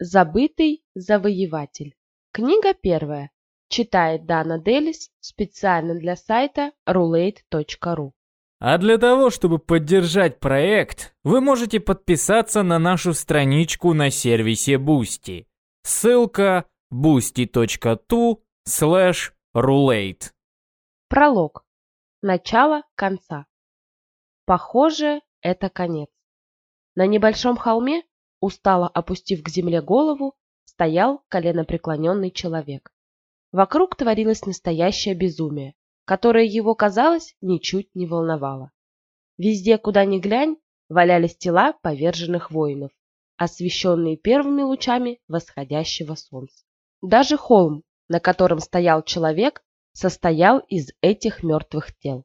Забытый завоеватель. Книга первая. Читает Дана Делис специально для сайта roulette.ru. А для того, чтобы поддержать проект, вы можете подписаться на нашу страничку на сервисе Boosty. Ссылка boosty.tu slash roulette. Пролог. Начало конца. Похоже, это конец. На небольшом холме, устало опустив к земле голову, стоял коленопреклоненный человек. Вокруг творилось настоящее безумие, которое его, казалось, ничуть не волновало. Везде, куда ни глянь, валялись тела поверженных воинов, освещенные первыми лучами восходящего солнца. Даже холм, на котором стоял человек, состоял из этих мертвых тел.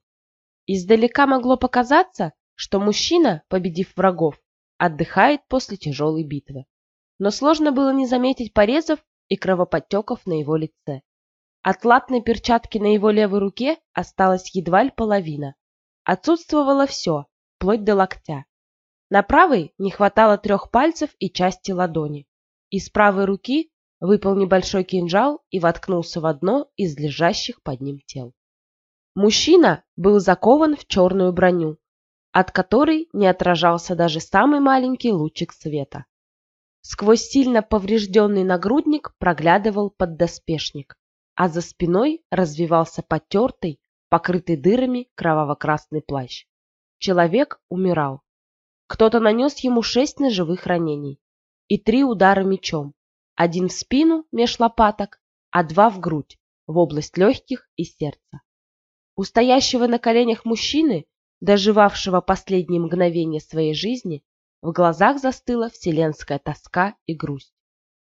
Издалека могло показаться, что мужчина, победив врагов, отдыхает после тяжелой битвы. Но сложно было не заметить порезов и кровоподтеков на его лице. От латной перчатки на его левой руке осталась едва ли половина. Отсутствовало все, вплоть до локтя. На правой не хватало трех пальцев и части ладони. Из правой руки выпал небольшой кинжал и воткнулся в одно из лежащих под ним тел. Мужчина был закован в черную броню, от которой не отражался даже самый маленький лучик света. Сквозь сильно поврежденный нагрудник проглядывал поддоспешник, а за спиной развивался потертый, покрытый дырами кроваво-красный плащ. Человек умирал. Кто-то нанес ему шесть ножевых ранений и три удара мечом, один в спину меж лопаток, а два в грудь, в область легких и сердца. У стоящего на коленях мужчины доживавшего последние мгновения своей жизни, в глазах застыла вселенская тоска и грусть.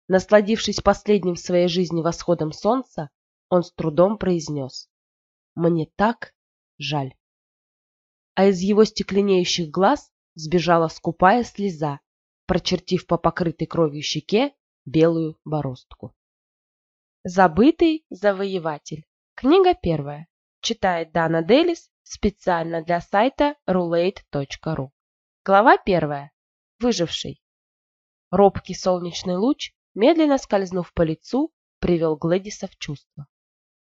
Насладившись последним в своей жизни восходом солнца, он с трудом произнес «Мне так жаль». А из его стекленеющих глаз сбежала скупая слеза, прочертив по покрытой кровью щеке белую бороздку. Забытый завоеватель. Книга первая. Читает Дана Делис специально для сайта roulette.ru. Глава первая. Выживший. Робкий солнечный луч, медленно скользнув по лицу, привел Глэдиса в чувство.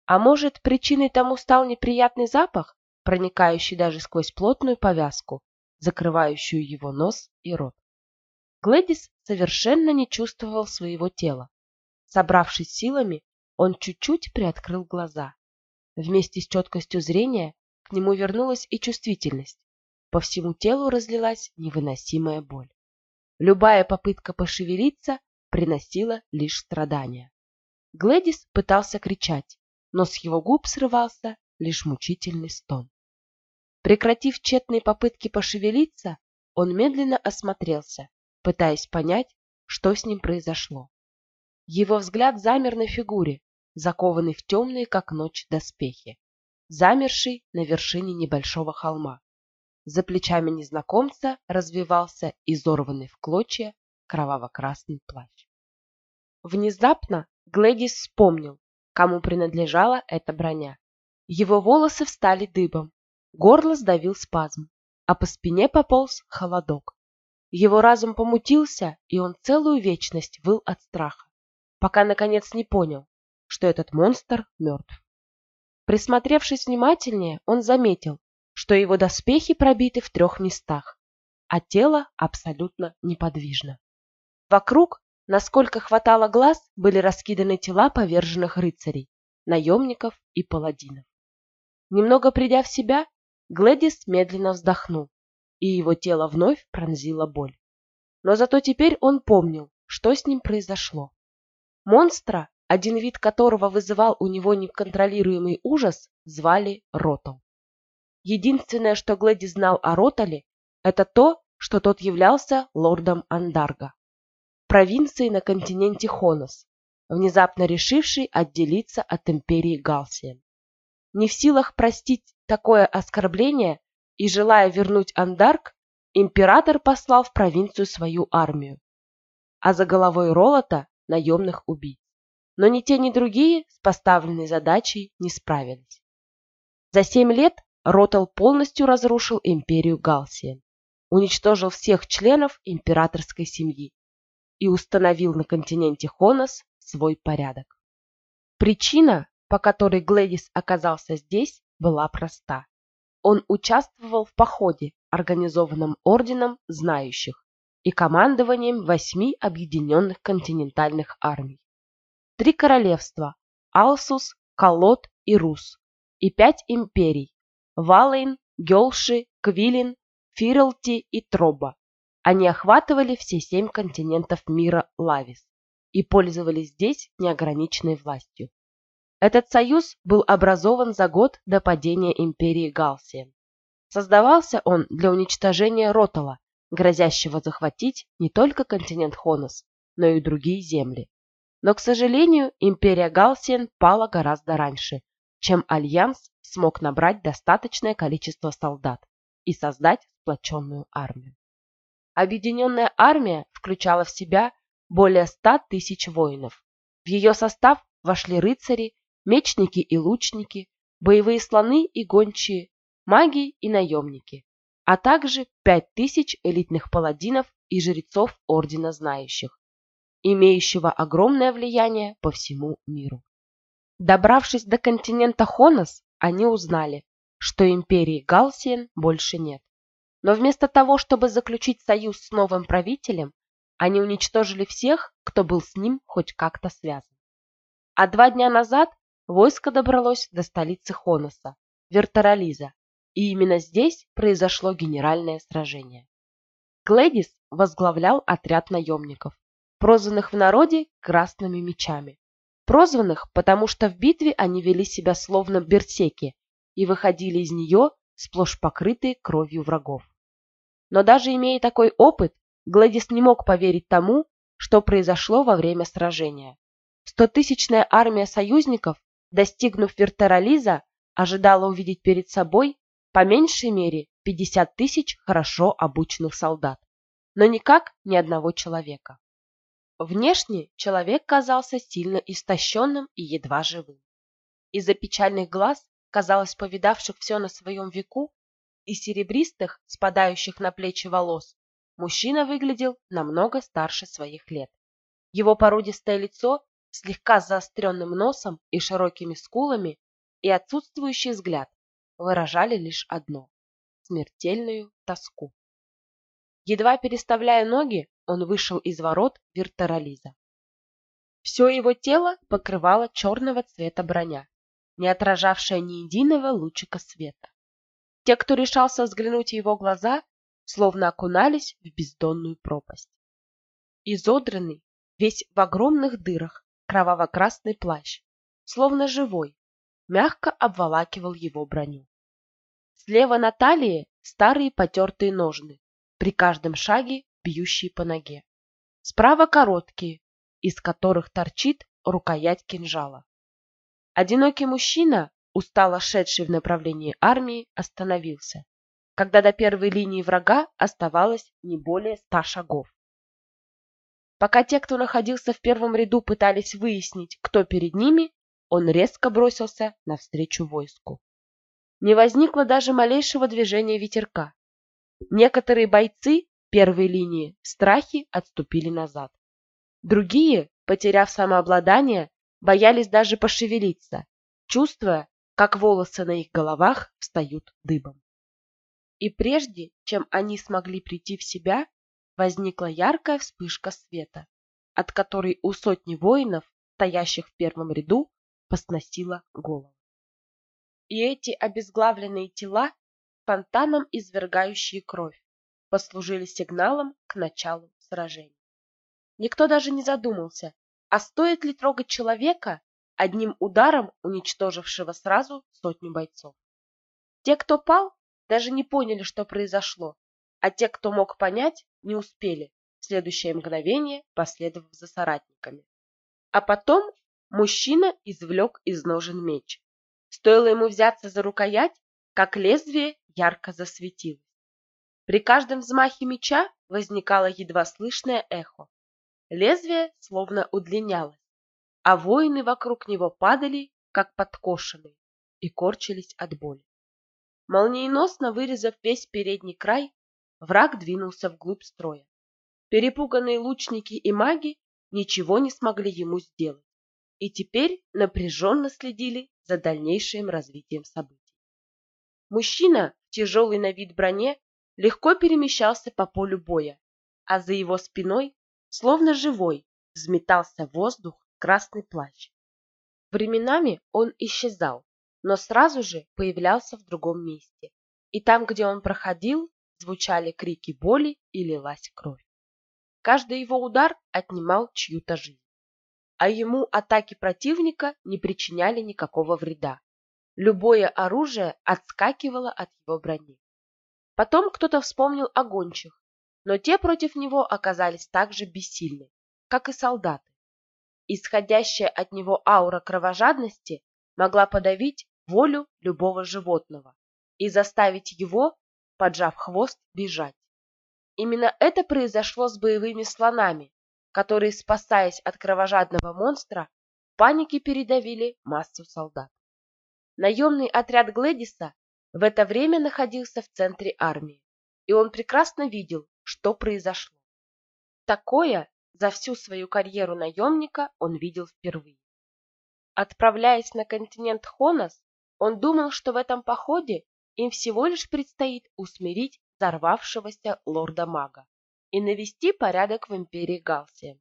А может, причиной тому стал неприятный запах, проникающий даже сквозь плотную повязку, закрывающую его нос и рот. Глэдис совершенно не чувствовал своего тела. Собравшись силами, он чуть-чуть приоткрыл глаза. Вместе с четкостью зрения к нему вернулась и чувствительность. По всему телу разлилась невыносимая боль. Любая попытка пошевелиться приносила лишь страдания. Глэдис пытался кричать, но с его губ срывался лишь мучительный стон. Прекратив тщетные попытки пошевелиться, он медленно осмотрелся, пытаясь понять, что с ним произошло. Его взгляд замер на фигуре, закованной в темные, как ночь, доспехи замерший на вершине небольшого холма. За плечами незнакомца развивался изорванный в клочья кроваво-красный плащ. Внезапно Глэдис вспомнил, кому принадлежала эта броня. Его волосы встали дыбом, горло сдавил спазм, а по спине пополз холодок. Его разум помутился, и он целую вечность выл от страха, пока наконец не понял, что этот монстр мертв. Присмотревшись внимательнее, он заметил, что его доспехи пробиты в трех местах, а тело абсолютно неподвижно. Вокруг, насколько хватало глаз, были раскиданы тела поверженных рыцарей, наемников и паладинов. Немного придя в себя, Глэдис медленно вздохнул, и его тело вновь пронзила боль. Но зато теперь он помнил, что с ним произошло. Монстра один вид которого вызывал у него неконтролируемый ужас, звали Ротал. Единственное, что Глэди знал о Ротале, это то, что тот являлся лордом Андарга, провинции на континенте Хонос, внезапно решивший отделиться от империи Галсиен. Не в силах простить такое оскорбление и желая вернуть Андарг, император послал в провинцию свою армию, а за головой Ролота наемных убийц но ни те, ни другие с поставленной задачей не справились. За семь лет Ротал полностью разрушил империю Галсиен, уничтожил всех членов императорской семьи и установил на континенте Хонос свой порядок. Причина, по которой Глэдис оказался здесь, была проста. Он участвовал в походе, организованном Орденом Знающих и командованием восьми объединенных континентальных армий. Три королевства – Алсус, Колод и Рус, и пять империй – Валейн, Гелши, Квилин, Фирелти и Троба. Они охватывали все семь континентов мира Лавис и пользовались здесь неограниченной властью. Этот союз был образован за год до падения империи Галсиен. Создавался он для уничтожения Ротала, грозящего захватить не только континент Хонос, но и другие земли. Но, к сожалению, империя Галсиен пала гораздо раньше, чем Альянс смог набрать достаточное количество солдат и создать сплоченную армию. Объединенная армия включала в себя более 100 тысяч воинов. В ее состав вошли рыцари, мечники и лучники, боевые слоны и гончие, маги и наемники, а также 5000 элитных паладинов и жрецов Ордена Знающих, имеющего огромное влияние по всему миру. Добравшись до континента Хонос, они узнали, что империи Галсиен больше нет. Но вместо того, чтобы заключить союз с новым правителем, они уничтожили всех, кто был с ним хоть как-то связан. А два дня назад войско добралось до столицы Хоноса, Вертарализа, и именно здесь произошло генеральное сражение. Глэдис возглавлял отряд наемников, прозванных в народе красными мечами. Прозванных, потому что в битве они вели себя словно берсеки и выходили из нее сплошь покрытые кровью врагов. Но даже имея такой опыт, Гладис не мог поверить тому, что произошло во время сражения. Стотысячная армия союзников, достигнув Вертерализа, ожидала увидеть перед собой по меньшей мере 50 тысяч хорошо обученных солдат, но никак ни одного человека. Внешне человек казался сильно истощенным и едва живым. Из-за печальных глаз, казалось повидавших все на своем веку, и серебристых, спадающих на плечи волос, мужчина выглядел намного старше своих лет. Его породистое лицо, слегка заостренным носом и широкими скулами, и отсутствующий взгляд выражали лишь одно – смертельную тоску. Едва переставляя ноги, он вышел из ворот Виртарализа. Все его тело покрывало черного цвета броня, не отражавшая ни единого лучика света. Те, кто решался взглянуть в его глаза, словно окунались в бездонную пропасть. Изодранный, весь в огромных дырах, кроваво-красный плащ, словно живой, мягко обволакивал его броню. Слева на талии старые потертые ножны, при каждом шаге бьющие по ноге. Справа короткие, из которых торчит рукоять кинжала. Одинокий мужчина, устало шедший в направлении армии, остановился, когда до первой линии врага оставалось не более ста шагов. Пока те, кто находился в первом ряду, пытались выяснить, кто перед ними, он резко бросился навстречу войску. Не возникло даже малейшего движения ветерка. Некоторые бойцы первой линии в страхе отступили назад. Другие, потеряв самообладание, боялись даже пошевелиться, чувствуя, как волосы на их головах встают дыбом. И прежде, чем они смогли прийти в себя, возникла яркая вспышка света, от которой у сотни воинов, стоящих в первом ряду, посносила голову. И эти обезглавленные тела, фонтаном извергающие кровь, послужили сигналом к началу сражения. Никто даже не задумался, а стоит ли трогать человека, одним ударом уничтожившего сразу сотню бойцов. Те, кто пал, даже не поняли, что произошло, а те, кто мог понять, не успели, в следующее мгновение последовав за соратниками. А потом мужчина извлек из ножен меч. Стоило ему взяться за рукоять, как лезвие ярко засветилось. При каждом взмахе меча возникало едва слышное эхо. Лезвие словно удлинялось, а воины вокруг него падали, как подкошенные, и корчились от боли. Молниеносно вырезав весь передний край, враг двинулся вглубь строя. Перепуганные лучники и маги ничего не смогли ему сделать и теперь напряженно следили за дальнейшим развитием событий. Мужчина в тяжелой на вид броне легко перемещался по полю боя, а за его спиной, словно живой, взметался воздух красный плащ. Временами он исчезал, но сразу же появлялся в другом месте, и там, где он проходил, звучали крики боли и лилась кровь. Каждый его удар отнимал чью-то жизнь. А ему атаки противника не причиняли никакого вреда. Любое оружие отскакивало от его брони. Потом кто-то вспомнил о гончих, но те против него оказались так же бессильны, как и солдаты. Исходящая от него аура кровожадности могла подавить волю любого животного и заставить его, поджав хвост, бежать. Именно это произошло с боевыми слонами, которые, спасаясь от кровожадного монстра, в панике передавили массу солдат. Наемный отряд Глэдиса в это время находился в центре армии, и он прекрасно видел, что произошло. Такое за всю свою карьеру наемника он видел впервые. Отправляясь на континент Хонос, он думал, что в этом походе им всего лишь предстоит усмирить взорвавшегося лорда-мага и навести порядок в империи Галсия.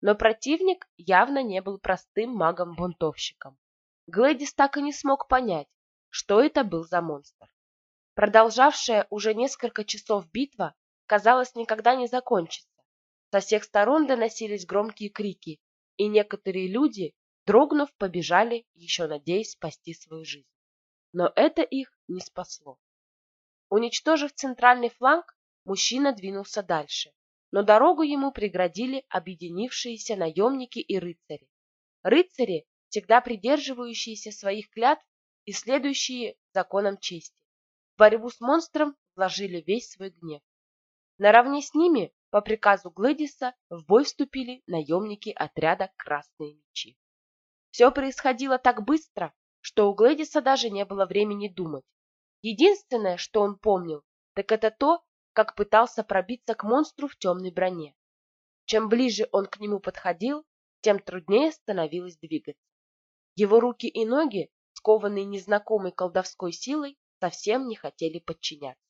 Но противник явно не был простым магом-бунтовщиком. Глэдис так и не смог понять, что это был за монстр. Продолжавшая уже несколько часов битва, казалось, никогда не закончится. Со всех сторон доносились громкие крики, и некоторые люди, дрогнув, побежали, еще надеясь спасти свою жизнь. Но это их не спасло. Уничтожив центральный фланг, мужчина двинулся дальше, но дорогу ему преградили объединившиеся наемники и рыцари. Рыцари, всегда придерживающиеся своих клятв и следующие законам чести, в борьбу с монстром вложили весь свой гнев. Наравне с ними, по приказу Глэдиса, в бой вступили наемники отряда «Красные мечи». Все происходило так быстро, что у Глэдиса даже не было времени думать. Единственное, что он помнил, так это то, как пытался пробиться к монстру в темной броне. Чем ближе он к нему подходил, тем труднее становилось двигаться. Его руки и ноги, скованные незнакомой колдовской силой, совсем не хотели подчиняться.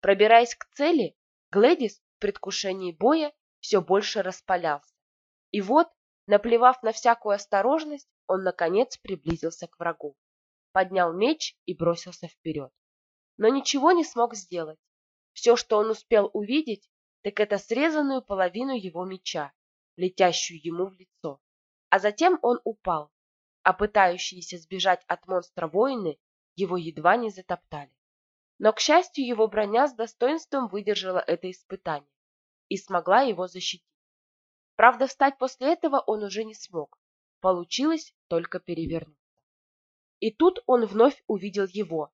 Пробираясь к цели, Глэдис в предвкушении боя все больше распалялся. И вот, наплевав на всякую осторожность, он наконец приблизился к врагу поднял меч и бросился вперед. Но ничего не смог сделать. Все, что он успел увидеть, так это срезанную половину его меча, летящую ему в лицо. А затем он упал, а пытающиеся сбежать от монстра воины его едва не затоптали. Но, к счастью, его броня с достоинством выдержала это испытание и смогла его защитить. Правда, встать после этого он уже не смог. Получилось только перевернуть. И тут он вновь увидел его.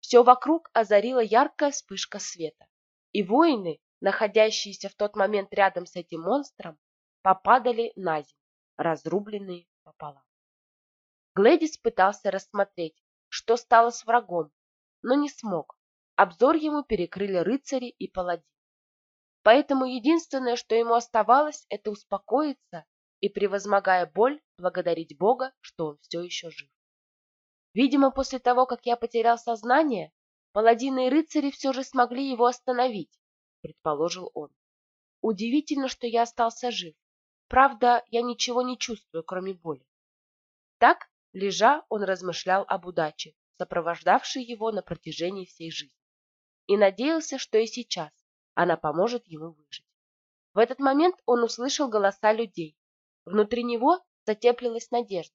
Все вокруг озарила яркая вспышка света. И воины, находящиеся в тот момент рядом с этим монстром, попадали на землю, разрубленные пополам. Глэдис пытался рассмотреть, что стало с врагом, но не смог. Обзор ему перекрыли рыцари и паладины. Поэтому единственное, что ему оставалось, это успокоиться и, превозмогая боль, благодарить Бога, что он все еще жив. Видимо, после того, как я потерял сознание, паладины и рыцари все же смогли его остановить, предположил он. Удивительно, что я остался жив. Правда, я ничего не чувствую, кроме боли. Так, лежа, он размышлял об удаче, сопровождавшей его на протяжении всей жизни, и надеялся, что и сейчас она поможет ему выжить. В этот момент он услышал голоса людей. Внутри него затеплилась надежда.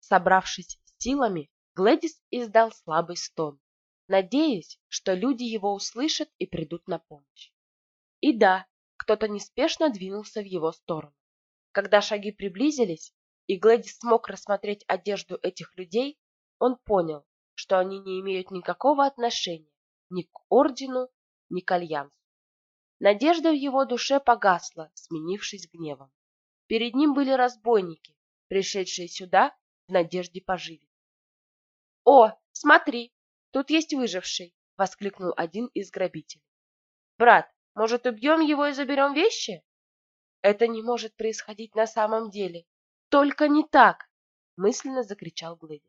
Собравшись силами, Глэдис издал слабый стон, надеясь, что люди его услышат и придут на помощь. И да, кто-то неспешно двинулся в его сторону. Когда шаги приблизились, и Глэдис смог рассмотреть одежду этих людей, он понял, что они не имеют никакого отношения ни к ордену, ни к альянсу. Надежда в его душе погасла, сменившись гневом. Перед ним были разбойники, пришедшие сюда в надежде поживить. «О, смотри, тут есть выживший!» — воскликнул один из грабителей. «Брат, Может, убьем его и заберем вещи? Это не может происходить на самом деле. Только не так, мысленно закричал Глэдис.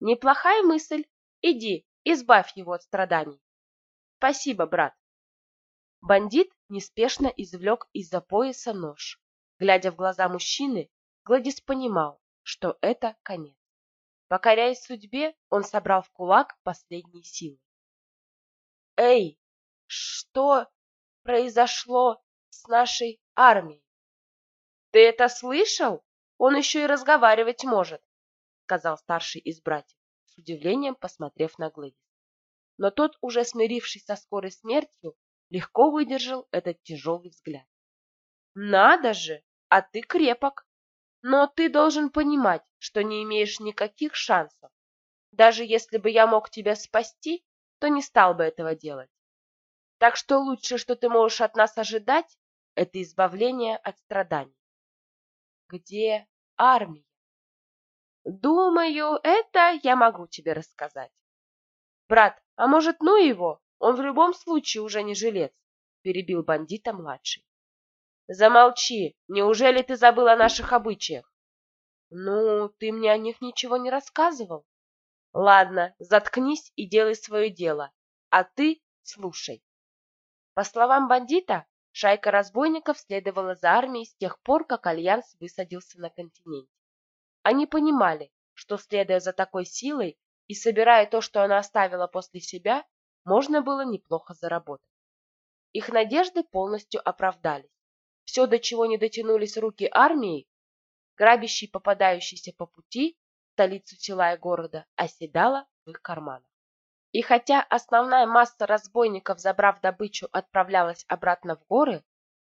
Неплохая мысль. Иди, избавь его от страданий. Спасибо, брат. Бандит неспешно извлек из-за пояса нож. Глядя в глаза мужчины, Гладис понимал, что это конец. Покоряясь судьбе, он собрал в кулак последние силы. «Эй, что произошло с нашей армией?» «Ты это слышал? Он еще и разговаривать может», сказал старший из братьев, с удивлением посмотрев на Глэдис. Но тот, уже смирившись со скорой смертью, легко выдержал этот тяжелый взгляд. «Надо же! А ты крепок! Но ты должен понимать, что не имеешь никаких шансов. Даже если бы я мог тебя спасти, то не стал бы этого делать. Так что лучшее, что ты можешь от нас ожидать, это избавление от страданий. Где армия? Думаю, это я могу тебе рассказать. Брат, а может, ну его? Он в любом случае уже не жилец, перебил бандита младший. Замолчи, неужели ты забыл о наших обычаях? Ну, ты мне о них ничего не рассказывал. Ладно, заткнись и делай свое дело, а ты слушай. По словам бандита, шайка разбойников следовала за армией с тех пор, как Альянс высадился на континенте. Они понимали, что, следуя за такой силой и собирая то, что она оставила после себя, можно было неплохо заработать. Их надежды полностью оправдались. Все, до чего не дотянулись руки армии, грабящий попадающийся по пути, столицу села и города, оседала в их карманах. И хотя основная масса разбойников, забрав добычу, отправлялась обратно в горы,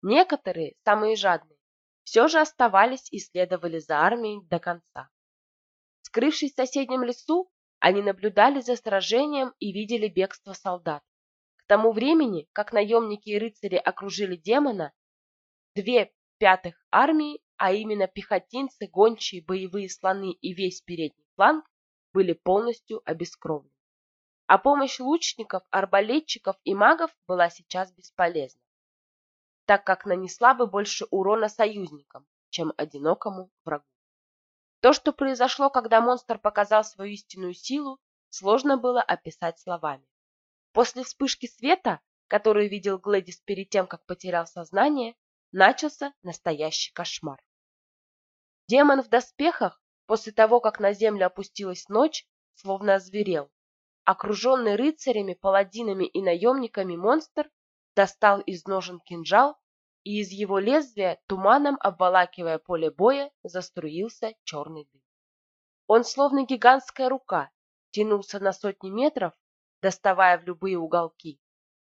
некоторые, самые жадные, все же оставались и следовали за армией до конца. Скрывшись в соседнем лесу, они наблюдали за сражением и видели бегство солдат. К тому времени, как наемники и рыцари окружили демона, две пятых армии, а именно пехотинцы, гончие, боевые слоны и весь передний фланг, были полностью обескровлены. А помощь лучников, арбалетчиков и магов была сейчас бесполезна, так как нанесла бы больше урона союзникам, чем одинокому врагу. То, что произошло, когда монстр показал свою истинную силу, сложно было описать словами. После вспышки света, которую видел Глэдис перед тем, как потерял сознание, начался настоящий кошмар. Демон в доспехах, после того, как на землю опустилась ночь, словно озверел. Окруженный рыцарями, паладинами и наемниками монстр достал из ножен кинжал и из его лезвия, туманом обволакивая поле боя, заструился черный дым. Он, словно гигантская рука, тянулся на сотни метров, доставая в любые уголки,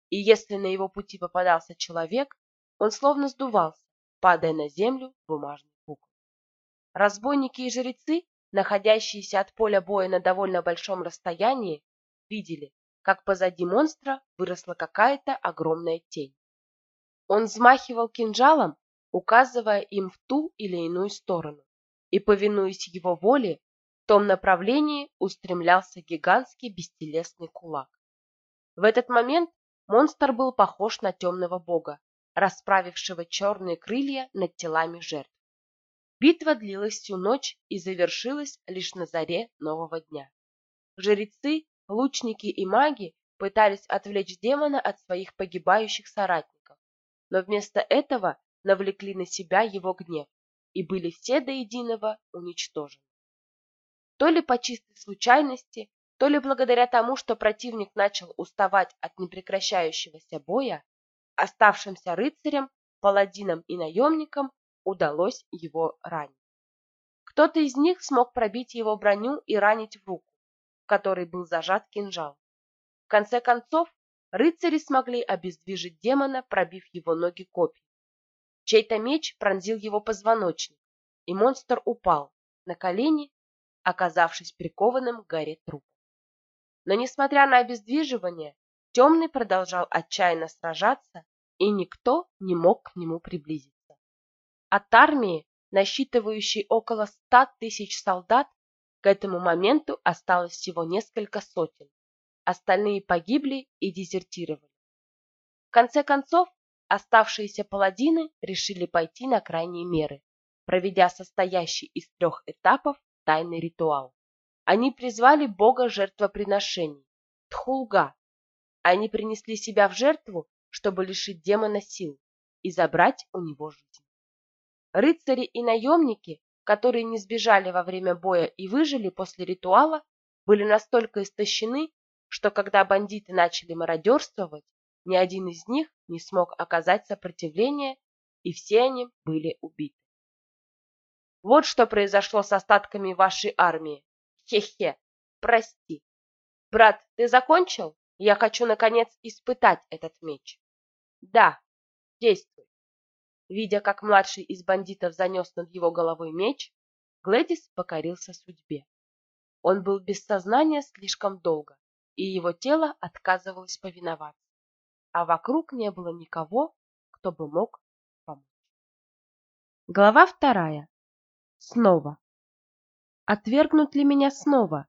и если на его пути попадался человек, он словно сдувался, падая на землю бумажной куклой. Разбойники и жрецы, находящиеся от поля боя на довольно большом расстоянии, видели, как позади монстра выросла какая-то огромная тень. Он взмахивал кинжалом, указывая им в ту или иную сторону, и, повинуясь его воле, в том направлении устремлялся гигантский бестелесный кулак. В этот момент монстр был похож на темного бога, расправившего черные крылья над телами жертв. Битва длилась всю ночь и завершилась лишь на заре нового дня. Жрецы, лучники и маги пытались отвлечь демона от своих погибающих соратников но вместо этого навлекли на себя его гнев и были все до единого уничтожены. То ли по чистой случайности, то ли благодаря тому, что противник начал уставать от непрекращающегося боя, оставшимся рыцарям, паладинам и наемникам удалось его ранить. Кто-то из них смог пробить его броню и ранить в руку, в которой был зажат кинжал. В конце концов, Рыцари смогли обездвижить демона, пробив его ноги копьем. Чей-то меч пронзил его позвоночник, и монстр упал на колени, оказавшись прикованным к горе трупом. Но, несмотря на обездвиживание, Темный продолжал отчаянно сражаться, и никто не мог к нему приблизиться. От армии, насчитывающей около ста тысяч солдат, к этому моменту осталось всего несколько сотен остальные погибли и дезертировали. конце концов, оставшиеся паладины решили пойти на крайние меры, проведя состоящий из трех этапов тайный ритуал. Они призвали бога жертвоприношений, Тхулга. Они принесли себя в жертву, чтобы лишить демона сил и забрать у него жизнь. Рыцари и наемники, которые не сбежали во время боя и выжили после ритуала, были настолько истощены, что когда бандиты начали мародерствовать, ни один из них не смог оказать сопротивление, и все они были убиты. Вот что произошло с остатками вашей армии. Хе-хе, прости. Брат, ты закончил? Я хочу, наконец, испытать этот меч. Да, действуй. Видя, как младший из бандитов занес над его головой меч, Глэдис покорился судьбе. Он был без сознания слишком долго, и его тело отказывалось повиноваться, а вокруг не было никого, кто бы мог помочь. Глава вторая. Снова. Отвергнут ли меня снова?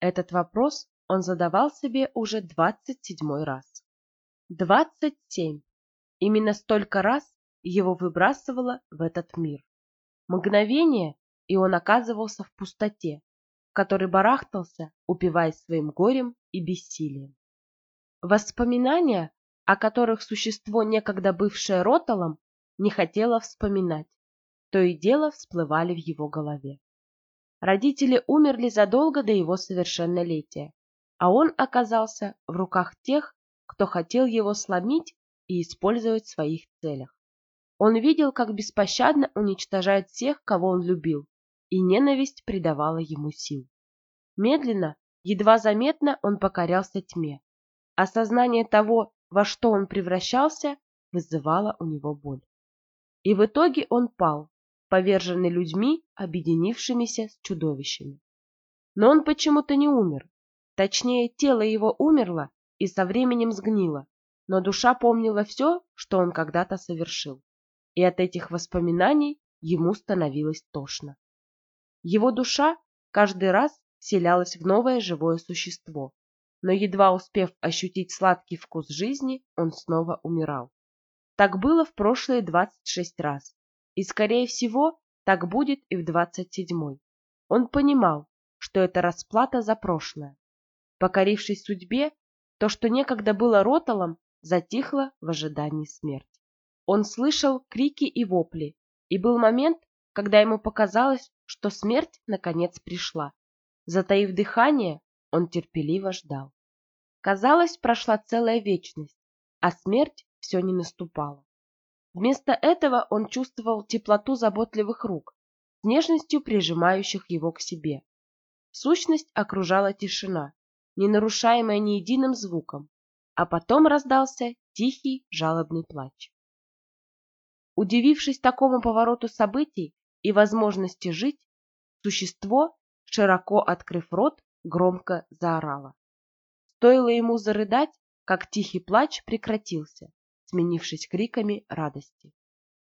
Этот вопрос он задавал себе уже двадцать седьмой раз. Двадцать семь. Именно столько раз его выбрасывало в этот мир. Мгновение, и он оказывался в пустоте, в которой барахтался, упиваясь своим горем и бессилием. Воспоминания, о которых существо, некогда бывшее Роталом, не хотело вспоминать, то и дело всплывали в его голове. Родители умерли задолго до его совершеннолетия, а он оказался в руках тех, кто хотел его сломить и использовать в своих целях. Он видел, как беспощадно уничтожают всех, кого он любил, и ненависть придавала ему сил. Медленно, едва заметно он покорялся тьме. Осознание того, во что он превращался, вызывало у него боль. И в итоге он пал, поверженный людьми, объединившимися с чудовищами. Но он почему-то не умер. Точнее, тело его умерло и со временем сгнило, но душа помнила все, что он когда-то совершил. И от этих воспоминаний ему становилось тошно. Его душа каждый раз вселялась в новое живое существо, но едва успев ощутить сладкий вкус жизни, он снова умирал. Так было в прошлые 26 раз, и, скорее всего, так будет и в двадцать седьмой. Он понимал, что это расплата за прошлое. Покорившись судьбе, то, что некогда было роталом, затихло в ожидании смерти. Он слышал крики и вопли, и был момент, когда ему показалось, что смерть наконец пришла. Затаив дыхание, он терпеливо ждал. Казалось, прошла целая вечность, а смерть все не наступала. Вместо этого он чувствовал теплоту заботливых рук, с нежностью прижимающих его к себе. Сущность окружала тишина, не нарушаемая ни единым звуком, а потом раздался тихий жалобный плач. Удивившись такому повороту событий и возможности жить, существо, широко открыв рот, громко заорало. Стоило ему зарыдать, как тихий плач прекратился, сменившись криками радости.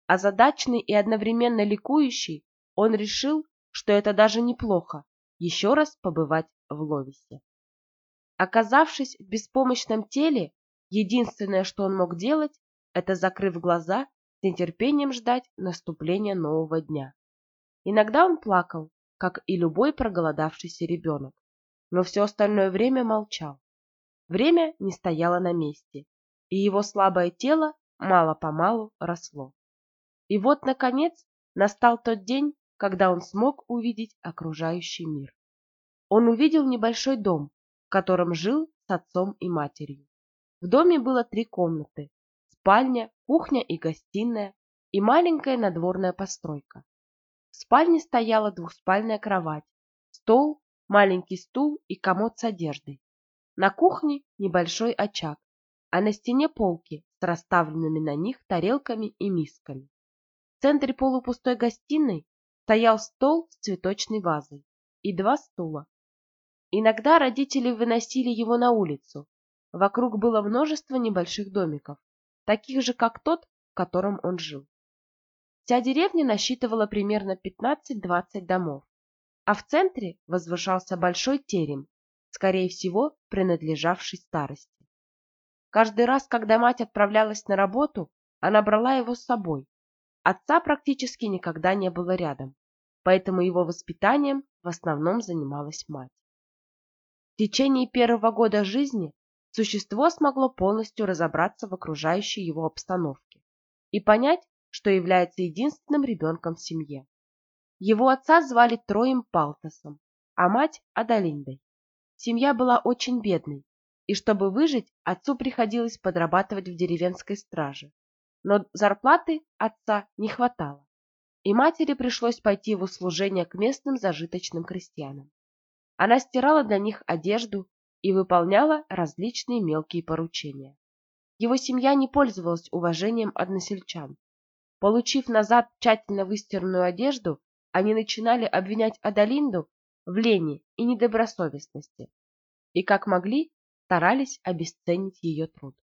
Озадаченный и одновременно ликующий, он решил, что это даже неплохо, еще раз побывать в Ловисе. Оказавшись в беспомощном теле, единственное, что он мог делать, это, закрыв глаза, с нетерпением ждать наступления нового дня. Иногда он плакал, как и любой проголодавшийся ребенок, но все остальное время молчал. Время не стояло на месте, и его слабое тело мало-помалу росло. И вот, наконец, настал тот день, когда он смог увидеть окружающий мир. Он увидел небольшой дом, в котором жил с отцом и матерью. В доме было три комнаты – спальня, кухня и гостиная, и маленькая надворная постройка. В спальне стояла двухспальная кровать, стол, маленький стул и комод с одеждой. На кухне небольшой очаг, а на стене полки с расставленными на них тарелками и мисками. В центре полупустой гостиной стоял стол с цветочной вазой и два стула. Иногда родители выносили его на улицу. Вокруг было множество небольших домиков, таких же, как тот, в котором он жил. Вся деревня насчитывала примерно 15-20 домов, а в центре возвышался большой терем, скорее всего, принадлежавший старости. Каждый раз, когда мать отправлялась на работу, она брала его с собой. Отца практически никогда не было рядом, поэтому его воспитанием в основном занималась мать. В течение первого года жизни существо смогло полностью разобраться в окружающей его обстановке и понять, что является единственным ребенком в семье. Его отца звали Троем Палтосом, а мать – Адалиндой. Семья была очень бедной, и чтобы выжить, отцу приходилось подрабатывать в деревенской страже. Но зарплаты отца не хватало, и матери пришлось пойти в услужение к местным зажиточным крестьянам. Она стирала для них одежду и выполняла различные мелкие поручения. Его семья не пользовалась уважением односельчан. Получив назад тщательно выстиранную одежду, они начинали обвинять Адалинду в лени и недобросовестности. И как могли, старались обесценить ее труд.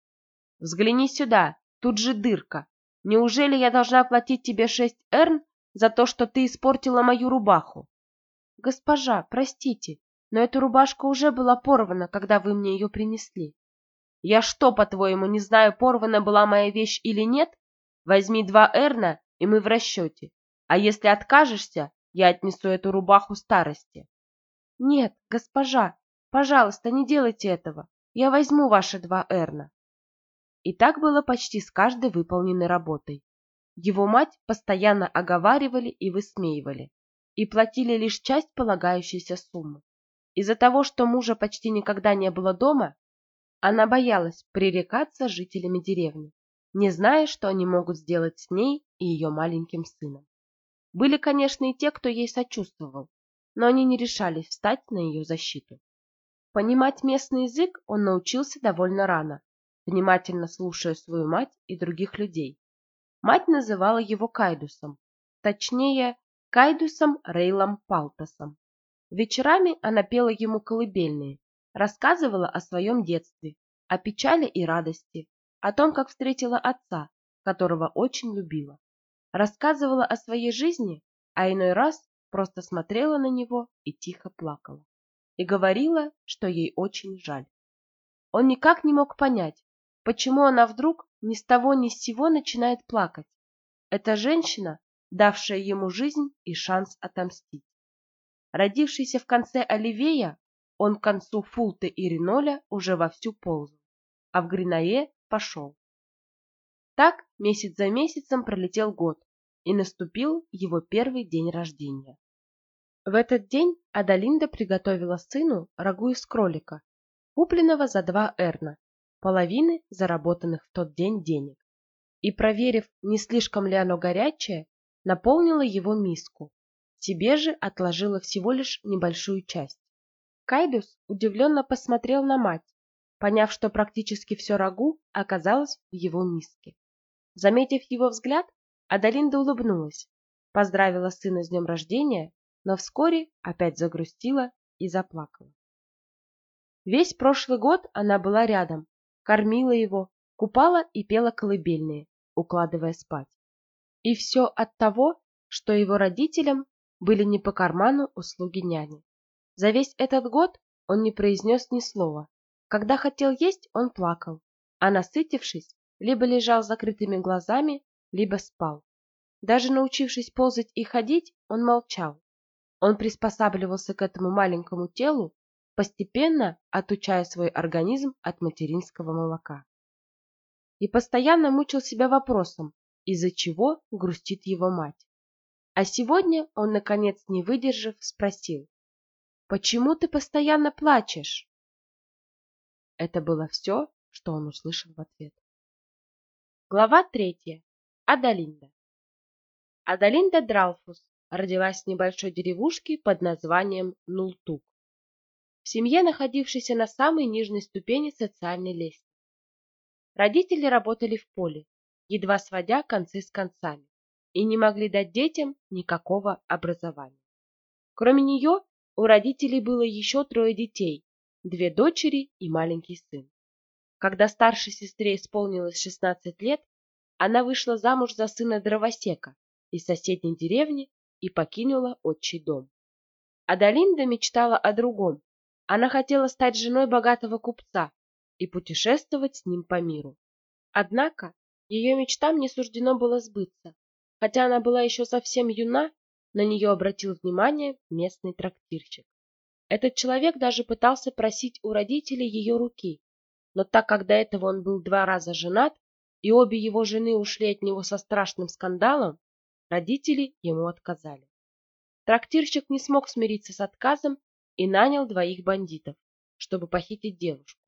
«Взгляни сюда, тут же дырка. Неужели я должна платить тебе шесть эрн за то, что ты испортила мою рубаху?» «Госпожа, простите, но эта рубашка уже была порвана, когда вы мне ее принесли. Я что, по-твоему, не знаю, порвана была моя вещь или нет? Возьми два эрна, и мы в расчете. А если откажешься, я отнесу эту рубаху старости. Нет, госпожа, пожалуйста, не делайте этого. Я возьму ваши два эрна. И так было почти с каждой выполненной работой. Его мать постоянно оговаривали и высмеивали, и платили лишь часть полагающейся суммы. Из-за того, что мужа почти никогда не было дома, она боялась пререкаться жителями деревни, не зная, что они могут сделать с ней и ее маленьким сыном. Были, конечно, и те, кто ей сочувствовал, но они не решались встать на ее защиту. Понимать местный язык он научился довольно рано, внимательно слушая свою мать и других людей. Мать называла его Кайдусом, точнее, Кайдусом Рейлом Палтасом. Вечерами она пела ему колыбельные, рассказывала о своем детстве, о печали и радости, о том, как встретила отца, которого очень любила. Рассказывала о своей жизни, а иной раз просто смотрела на него и тихо плакала. И говорила, что ей очень жаль. Он никак не мог понять, почему она вдруг ни с того ни с сего начинает плакать. Эта женщина, давшая ему жизнь и шанс отомстить. Родившийся в конце Оливея, он к концу Фулты и Реноля уже вовсю ползал, а в Гринае пошел. Так месяц за месяцем пролетел год, и наступил его первый день рождения. В этот день Адалинда приготовила сыну рагу из кролика, купленного за два эрна, половины заработанных в тот день денег, и, проверив, не слишком ли оно горячее, наполнила его миску, себе же отложила всего лишь небольшую часть. Кайдус удивленно посмотрел на мать, поняв, что практически все рагу оказалось в его миске. Заметив его взгляд, Адалинда улыбнулась, поздравила сына с днем рождения, но вскоре опять загрустила и заплакала. Весь прошлый год она была рядом, кормила его, купала и пела колыбельные, укладывая спать. И все от того, что его родителям были не по карману услуги няни. За весь этот год он не произнес ни слова. Когда хотел есть, он плакал, а насытившись, либо лежал с закрытыми глазами, либо спал. Даже научившись ползать и ходить, он молчал. Он приспосабливался к этому маленькому телу, постепенно отучая свой организм от материнского молока. И постоянно мучил себя вопросом, из-за чего грустит его мать. А сегодня он, наконец, не выдержав, спросил. «Почему ты постоянно плачешь?» Это было все, что он услышал в ответ. Глава третья. Адалинда. Адалинда Дралфус родилась в небольшой деревушке под названием Нултук. В семье, находившейся на самой нижней ступени социальной лестницы. Родители работали в поле, едва сводя концы с концами и не могли дать детям никакого образования. Кроме нее, у родителей было еще трое детей, две дочери и маленький сын. Когда старшей сестре исполнилось 16 лет, она вышла замуж за сына дровосека из соседней деревни и покинула отчий дом. Адалинда мечтала о другом. Она хотела стать женой богатого купца, и путешествовать с ним по миру. Однако ее мечтам не суждено было сбыться. Хотя она была еще совсем юна, на нее обратил внимание местный трактирщик. Этот человек даже пытался просить у родителей ее руки, но так как до этого он был два раза женат, и обе его жены ушли от него со страшным скандалом, родители ему отказали. Трактирщик не смог смириться с отказом и нанял двоих бандитов, чтобы похитить девушку.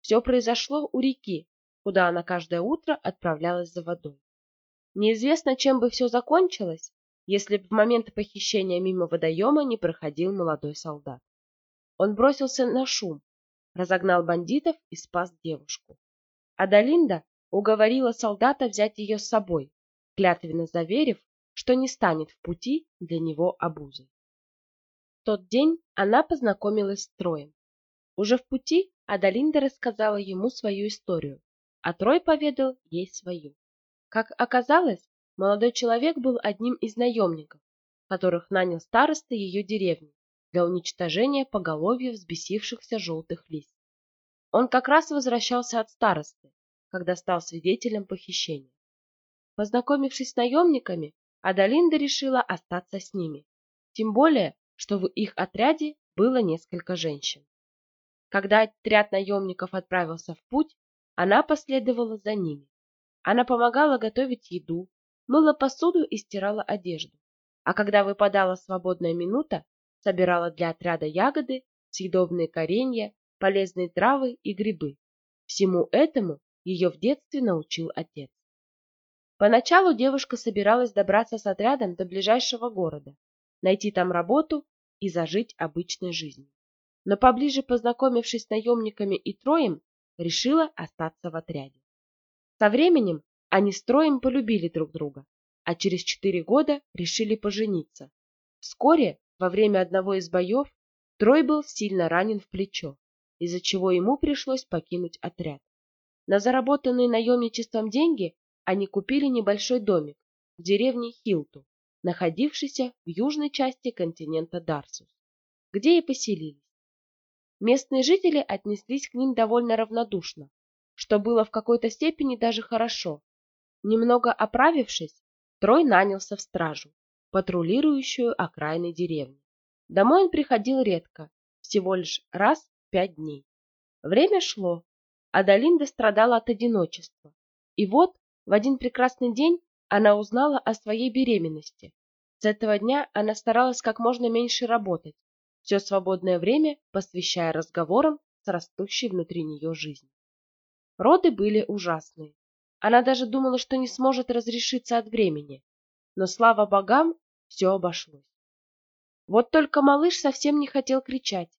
Все произошло у реки, куда она каждое утро отправлялась за водой. Неизвестно, чем бы все закончилось, если бы в момент похищения мимо водоема не проходил молодой солдат. Он бросился на шум, разогнал бандитов и спас девушку. Адалинда уговорила солдата взять ее с собой, клятвенно заверив, что не станет в пути для него обузой. В тот день она познакомилась с Троем. Уже в пути Адалинда рассказала ему свою историю, а Трой поведал ей свою. Как оказалось, молодой человек был одним из наемников, которых нанял староста ее деревни для уничтожения поголовья взбесившихся желтых лис. Он как раз возвращался от старосты, когда стал свидетелем похищения. Познакомившись с наемниками, Адалинда решила остаться с ними, тем более, что в их отряде было несколько женщин. Когда отряд наемников отправился в путь, она последовала за ними. Она помогала готовить еду, мыла посуду и стирала одежду. А когда выпадала свободная минута, собирала для отряда ягоды, съедобные коренья, полезные травы и грибы. Всему этому ее в детстве научил отец. Поначалу девушка собиралась добраться с отрядом до ближайшего города, найти там работу и зажить обычной жизнью. Но поближе познакомившись с наемниками и Троем, решила остаться в отряде. Со временем они с Троем полюбили друг друга, а через четыре года решили пожениться. Вскоре, во время одного из боев, Трой был сильно ранен в плечо, из-за чего ему пришлось покинуть отряд. На заработанные наемничеством деньги они купили небольшой домик в деревне Хилту, находившейся в южной части континента Дарсус, где и поселились. Местные жители отнеслись к ним довольно равнодушно, что было в какой-то степени даже хорошо. Немного оправившись, Трой нанялся в стражу, патрулирующую окраины деревни. Домой он приходил редко, всего лишь раз в пять дней. Время шло, а Долинда страдала от одиночества. И вот в один прекрасный день она узнала о своей беременности. С этого дня она старалась как можно меньше работать, все свободное время посвящая разговорам с растущей внутри нее жизнью. Роды были ужасные. Она даже думала, что не сможет разрешиться от времени. Но слава богам, все обошлось. Вот только малыш совсем не хотел кричать.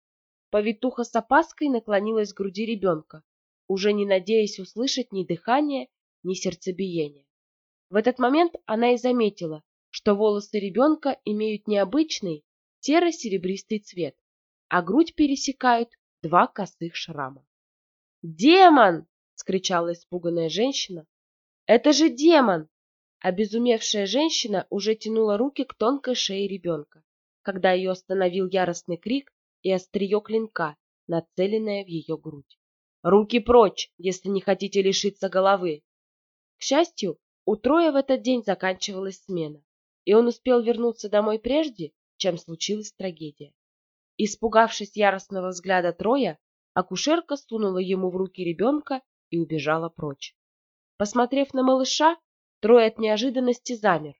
Повитуха с опаской наклонилась к груди ребенка, уже не надеясь услышать ни дыхание, ни сердцебиение. В этот момент она и заметила, что волосы ребенка имеют необычный серо-серебристый цвет, а грудь пересекают два косых шрама. «Демон!» — скричала испуганная женщина. «Это же демон!» Обезумевшая женщина уже тянула руки к тонкой шее ребенка, когда ее остановил яростный крик и острие клинка, нацеленное в ее грудь. «Руки прочь, если не хотите лишиться головы!» К счастью, у Троя в этот день заканчивалась смена, и он успел вернуться домой прежде, чем случилась трагедия. Испугавшись яростного взгляда Троя, акушерка сунула ему в руки ребенка и убежала прочь. Посмотрев на малыша, Трой от неожиданности замер,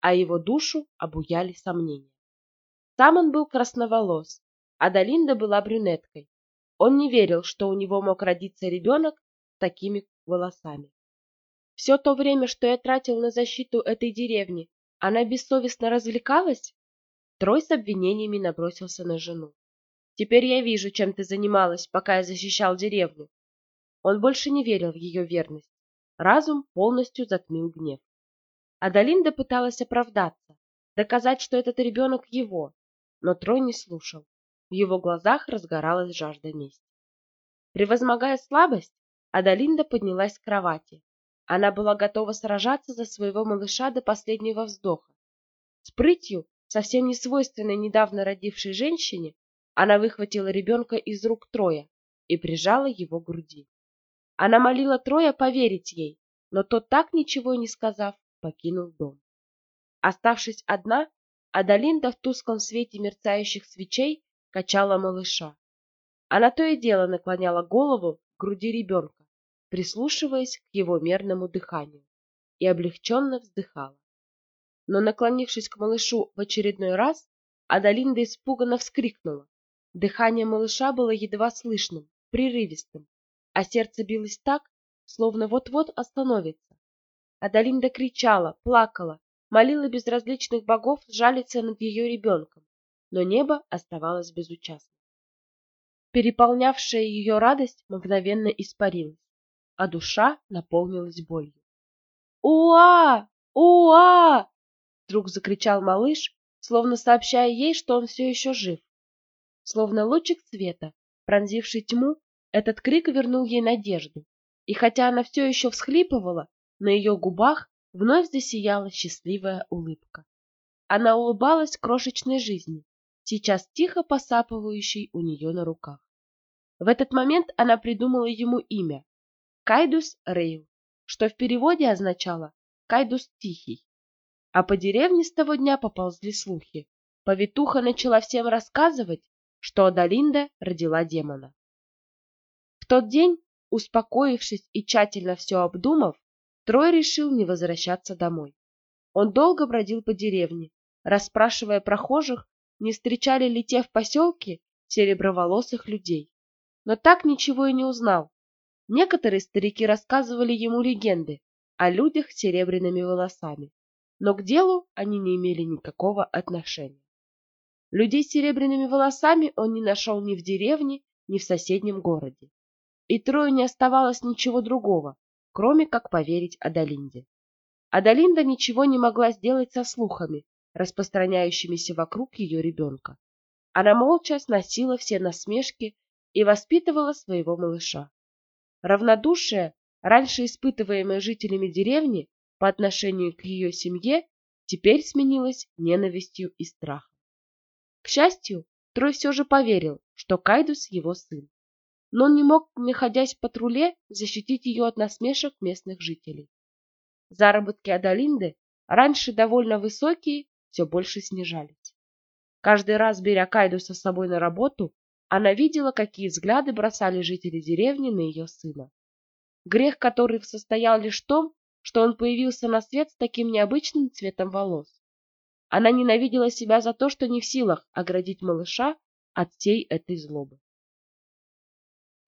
а его душу обуяли сомнения. Сам он был красноволос, а Далинда была брюнеткой. Он не верил, что у него мог родиться ребенок с такими волосами. Все то время, что я тратил на защиту этой деревни, она бессовестно развлекалась? Трой с обвинениями набросился на жену. Теперь я вижу, чем ты занималась, пока я защищал деревню. Он больше не верил в ее верность. Разум полностью затмил гнев. Адалинда пыталась оправдаться, доказать, что этот ребенок его, но Трой не слушал. В его глазах разгоралась жажда мести. Превозмогая слабость, Адалинда поднялась с кровати. Она была готова сражаться за своего малыша до последнего вздоха. С прытью, совсем не свойственной недавно родившей женщине, она выхватила ребенка из рук Троя, и прижала его к груди. Она молила Троя поверить ей, но тот так ничего и не сказав, покинул дом. Оставшись одна, Адалинда в тусклом свете мерцающих свечей качала малыша. Она то и дело наклоняла голову к груди ребенка, прислушиваясь к его мерному дыханию, и облегченно вздыхала. Но, наклонившись к малышу в очередной раз, Адалинда испуганно вскрикнула. Дыхание малыша было едва слышным, прерывистым, а сердце билось так, словно вот-вот остановится. Адалинда кричала, плакала, молила безразличных богов сжалиться над ее ребенком, но небо оставалось безучастным. Переполнявшая ее радость мгновенно испарилась, а душа наполнилась болью. «Уа! Уа!» Вдруг закричал малыш, словно сообщая ей, что он все еще жив. Словно лучик света, пронзивший тьму, этот крик вернул ей надежду, и хотя она все еще всхлипывала, на ее губах вновь засияла счастливая улыбка. Она улыбалась крошечной жизни, сейчас тихо посапывающей у нее на руках. В этот момент она придумала ему имя – Кайдус Рейл, что в переводе означало «Кайдус Тихий». А по деревне с того дня поползли слухи. Повитуха начала всем рассказывать, что Адалинда родила демона. Тот день, успокоившись и тщательно все обдумав, Трой решил не возвращаться домой. Он долго бродил по деревне, расспрашивая прохожих, не встречали ли те в поселке сереброволосых людей. Но так ничего и не узнал. Некоторые старики рассказывали ему легенды о людях с серебряными волосами, но к делу они не имели никакого отношения. Людей с серебряными волосами он не нашел ни в деревне, ни в соседнем городе. И Трою не оставалось ничего другого, кроме как поверить Адалинде. Адалинда ничего не могла сделать со слухами, распространяющимися вокруг ее ребенка. Она молча сносила все насмешки и воспитывала своего малыша. Равнодушие, раньше испытываемое жителями деревни по отношению к ее семье, теперь сменилось ненавистью и страхом. К счастью, Трой все же поверил, что Кайдус его сын но он не мог, находясь в патруле, защитить ее от насмешек местных жителей. Заработки Адалинды, раньше довольно высокие, все больше снижались. Каждый раз, беря Кайдуса с собой на работу, она видела, какие взгляды бросали жители деревни на ее сына. Грех, который состоял лишь в том, что он появился на свет с таким необычным цветом волос. Она ненавидела себя за то, что не в силах оградить малыша от всей этой злобы.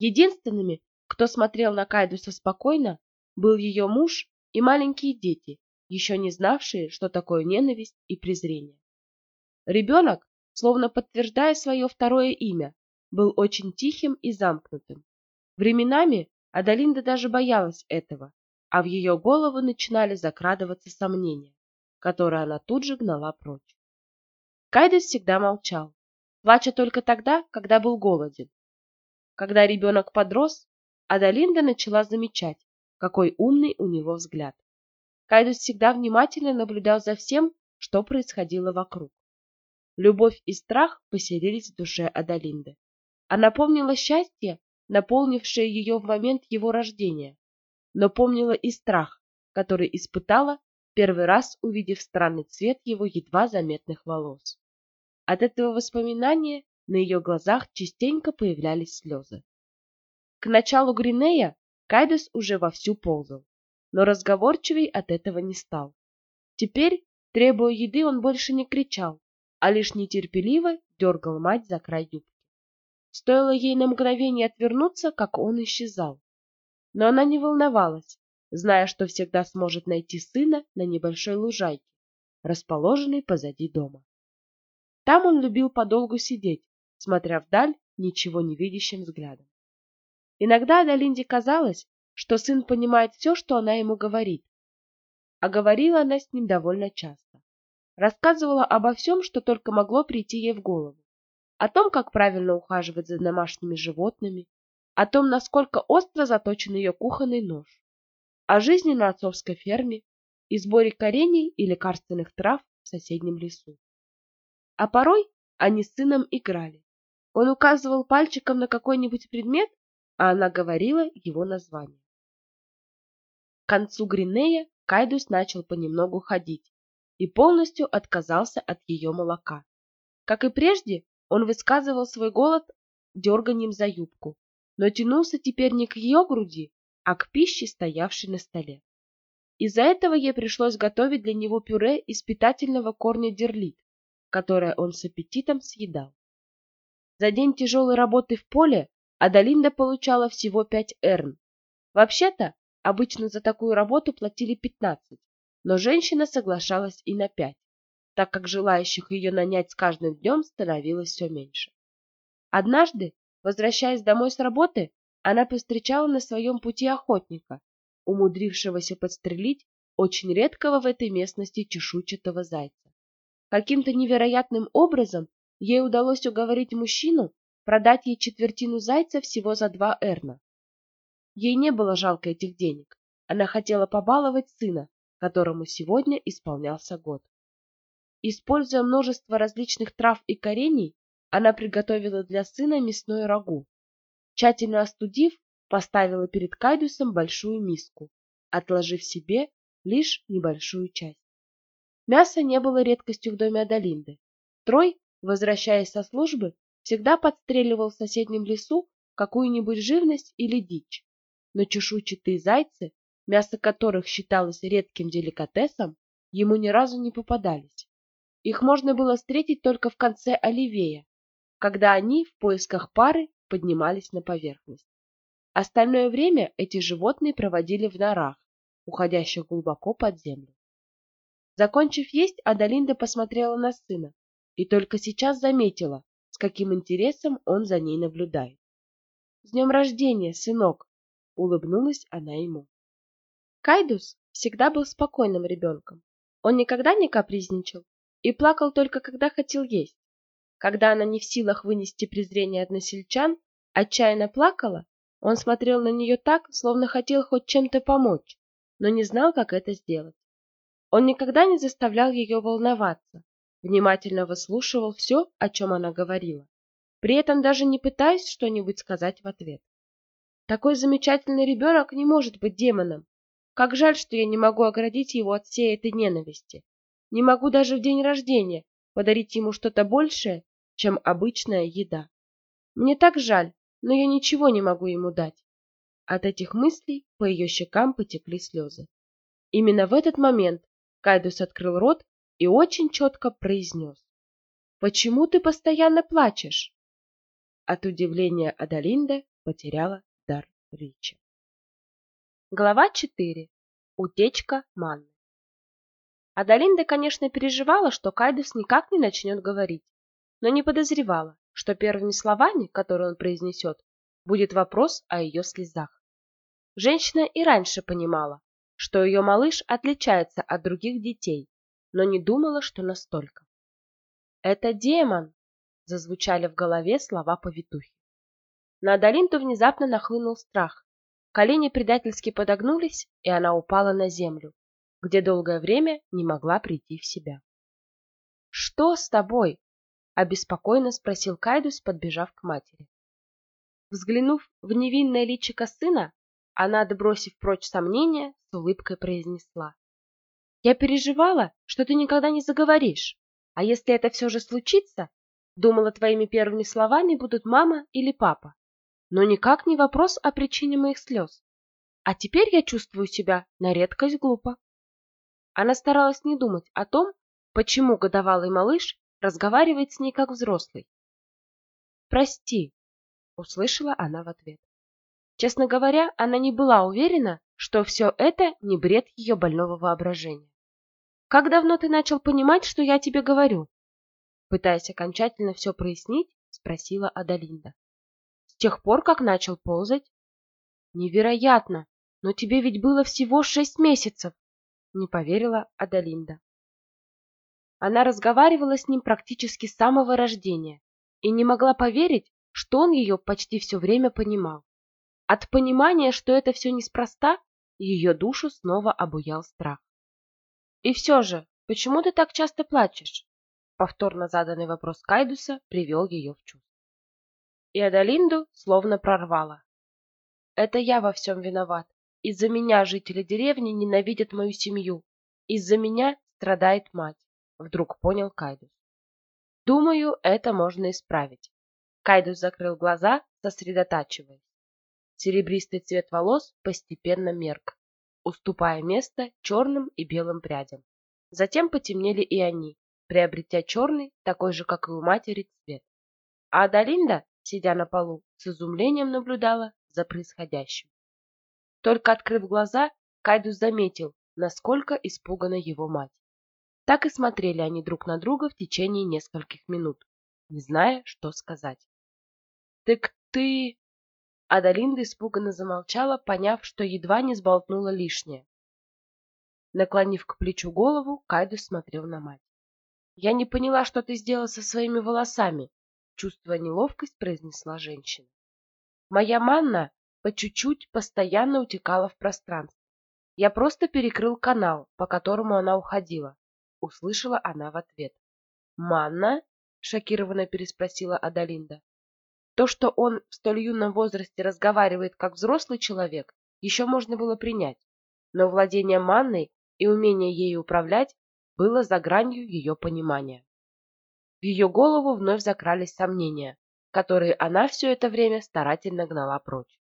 Единственными, кто смотрел на Кайдуса спокойно, был ее муж и маленькие дети, еще не знавшие, что такое ненависть и презрение. Ребенок, словно подтверждая свое второе имя, был очень тихим и замкнутым. Временами Адалинда даже боялась этого, а в ее голову начинали закрадываться сомнения, которые она тут же гнала прочь. Кайдус всегда молчал, плача только тогда, когда был голоден, когда ребенок подрос, Адалинда начала замечать, какой умный у него взгляд. Кайдус всегда внимательно наблюдал за всем, что происходило вокруг. Любовь и страх поселились в душе Адалинды. Она помнила счастье, наполнившее ее в момент его рождения, но помнила и страх, который испытала, первый раз увидев странный цвет его едва заметных волос. От этого воспоминания на ее глазах частенько появлялись слезы. К началу Гринея Кайдес уже вовсю ползал, но разговорчивей от этого не стал. Теперь, требуя еды, он больше не кричал, а лишь нетерпеливо дергал мать за край юбки. Стоило ей на мгновение отвернуться, как он исчезал. Но она не волновалась, зная, что всегда сможет найти сына на небольшой лужайке, расположенной позади дома. Там он любил подолгу сидеть, смотря вдаль ничего не видящим взглядом. Иногда Адалинде казалось, что сын понимает все, что она ему говорит. А говорила она с ним довольно часто. Рассказывала обо всем, что только могло прийти ей в голову. О том, как правильно ухаживать за домашними животными, о том, насколько остро заточен ее кухонный нож, о жизни на отцовской ферме и сборе корений и лекарственных трав в соседнем лесу. А порой они с сыном играли, он указывал пальчиком на какой-нибудь предмет, а она говорила его название. К концу Гринея Кайдус начал понемногу ходить и полностью отказался от ее молока. Как и прежде, он высказывал свой голод дерганием за юбку, но тянулся теперь не к ее груди, а к пище, стоявшей на столе. Из-за этого ей пришлось готовить для него пюре из питательного корня дерлит, которое он с аппетитом съедал. За день тяжелой работы в поле Адалинда получала всего пять эрн. Вообще-то, обычно за такую работу платили пятнадцать, но женщина соглашалась и на пять, так как желающих ее нанять с каждым днем становилось все меньше. Однажды, возвращаясь домой с работы, она повстречала на своем пути охотника, умудрившегося подстрелить очень редкого в этой местности чешуйчатого зайца. Каким-то невероятным образом ей удалось уговорить мужчину продать ей четвертину зайца всего за два эрна. Ей не было жалко этих денег. Она хотела побаловать сына, которому сегодня исполнялся год. Используя множество различных трав и корений, она приготовила для сына мясное рагу. Тщательно остудив, поставила перед Кайдусом большую миску, отложив себе лишь небольшую часть. Мясо не было редкостью в доме Адалинды. Трой возвращаясь со службы, всегда подстреливал в соседнем лесу какую-нибудь живность или дичь. Но чешуйчатые зайцы, мясо которых считалось редким деликатесом, ему ни разу не попадались. Их можно было встретить только в конце оливея, когда они в поисках пары поднимались на поверхность. Остальное время эти животные проводили в норах, уходящих глубоко под землю. Закончив есть, Адалинда посмотрела на сына, и только сейчас заметила, с каким интересом он за ней наблюдает. «С днем рождения, сынок!» — улыбнулась она ему. Кайдус всегда был спокойным ребенком. Он никогда не капризничал и плакал только когда хотел есть. Когда она не в силах вынести презрение односельчан, отчаянно плакала, он смотрел на нее так, словно хотел хоть чем-то помочь, но не знал, как это сделать. Он никогда не заставлял ее волноваться, внимательно выслушивал все, о чем она говорила, при этом даже не пытаясь что-нибудь сказать в ответ. Такой замечательный ребенок не может быть демоном. Как жаль, что я не могу оградить его от всей этой ненависти. Не могу даже в день рождения подарить ему что-то большее, чем обычная еда. Мне так жаль, но я ничего не могу ему дать. От этих мыслей по ее щекам потекли слезы. Именно в этот момент Кайдус открыл рот и очень четко произнес. «Почему ты постоянно плачешь?» От удивления Адалинда потеряла дар речи. Глава 4. Утечка манны. Адалинда, конечно, переживала, что Кайдус никак не начнет говорить, но не подозревала, что первыми словами, которые он произнесет, будет вопрос о ее слезах. Женщина и раньше понимала, что ее малыш отличается от других детей, но не думала, что настолько. «Это демон!» — зазвучали в голове слова повитухи. На Адалинту внезапно нахлынул страх. Колени предательски подогнулись, и она упала на землю, где долгое время не могла прийти в себя. «Что с тобой?» — обеспокоенно спросил Кайдус, подбежав к матери. Взглянув в невинное личико сына, она, отбросив прочь сомнения, с улыбкой произнесла. Я переживала, что ты никогда не заговоришь. А если это все же случится, думала, твоими первыми словами будут мама или папа. Но никак не вопрос о причине моих слез. А теперь я чувствую себя на редкость глупо. Она старалась не думать о том, почему годовалый малыш разговаривает с ней как взрослый. «Прости», — услышала она в ответ. Честно говоря, она не была уверена, что все это не бред ее больного воображения. Как давно ты начал понимать, что я тебе говорю? Пытаясь окончательно все прояснить, спросила Адалинда. С тех пор, как начал ползать? Невероятно! Но тебе ведь было всего шесть месяцев! Не поверила Адалинда. Она разговаривала с ним практически с самого рождения и не могла поверить, что он ее почти все время понимал. От понимания, что это все неспроста, ее душу снова обуял страх. И все же, почему ты так часто плачешь? Повторно заданный вопрос Кайдуса привел ее в чувство. И Адалинду словно прорвало. Это я во всем виноват. Из-за меня жители деревни ненавидят мою семью. Из-за меня страдает мать. Вдруг понял Кайдус. Думаю, это можно исправить. Кайдус закрыл глаза, сосредотачиваясь. Серебристый цвет волос постепенно мерк, уступая место черным и белым прядям. Затем потемнели и они, приобретя черный, такой же, как и у матери, цвет. А Адалинда, сидя на полу, с изумлением наблюдала за происходящим. Только открыв глаза, Кайдус заметил, насколько испугана его мать. Так и смотрели они друг на друга в течение нескольких минут, не зная, что сказать. «Так ты...» Адалинда испуганно замолчала, поняв, что едва не сболтнула лишнее. Наклонив к плечу голову, Кайдус смотрел на мать. «Я не поняла, что ты сделала со своими волосами», чувствуя неловкость, произнесла женщина. «Моя манна по чуть-чуть постоянно утекала в пространство. Я просто перекрыл канал, по которому она уходила», услышала она в ответ. «Манна?» — шокированно переспросила Адалинда. То, что он в столь юном возрасте разговаривает как взрослый человек, еще можно было принять, но владение манной и умение ею управлять было за гранью ее понимания. В ее голову вновь закрались сомнения, которые она все это время старательно гнала прочь.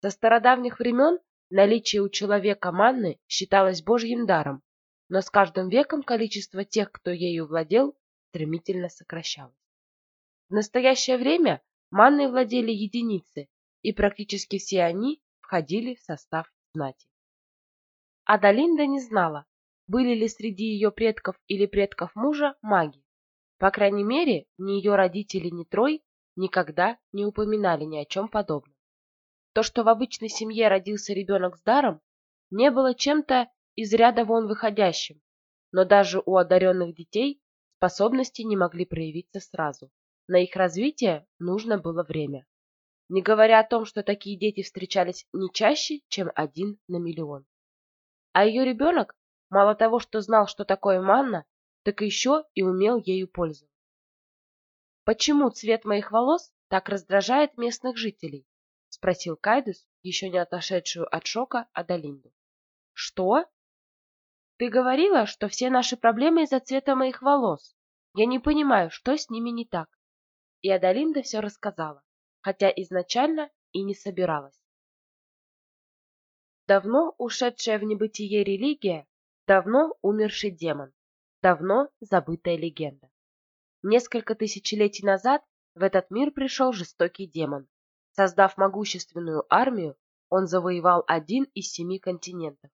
Со стародавних времен наличие у человека манны считалось божьим даром, но с каждым веком количество тех, кто ею владел, стремительно сокращалось. В настоящее время манной владели единицы, и практически все они входили в состав знати. Адалинда не знала, были ли среди ее предков или предков мужа маги. По крайней мере, ни ее родители, ни Трой никогда не упоминали ни о чем подобном. То, что в обычной семье родился ребенок с даром, не было чем-то из ряда вон выходящим, но даже у одаренных детей способности не могли проявиться сразу. На их развитие нужно было время. Не говоря о том, что такие дети встречались не чаще, чем один на миллион. А ее ребенок мало того, что знал, что такое манна, так еще и умел ею пользоваться. «Почему цвет моих волос так раздражает местных жителей?» — спросил Кайдус, еще не отошедшую от шока Адалинду. «Что?» «Ты говорила, что все наши проблемы из-за цвета моих волос. Я не понимаю, что с ними не так». И Адалинда все рассказала, хотя изначально и не собиралась. Давно ушедшая в небытие религия, давно умерший демон, давно забытая легенда. Несколько тысячелетий назад в этот мир пришел жестокий демон. Создав могущественную армию, он завоевал один из семи континентов,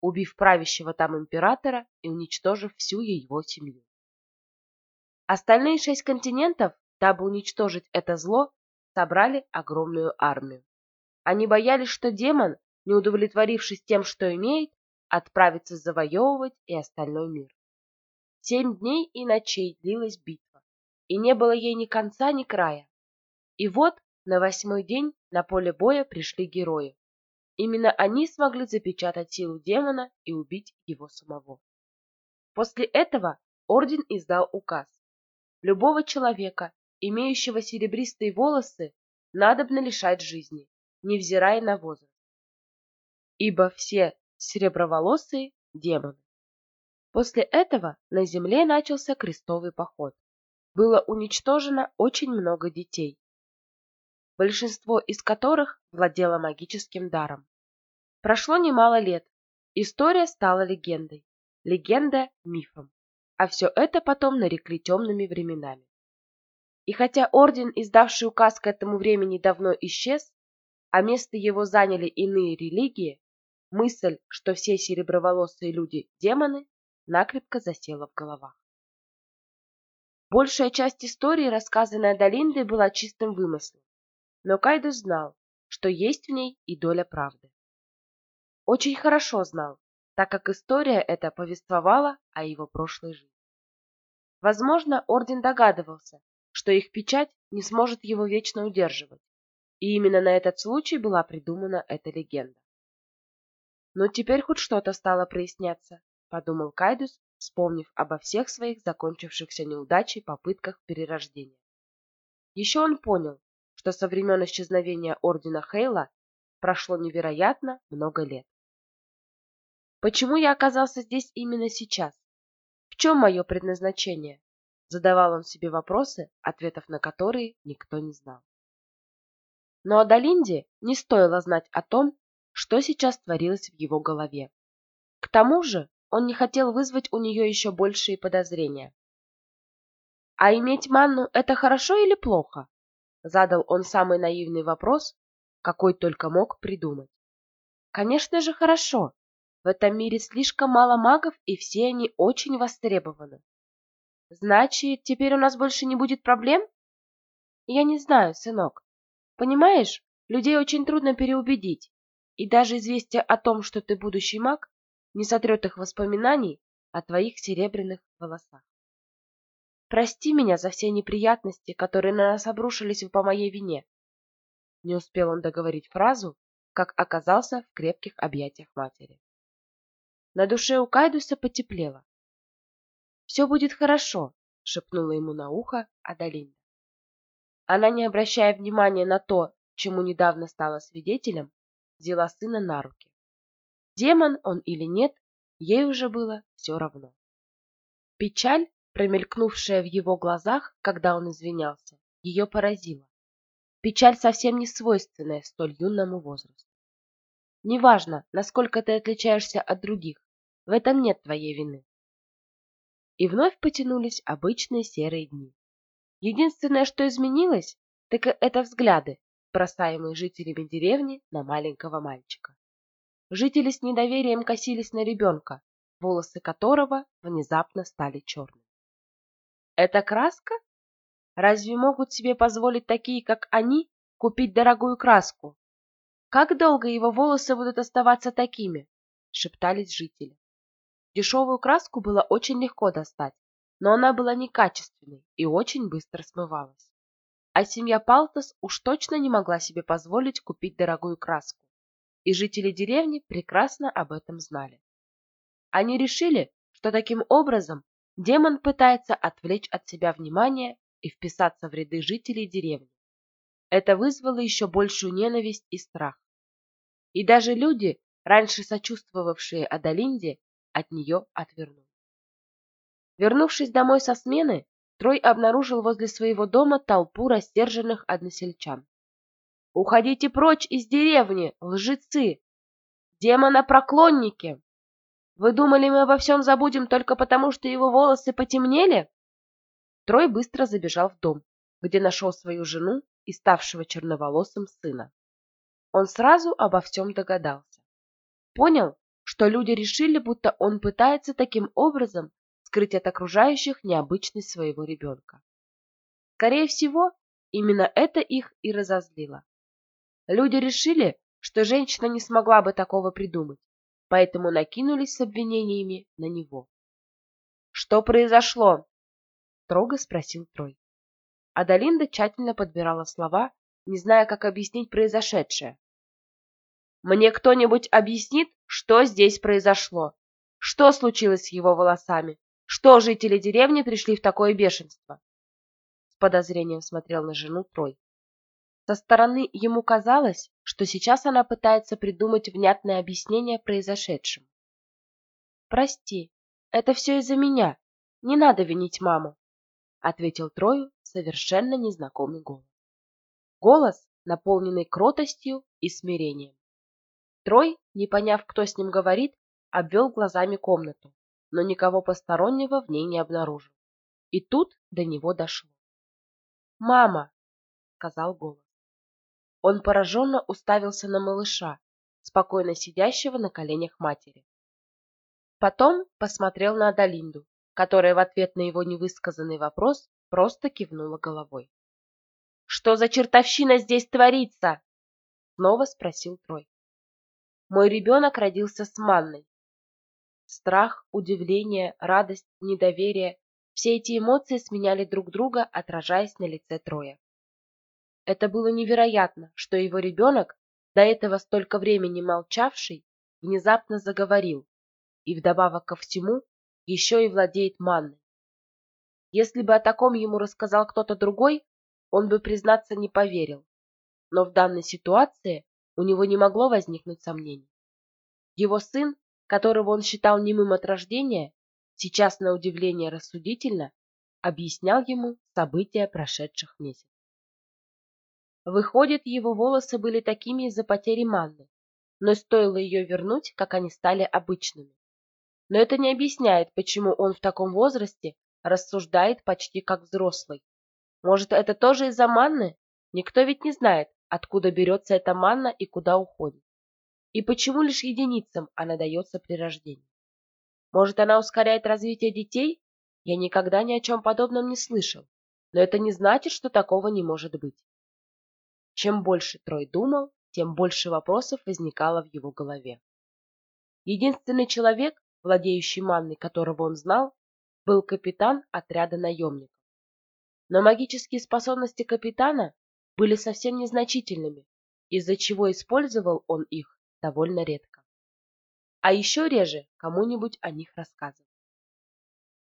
убив правящего там императора и уничтожив всю его семью. Остальные шесть континентов, дабы уничтожить это зло, собрали огромную армию. Они боялись, что демон не удовлетворившись тем, что имеет, отправиться завоевывать и остальной мир. Семь дней и ночей длилась битва, и не было ей ни конца, ни края. И вот на восьмой день на поле боя пришли герои. Именно они смогли запечатать силу демона и убить его самого. После этого орден издал указ. Любого человека, имеющего серебристые волосы, надобно лишать жизни, невзирая на возраст ибо все сереброволосые демоны. После этого на земле начался крестовый поход. Было уничтожено очень много детей, большинство из которых владело магическим даром. Прошло немало лет, история стала легендой, легенда – мифом, а все это потом нарекли темными временами. И хотя орден, издавший указ к этому времени, давно исчез, а место его заняли иные религии, Мысль, что все сереброволосые люди – демоны, накрепко засела в головах. Большая часть истории, рассказанная Долиндой, была чистым вымыслом, но Кайдус знал, что есть в ней и доля правды. Очень хорошо знал, так как история эта повествовала о его прошлой жизни. Возможно, Орден догадывался, что их печать не сможет его вечно удерживать, и именно на этот случай была придумана эта легенда. Но теперь хоть что-то стало проясняться, подумал Кайдус, вспомнив обо всех своих закончившихся неудачей попытках перерождения. Еще он понял, что со времен исчезновения Ордена Хейла прошло невероятно много лет. Почему я оказался здесь именно сейчас? В чем мое предназначение? Задавал он себе вопросы, ответов на которые никто не знал. Но Адалинде не стоило знать о том, что сейчас творилось в его голове. К тому же он не хотел вызвать у нее еще большие подозрения. «А иметь манну – это хорошо или плохо?» Задал он самый наивный вопрос, какой только мог придумать. «Конечно же хорошо. В этом мире слишком мало магов, и все они очень востребованы. Значит, теперь у нас больше не будет проблем? Я не знаю, сынок. Понимаешь, людей очень трудно переубедить. И даже известие о том, что ты будущий маг, не сотрет их воспоминаний о твоих серебряных волосах. Прости меня за все неприятности, которые на нас обрушились по моей вине. Не успел он договорить фразу, как оказался в крепких объятиях матери. На душе у Кайдуса потеплело. «Все будет хорошо», — шепнула ему на ухо Адалинда. Она, не обращая внимания на то, чему недавно стала свидетелем, взяла сына на руки. Демон он или нет, ей уже было все равно. Печаль, промелькнувшая в его глазах, когда он извинялся, ее поразила. Печаль совсем не свойственная столь юному возрасту. Неважно, насколько ты отличаешься от других, в этом нет твоей вины. И вновь потянулись обычные серые дни. Единственное, что изменилось, так это взгляды, бросаемые жителями деревни на маленького мальчика. Жители с недоверием косились на ребенка, волосы которого внезапно стали черными. Это краска? Разве могут себе позволить такие, как они, купить дорогую краску? Как долго его волосы будут оставаться такими? Шептались жители. Дешевую краску было очень легко достать, но она была некачественной и очень быстро смывалась. А семья Палтас уж точно не могла себе позволить купить дорогую краску, и жители деревни прекрасно об этом знали. Они решили, что таким образом демон пытается отвлечь от себя внимание и вписаться в ряды жителей деревни. Это вызвало еще большую ненависть и страх. И даже люди, раньше сочувствовавшие Адалинде, от нее отвернулись. Вернувшись домой со смены, Трой обнаружил возле своего дома толпу рассерженных односельчан. «Уходите прочь из деревни, лжецы! Демона-проклонники! Вы думали, мы обо всем забудем только потому, что его волосы потемнели?» Трой быстро забежал в дом, где нашел свою жену и ставшего черноволосым сына. Он сразу обо всем догадался. Понял, что люди решили, будто он пытается таким образом скрыть от окружающих необычность своего ребенка. Скорее всего, именно это их и разозлило. Люди решили, что женщина не смогла бы такого придумать, поэтому накинулись с обвинениями на него. «Что произошло?» — строго спросил Трой. Адалинда тщательно подбирала слова, не зная, как объяснить произошедшее. «Мне кто-нибудь объяснит, что здесь произошло? Что случилось с его волосами? Что жители деревни пришли в такое бешенство? С подозрением смотрел на жену Трой. Со стороны ему казалось, что сейчас она пытается придумать внятное объяснение произошедшему. «Прости, это все из-за меня. Не надо винить маму», — ответил Трою совершенно незнакомый голос. Голос, наполненный кротостью и смирением. Трой, не поняв, кто с ним говорит, обвел глазами комнату, но никого постороннего в ней не обнаружил. И тут до него дошло. «Мама!» — сказал голос. Он пораженно уставился на малыша, спокойно сидящего на коленях матери. Потом посмотрел на Адалинду, которая в ответ на его невысказанный вопрос просто кивнула головой. «Что за чертовщина здесь творится?» Снова спросил Трой. Мой ребенок родился с манной. Страх, удивление, радость, недоверие – все эти эмоции сменяли друг друга, отражаясь на лице Троя. Это было невероятно, что его ребенок, до этого столько времени молчавший, внезапно заговорил, и вдобавок ко всему еще и владеет манной. Если бы о таком ему рассказал кто-то другой, он бы, признаться, не поверил. Но в данной ситуации у него не могло возникнуть сомнений. Его сын, которого он считал немым от рождения, сейчас на удивление рассудительно объяснял ему события прошедших месяцев. Выходит, его волосы были такими из-за потери манны, но стоило ее вернуть, как они стали обычными. Но это не объясняет, почему он в таком возрасте рассуждает почти как взрослый. Может, это тоже из-за манны? Никто ведь не знает, откуда берется эта манна и куда уходит. И почему лишь единицам она дается при рождении? Может, она ускоряет развитие детей? Я никогда ни о чем подобном не слышал, но это не значит, что такого не может быть. Чем больше Трой думал, тем больше вопросов возникало в его голове. Единственный человек, владеющий манной, которого он знал, был капитан отряда наемников. Но магические способности капитана были совсем незначительными, из-за чего использовал он их довольно редко. А еще реже кому-нибудь о них рассказывал.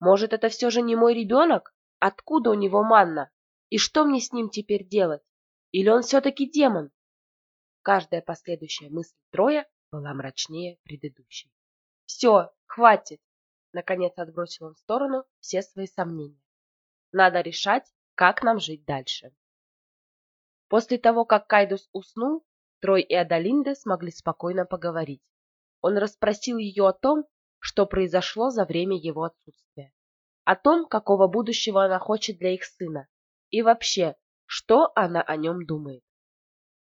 Может, это все же не мой ребенок? Откуда у него манна? И что мне с ним теперь делать? Или он все-таки демон? Каждая последующая мысль Троя была мрачнее предыдущей. «Все, хватит!» Наконец отбросил он в сторону все свои сомнения. «Надо решать, как нам жить дальше». После того, как Кайдус уснул, Трой и Адалинда смогли спокойно поговорить. Он расспросил ее о том, что произошло за время его отсутствия, о том, какого будущего она хочет для их сына, и вообще, что она о нем думает.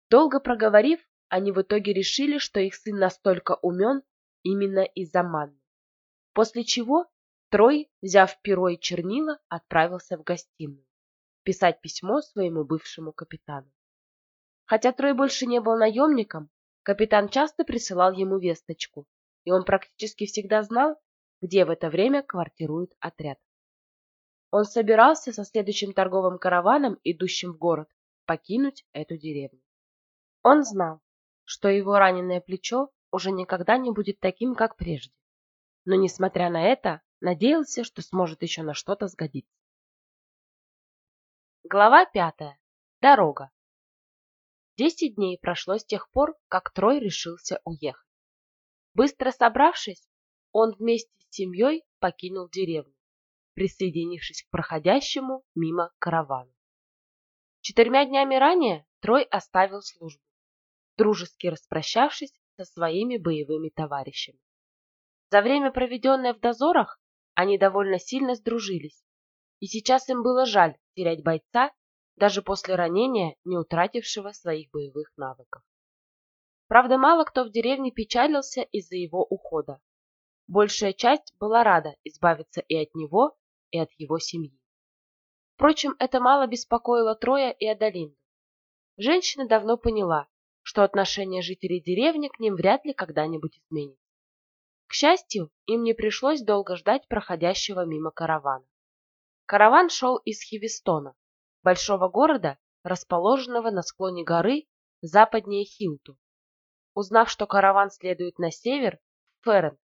Долго проговорив, они в итоге решили, что их сын настолько умен именно из-за манны. После чего Трой, взяв перо и чернила, отправился в гостиную писать письмо своему бывшему капитану. Хотя Трой больше не был наемником, капитан часто присылал ему весточку, и он практически всегда знал, где в это время квартирует отряд. Он собирался со следующим торговым караваном, идущим в город, покинуть эту деревню. Он знал, что его раненое плечо уже никогда не будет таким, как прежде, но, несмотря на это, надеялся, что сможет еще на что-то сгодиться. Глава пятая. Дорога. Десять дней прошло с тех пор, как Трой решился уехать. Быстро собравшись, он вместе с семьей покинул деревню присоединившись к проходящему мимо каравану. Четырьмя днями ранее Трой оставил службу, дружески распрощавшись со своими боевыми товарищами. За время, проведенное в дозорах, они довольно сильно сдружились, и сейчас им было жаль терять бойца, даже после ранения, не утратившего своих боевых навыков. Правда, мало кто в деревне печалился из-за его ухода. Большая часть была рада избавиться и от него, и от его семьи. Впрочем, это мало беспокоило Троя и Адалинду. Женщина давно поняла, что отношение жителей деревни к ним вряд ли когда-нибудь изменится. К счастью, им не пришлось долго ждать проходящего мимо каравана. Караван шел из Хивистона, большого города, расположенного на склоне горы западнее Хилту. Узнав, что караван следует на север, в Ферент,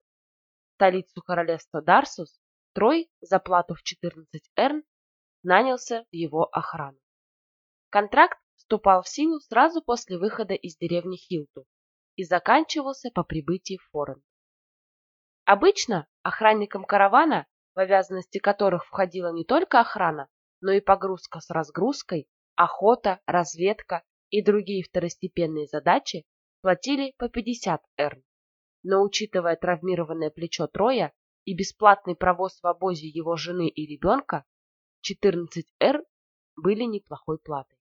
столицу королевства Дарсус, Трой за плату в 14 эрн нанялся в его охрану. Контракт вступал в силу сразу после выхода из деревни Хилту и заканчивался по прибытии в Форен. Обычно охранникам каравана, в обязанности которых входила не только охрана, но и погрузка с разгрузкой, охота, разведка и другие второстепенные задачи, платили по 50 эрн. Но учитывая травмированное плечо Троя, и бесплатный провоз в обозе его жены и ребенка, 14Р были неплохой платой.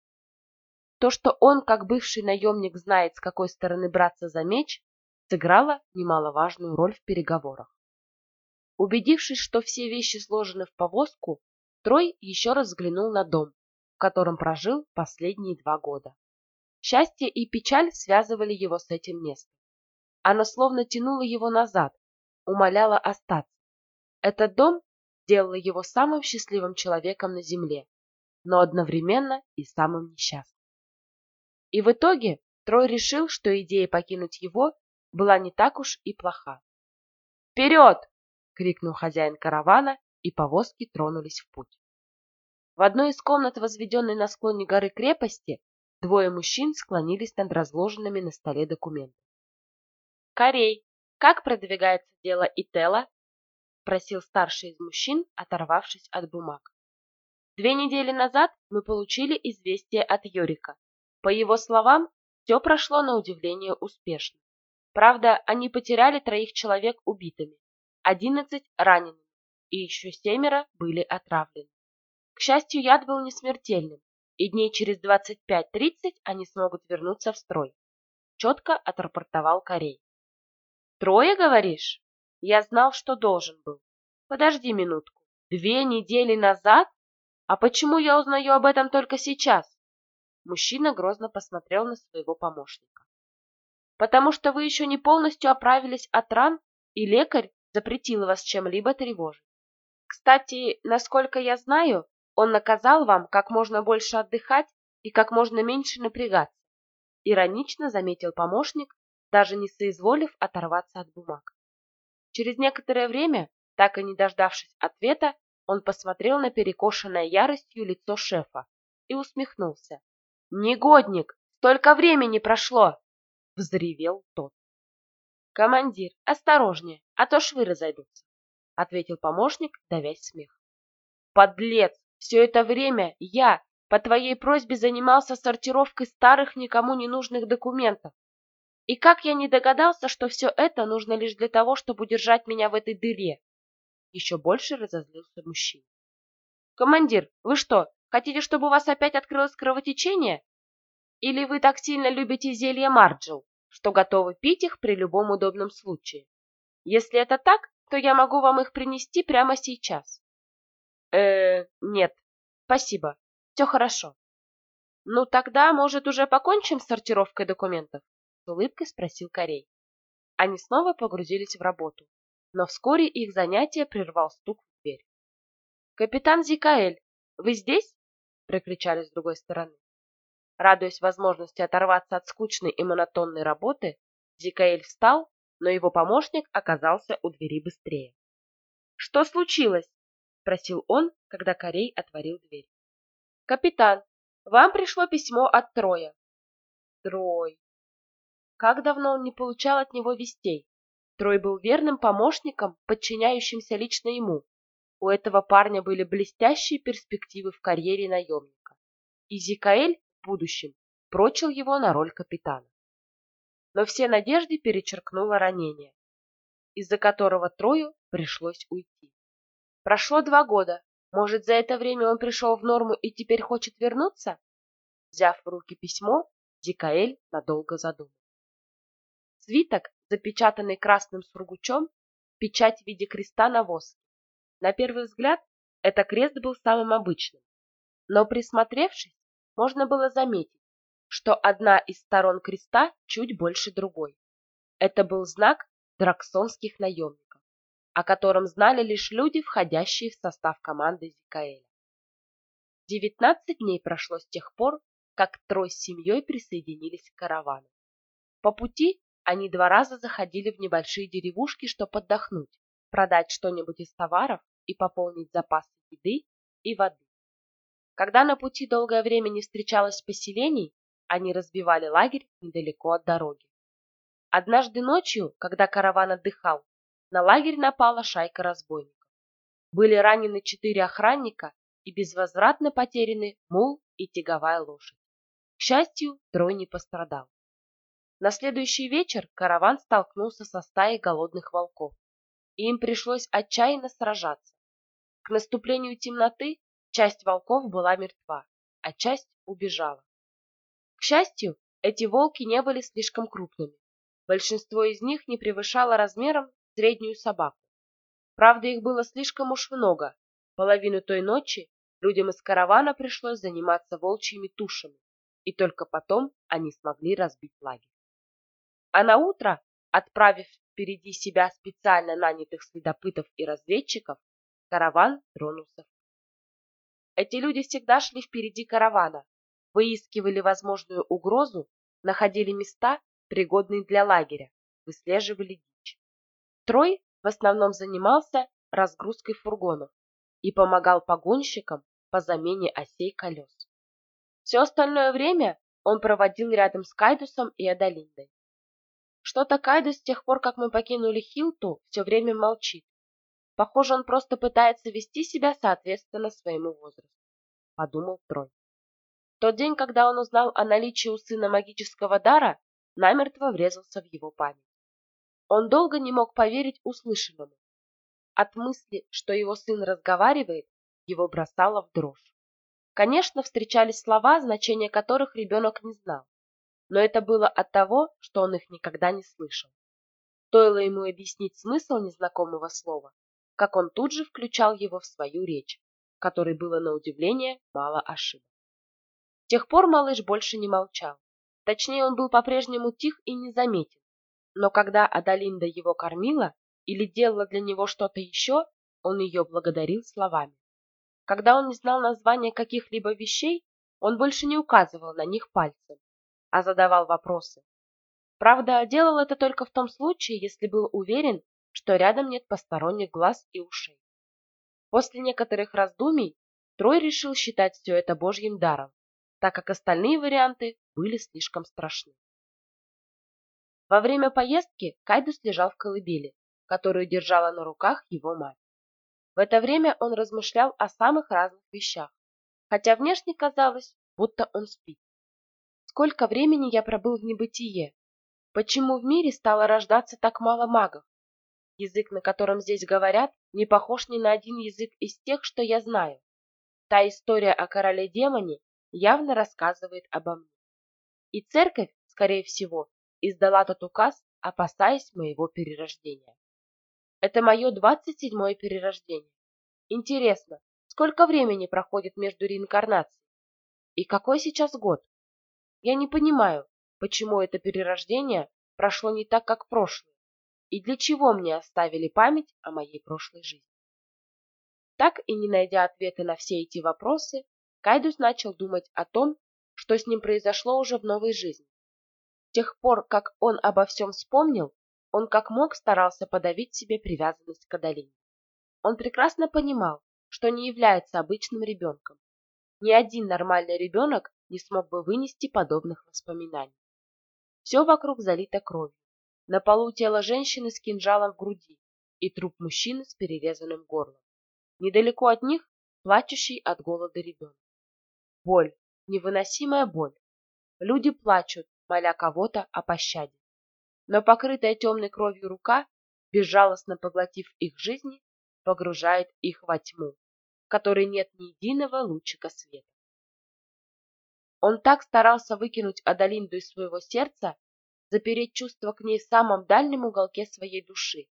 То, что он, как бывший наемник, знает, с какой стороны браться за меч, сыграло немаловажную роль в переговорах. Убедившись, что все вещи сложены в повозку, Трой еще раз взглянул на дом, в котором прожил последние два года. Счастье и печаль связывали его с этим местом. Оно словно тянуло его назад, умоляла остаться. Этот дом делал его самым счастливым человеком на земле, но одновременно и самым несчастным. И в итоге Трой решил, что идея покинуть его была не так уж и плоха. «Вперед!» — крикнул хозяин каравана, и повозки тронулись в путь. В одной из комнат, возведенной на склоне горы крепости, Двое мужчин склонились над разложенными на столе документами. «Корей, как продвигается дело Итела?» — просил старший из мужчин, оторвавшись от бумаг. Две недели назад мы получили известие от Юрика. По его словам, все прошло на удивление успешно. Правда, они потеряли троих человек убитыми, одиннадцать ранеными, и еще семеро были отравлены. К счастью, яд был не смертельным, и дней через 25-30 они смогут вернуться в строй. Четко отрапортовал Корей. Трое, говоришь? Я знал, что должен был. Подожди минутку. Две недели назад? А почему я узнаю об этом только сейчас? Мужчина грозно посмотрел на своего помощника. Потому что вы еще не полностью оправились от ран, и лекарь запретил вас чем-либо тревожить. Кстати, насколько я знаю, он наказал вам как можно больше отдыхать и как можно меньше напрягаться. Иронично заметил помощник, даже не соизволив оторваться от бумаг. Через некоторое время, так и не дождавшись ответа, он посмотрел на перекошенное яростью лицо шефа и усмехнулся. «Негодник! Столько времени прошло!» — взревел тот. «Командир, осторожнее, а то швы разойдутся», — ответил помощник, давясь смех. «Подлец! Все это время я по твоей просьбе занимался сортировкой старых никому не нужных документов. И как я не догадался, что все это нужно лишь для того, чтобы удержать меня в этой дыре? Еще больше разозлился мужчина. Командир, вы что, хотите, чтобы у вас опять открылось кровотечение? Или вы так сильно любите зелья Марджил, что готовы пить их при любом удобном случае? Если это так, то я могу вам их принести прямо сейчас э нет, спасибо, все хорошо. Ну тогда, может, уже покончим с сортировкой документов? С улыбкой спросил Корей. Они снова погрузились в работу, но вскоре их занятие прервал стук в дверь. «Капитан Зикаэль, вы здесь?» — прокричали с другой стороны. Радуясь возможности оторваться от скучной и монотонной работы, Зикаэль встал, но его помощник оказался у двери быстрее. «Что случилось?» спросил он, когда Корей отворил дверь. Капитан, вам пришло письмо от Троя. Трой. Как давно он не получал от него вестей? Трой был верным помощником, подчиняющимся лично ему. У этого парня были блестящие перспективы в карьере наемника. И Зикаэль в будущем прочил его на роль капитана. Но все надежды перечеркнуло ранение, из-за которого Трою пришлось уйти. Прошло два года. Может, за это время он пришел в норму и теперь хочет вернуться? Взяв в руки письмо, Дикаэль надолго задумал. Свиток, запечатанный красным сургучом, печать в виде креста на воске. На первый взгляд, это крест был самым обычным. Но присмотревшись, можно было заметить, что одна из сторон креста чуть больше другой. Это был знак драксонских наемников о котором знали лишь люди, входящие в состав команды Зикаэля. Девятнадцать дней прошло с тех пор, как Трой с семьей присоединились к каравану. По пути они два раза заходили в небольшие деревушки, чтобы отдохнуть, продать что-нибудь из товаров и пополнить запасы еды и воды. Когда на пути долгое время не встречалось поселений, они разбивали лагерь недалеко от дороги. Однажды ночью, когда караван отдыхал, на лагерь напала шайка разбойников. Были ранены четыре охранника и безвозвратно потеряны мул и тяговая лошадь. К счастью, Трой не пострадал. На следующий вечер караван столкнулся со стаей голодных волков, и им пришлось отчаянно сражаться. К наступлению темноты часть волков была мертва, а часть убежала. К счастью, эти волки не были слишком крупными. Большинство из них не превышало размером среднюю собаку. Правда, их было слишком уж много. Половину той ночи людям из каравана пришлось заниматься волчьими тушами, и только потом они смогли разбить лагерь. А на утро, отправив впереди себя специально нанятых следопытов и разведчиков, караван тронулся. Эти люди всегда шли впереди каравана, выискивали возможную угрозу, находили места, пригодные для лагеря, выслеживали Трой в основном занимался разгрузкой фургонов и помогал погонщикам по замене осей колес. Все остальное время он проводил рядом с Кайдусом и Адалиндой. Что-то Кайдус с тех пор, как мы покинули Хилту, все время молчит. Похоже, он просто пытается вести себя соответственно своему возрасту, подумал Трой. Тот день, когда он узнал о наличии у сына магического дара, намертво врезался в его память. Он долго не мог поверить услышанному. От мысли, что его сын разговаривает, его бросало в дрожь. Конечно, встречались слова, значения которых ребенок не знал, но это было от того, что он их никогда не слышал. Стоило ему объяснить смысл незнакомого слова, как он тут же включал его в свою речь, которой было на удивление мало ошибок. С тех пор малыш больше не молчал. Точнее, он был по-прежнему тих и незаметен. Но когда Адалинда его кормила или делала для него что-то еще, он ее благодарил словами. Когда он не знал названия каких-либо вещей, он больше не указывал на них пальцем, а задавал вопросы. Правда, делал это только в том случае, если был уверен, что рядом нет посторонних глаз и ушей. После некоторых раздумий Трой решил считать все это божьим даром, так как остальные варианты были слишком страшны. Во время поездки Кайдус лежал в колыбели, которую держала на руках его мать. В это время он размышлял о самых разных вещах, хотя внешне казалось, будто он спит. Сколько времени я пробыл в небытие? Почему в мире стало рождаться так мало магов? Язык, на котором здесь говорят, не похож ни на один язык из тех, что я знаю. Та история о короле-демоне явно рассказывает обо мне. И церковь, скорее всего, издала тот указ, опасаясь моего перерождения. Это мое двадцать седьмое перерождение. Интересно, сколько времени проходит между реинкарнацией? И какой сейчас год? Я не понимаю, почему это перерождение прошло не так, как прошлое, и для чего мне оставили память о моей прошлой жизни. Так и не найдя ответы на все эти вопросы, Кайдус начал думать о том, что с ним произошло уже в новой жизни. С тех пор, как он обо всем вспомнил, он как мог старался подавить себе привязанность к Адалине. Он прекрасно понимал, что не является обычным ребенком. Ни один нормальный ребенок не смог бы вынести подобных воспоминаний. Все вокруг залито кровью. На полу тело женщины с кинжалом в груди и труп мужчины с перерезанным горлом. Недалеко от них плачущий от голода ребенок. Боль, невыносимая боль. Люди плачут, моля кого-то о пощаде но покрытая темной кровью рука, безжалостно поглотив их жизни, погружает их во тьму, в которой нет ни единого лучика света. Он так старался выкинуть Адалинду из своего сердца, запереть чувство к ней в самом дальнем уголке своей души.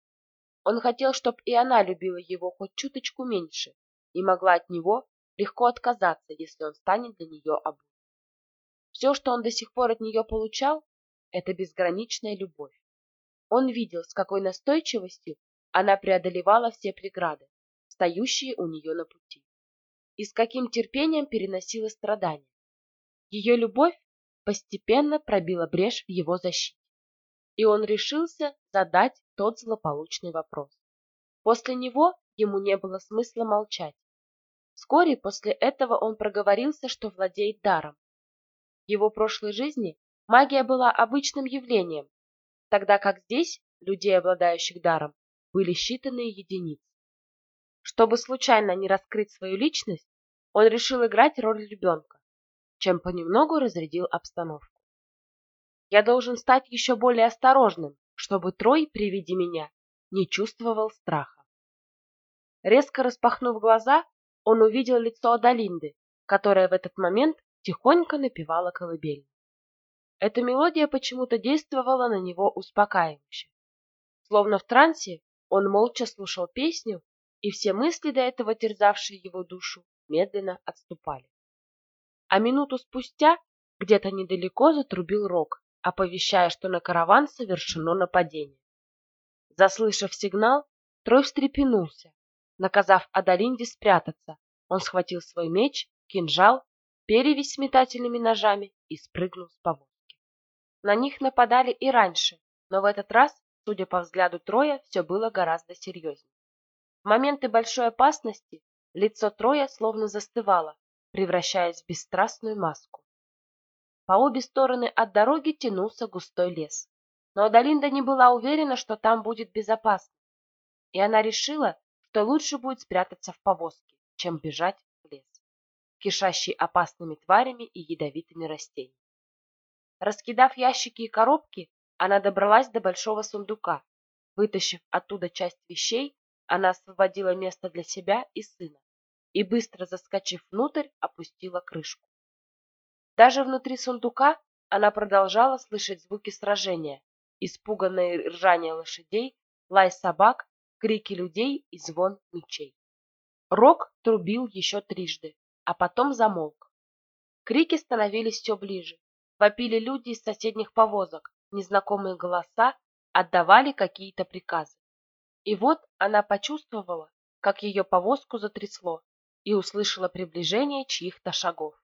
Он хотел, чтобы и она любила его хоть чуточку меньше и могла от него легко отказаться, если он станет для нее обузой. Все, что он до сих пор от нее получал, это безграничная любовь. Он видел, с какой настойчивостью она преодолевала все преграды, стоящие у нее на пути, и с каким терпением переносила страдания. Ее любовь постепенно пробила брешь в его защите, и он решился задать тот злополучный вопрос. После него ему не было смысла молчать. Вскоре после этого он проговорился, что владеет даром. В его прошлой жизни Магия была обычным явлением, тогда как здесь людей, обладающих даром, были считанные единицы. Чтобы случайно не раскрыть свою личность, он решил играть роль ребенка, чем понемногу разрядил обстановку. Я должен стать еще более осторожным, чтобы Трой при виде меня не чувствовал страха. Резко распахнув глаза, он увидел лицо Адалинды, которая в этот момент тихонько напевала колыбель. Эта мелодия почему-то действовала на него успокаивающе. Словно в трансе, он молча слушал песню, и все мысли, до этого терзавшие его душу, медленно отступали. А минуту спустя где-то недалеко затрубил рог, оповещая, что на караван совершено нападение. Заслышав сигнал, Трой встрепенулся. Наказав Адалинде спрятаться, он схватил свой меч, кинжал, перевязь с метательными ножами и спрыгнул с поводка. На них нападали и раньше, но в этот раз, судя по взгляду Троя, все было гораздо серьезнее. В моменты большой опасности лицо Троя словно застывало, превращаясь в бесстрастную маску. По обе стороны от дороги тянулся густой лес. Но Адалинда не была уверена, что там будет безопасно, и она решила, что лучше будет спрятаться в повозке, чем бежать в лес, кишащий опасными тварями и ядовитыми растениями. Раскидав ящики и коробки, она добралась до большого сундука. Вытащив оттуда часть вещей, она освободила место для себя и сына и, быстро заскочив внутрь, опустила крышку. Даже внутри сундука она продолжала слышать звуки сражения, испуганное ржание лошадей, лай собак, крики людей и звон мечей. Рок трубил еще трижды, а потом замолк. Крики становились все ближе. Вопили люди из соседних повозок, незнакомые голоса отдавали какие-то приказы. И вот она почувствовала, как ее повозку затрясло, и услышала приближение чьих-то шагов.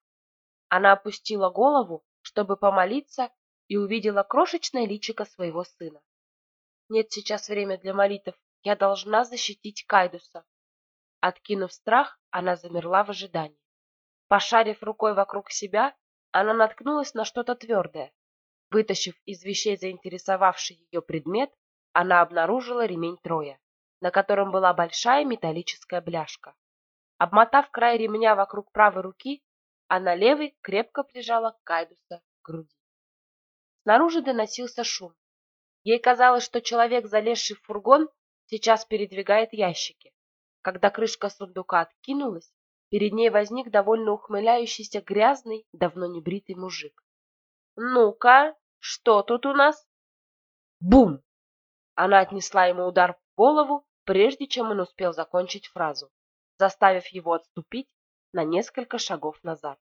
Она опустила голову, чтобы помолиться, и увидела крошечное личико своего сына. Нет сейчас время для молитв, я должна защитить Кайдуса. Откинув страх, она замерла в ожидании. Пошарив рукой вокруг себя, она наткнулась на что-то твердое. Вытащив из вещей заинтересовавший ее предмет, она обнаружила ремень Троя, на котором была большая металлическая бляшка. Обмотав край ремня вокруг правой руки, она левой крепко прижала Кайдуса к груди. Снаружи доносился шум. Ей казалось, что человек, залезший в фургон, сейчас передвигает ящики. Когда крышка сундука откинулась, перед ней возник довольно ухмыляющийся грязный, давно не бритый мужик. «Ну-ка, что тут у нас?» Бум! Она отнесла ему удар в голову, прежде чем он успел закончить фразу, заставив его отступить на несколько шагов назад.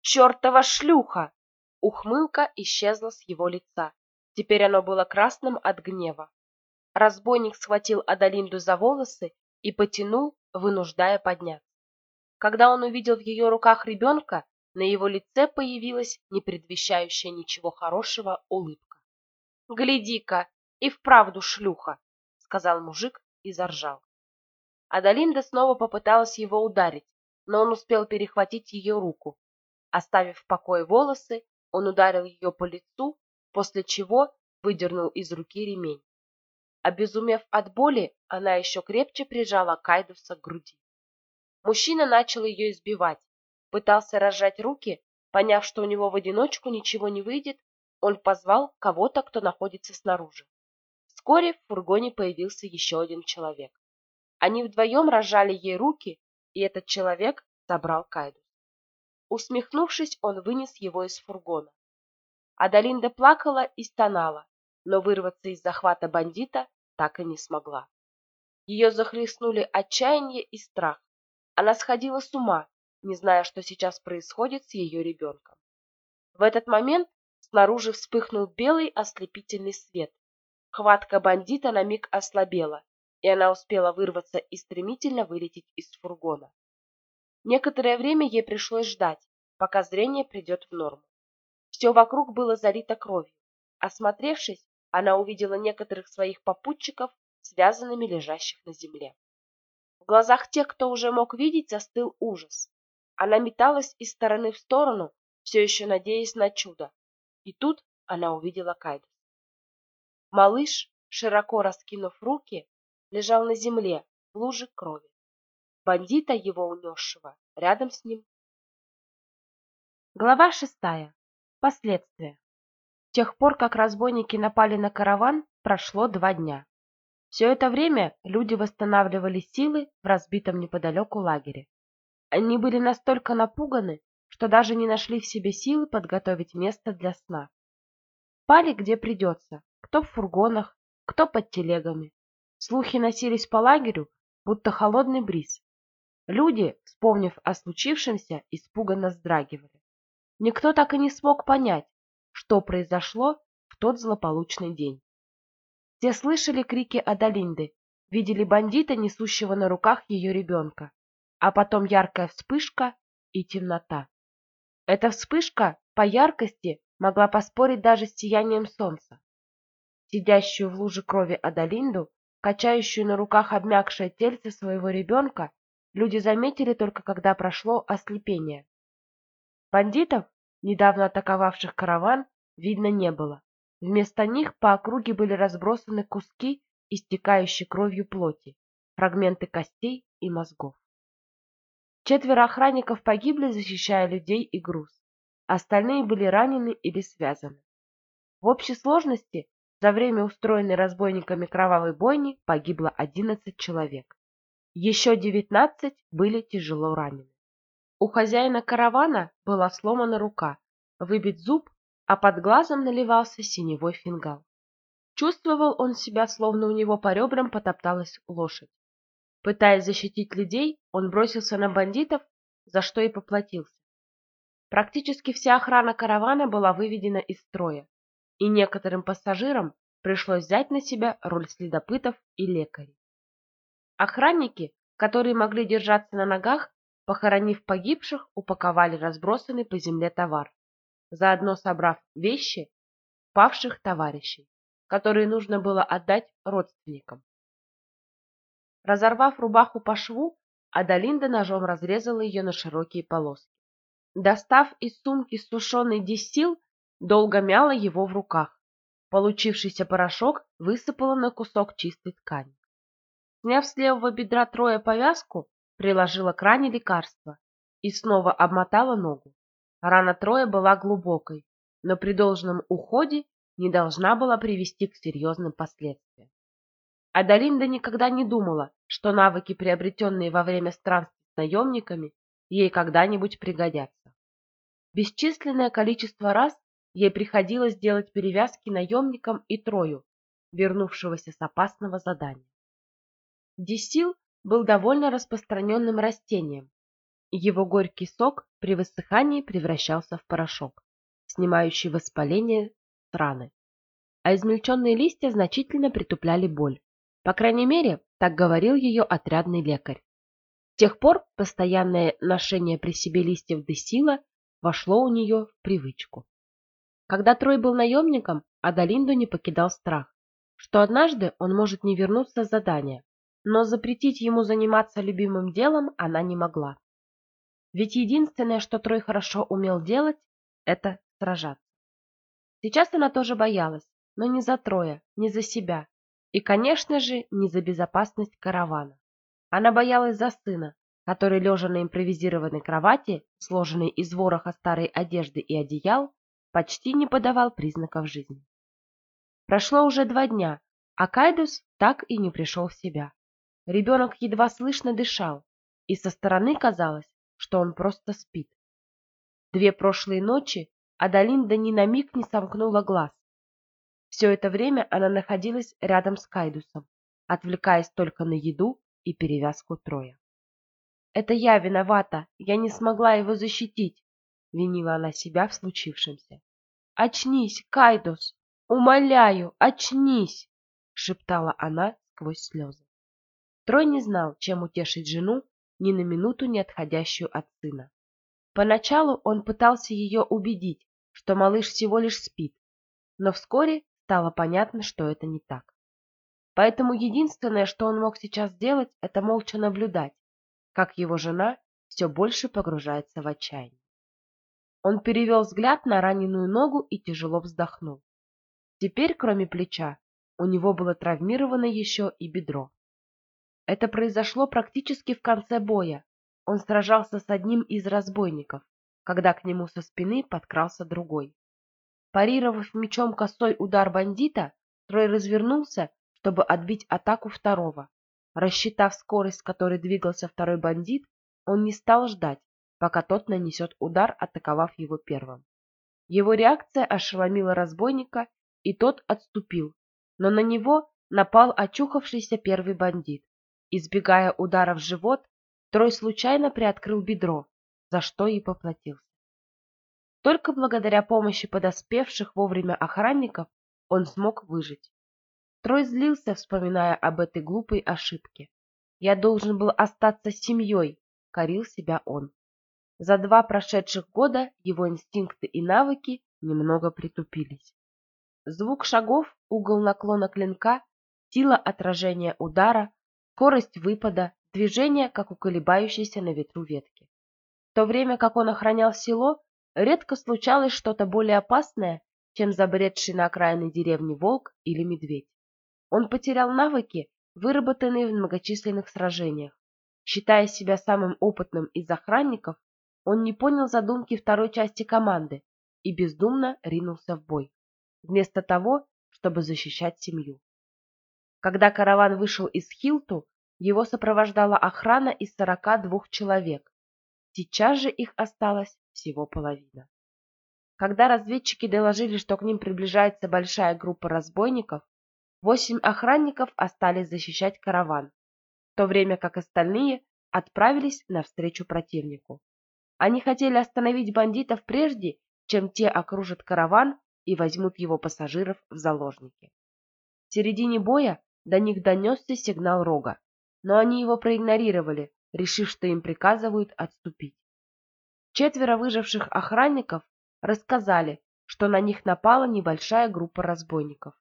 «Чертова шлюха!» Ухмылка исчезла с его лица. Теперь оно было красным от гнева. Разбойник схватил Адалинду за волосы и потянул, вынуждая подняться. Когда он увидел в ее руках ребенка, на его лице появилась не предвещающая ничего хорошего улыбка. «Гляди-ка, и вправду шлюха!» — сказал мужик и заржал. Адалинда снова попыталась его ударить, но он успел перехватить ее руку. Оставив в покое волосы, он ударил ее по лицу, после чего выдернул из руки ремень. Обезумев от боли, она еще крепче прижала Кайдуса к груди. Мужчина начал ее избивать, пытался разжать руки, поняв, что у него в одиночку ничего не выйдет, он позвал кого-то, кто находится снаружи. Вскоре в фургоне появился еще один человек. Они вдвоем разжали ей руки, и этот человек забрал Кайдус. Усмехнувшись, он вынес его из фургона. Адалинда плакала и стонала, но вырваться из захвата бандита так и не смогла. Ее захлестнули отчаяние и страх. Она сходила с ума, не зная, что сейчас происходит с ее ребенком. В этот момент снаружи вспыхнул белый ослепительный свет. Хватка бандита на миг ослабела, и она успела вырваться и стремительно вылететь из фургона. Некоторое время ей пришлось ждать, пока зрение придет в норму. Все вокруг было залито кровью. Осмотревшись, она увидела некоторых своих попутчиков, связанными лежащих на земле. В глазах тех, кто уже мог видеть, застыл ужас. Она металась из стороны в сторону, все еще надеясь на чудо. И тут она увидела Кайдус. Малыш, широко раскинув руки, лежал на земле в луже крови бандита его унесшего рядом с ним. Глава шестая. Последствия. С тех пор, как разбойники напали на караван, прошло два дня. Все это время люди восстанавливали силы в разбитом неподалеку лагере. Они были настолько напуганы, что даже не нашли в себе силы подготовить место для сна. Спали где придется, кто в фургонах, кто под телегами. Слухи носились по лагерю, будто холодный бриз, Люди, вспомнив о случившемся, испуганно вздрагивали. Никто так и не смог понять, что произошло в тот злополучный день. Все слышали крики Адалинды, видели бандита, несущего на руках ее ребенка, а потом яркая вспышка и темнота. Эта вспышка по яркости могла поспорить даже с сиянием солнца. Сидящую в луже крови Адалинду, качающую на руках обмякшее тельце своего ребенка, люди заметили только когда прошло ослепление. Бандитов, недавно атаковавших караван, видно не было. Вместо них по округе были разбросаны куски истекающей кровью плоти, фрагменты костей и мозгов. Четверо охранников погибли, защищая людей и груз. Остальные были ранены или связаны. В общей сложности за время устроенной разбойниками кровавой бойни погибло 11 человек. Еще 19 были тяжело ранены. У хозяина каравана была сломана рука, выбит зуб, а под глазом наливался синевой фингал. Чувствовал он себя, словно у него по ребрам потопталась лошадь. Пытаясь защитить людей, он бросился на бандитов, за что и поплатился. Практически вся охрана каравана была выведена из строя, и некоторым пассажирам пришлось взять на себя роль следопытов и лекарей. Охранники, которые могли держаться на ногах, похоронив погибших, упаковали разбросанный по земле товар, заодно собрав вещи павших товарищей, которые нужно было отдать родственникам. Разорвав рубаху по шву, Адалинда ножом разрезала ее на широкие полоски. Достав из сумки сушеный диссил, долго мяла его в руках. Получившийся порошок высыпала на кусок чистой ткани. Сняв с левого бедра трое повязку, приложила к ране лекарство и снова обмотала ногу. Рана Троя была глубокой, но при должном уходе не должна была привести к серьезным последствиям. Адалинда никогда не думала, что навыки, приобретенные во время странствий с наемниками, ей когда-нибудь пригодятся. Бесчисленное количество раз ей приходилось делать перевязки наемникам и Трою, вернувшегося с опасного задания. Десил был довольно распространенным растением. Его горький сок при высыхании превращался в порошок, снимающий воспаление с раны. А измельченные листья значительно притупляли боль. По крайней мере, так говорил ее отрядный лекарь. С тех пор постоянное ношение при себе листьев десила вошло у нее в привычку. Когда Трой был наемником, Адалинду не покидал страх, что однажды он может не вернуться с задания, но запретить ему заниматься любимым делом она не могла. Ведь единственное, что Трой хорошо умел делать, это сражаться. Сейчас она тоже боялась, но не за Троя, не за себя, и, конечно же, не за безопасность каравана. Она боялась за сына, который, лежа на импровизированной кровати, сложенной из вороха старой одежды и одеял, почти не подавал признаков жизни. Прошло уже два дня, а Кайдус так и не пришел в себя. Ребенок едва слышно дышал, и со стороны казалось, что он просто спит. Две прошлые ночи Адалинда ни на миг не сомкнула глаз, все это время она находилась рядом с Кайдусом, отвлекаясь только на еду и перевязку Троя. «Это я виновата, я не смогла его защитить», — винила она себя в случившемся. «Очнись, Кайдус! Умоляю, очнись!» — шептала она сквозь слезы. Трой не знал, чем утешить жену, ни на минуту не отходящую от сына. Поначалу он пытался ее убедить, что малыш всего лишь спит, но вскоре стало понятно, что это не так. Поэтому единственное, что он мог сейчас сделать, это молча наблюдать, как его жена все больше погружается в отчаяние. Он перевел взгляд на раненую ногу и тяжело вздохнул. Теперь, кроме плеча, у него было травмировано еще и бедро. Это произошло практически в конце боя. Он сражался с одним из разбойников, когда к нему со спины подкрался другой. Парировав мечом косой удар бандита, Трой развернулся, чтобы отбить атаку второго. Рассчитав скорость, с которой двигался второй бандит, он не стал ждать, пока тот нанесет удар, атаковав его первым. Его реакция ошеломила разбойника, и тот отступил, но на него напал очухавшийся первый бандит. Избегая удара в живот, Трой случайно приоткрыл бедро, за что и поплатился. Только благодаря помощи подоспевших вовремя охранников он смог выжить. Трой злился, вспоминая об этой глупой ошибке. «Я должен был остаться с семьей», — корил себя он. За два прошедших года его инстинкты и навыки немного притупились. Звук шагов, угол наклона клинка, сила отражения удара, скорость выпада, движение, как у колебающейся на ветру ветки. В то время как он охранял село, Редко случалось что-то более опасное, чем забредший на окраины деревни волк или медведь. Он потерял навыки, выработанные в многочисленных сражениях. Считая себя самым опытным из охранников, он не понял задумки второй части команды и бездумно ринулся в бой, вместо того, чтобы защищать семью. Когда караван вышел из Хилту, его сопровождала охрана из 42 человек. Сейчас же их осталось всего половина. Когда разведчики доложили, что к ним приближается большая группа разбойников, восемь охранников остались защищать караван, в то время как остальные отправились навстречу противнику. Они хотели остановить бандитов прежде, чем те окружат караван и возьмут его пассажиров в заложники. В середине боя до них донесся сигнал рога, но они его проигнорировали, решив, что им приказывают отступить. Четверо выживших охранников рассказали, что на них напала небольшая группа разбойников.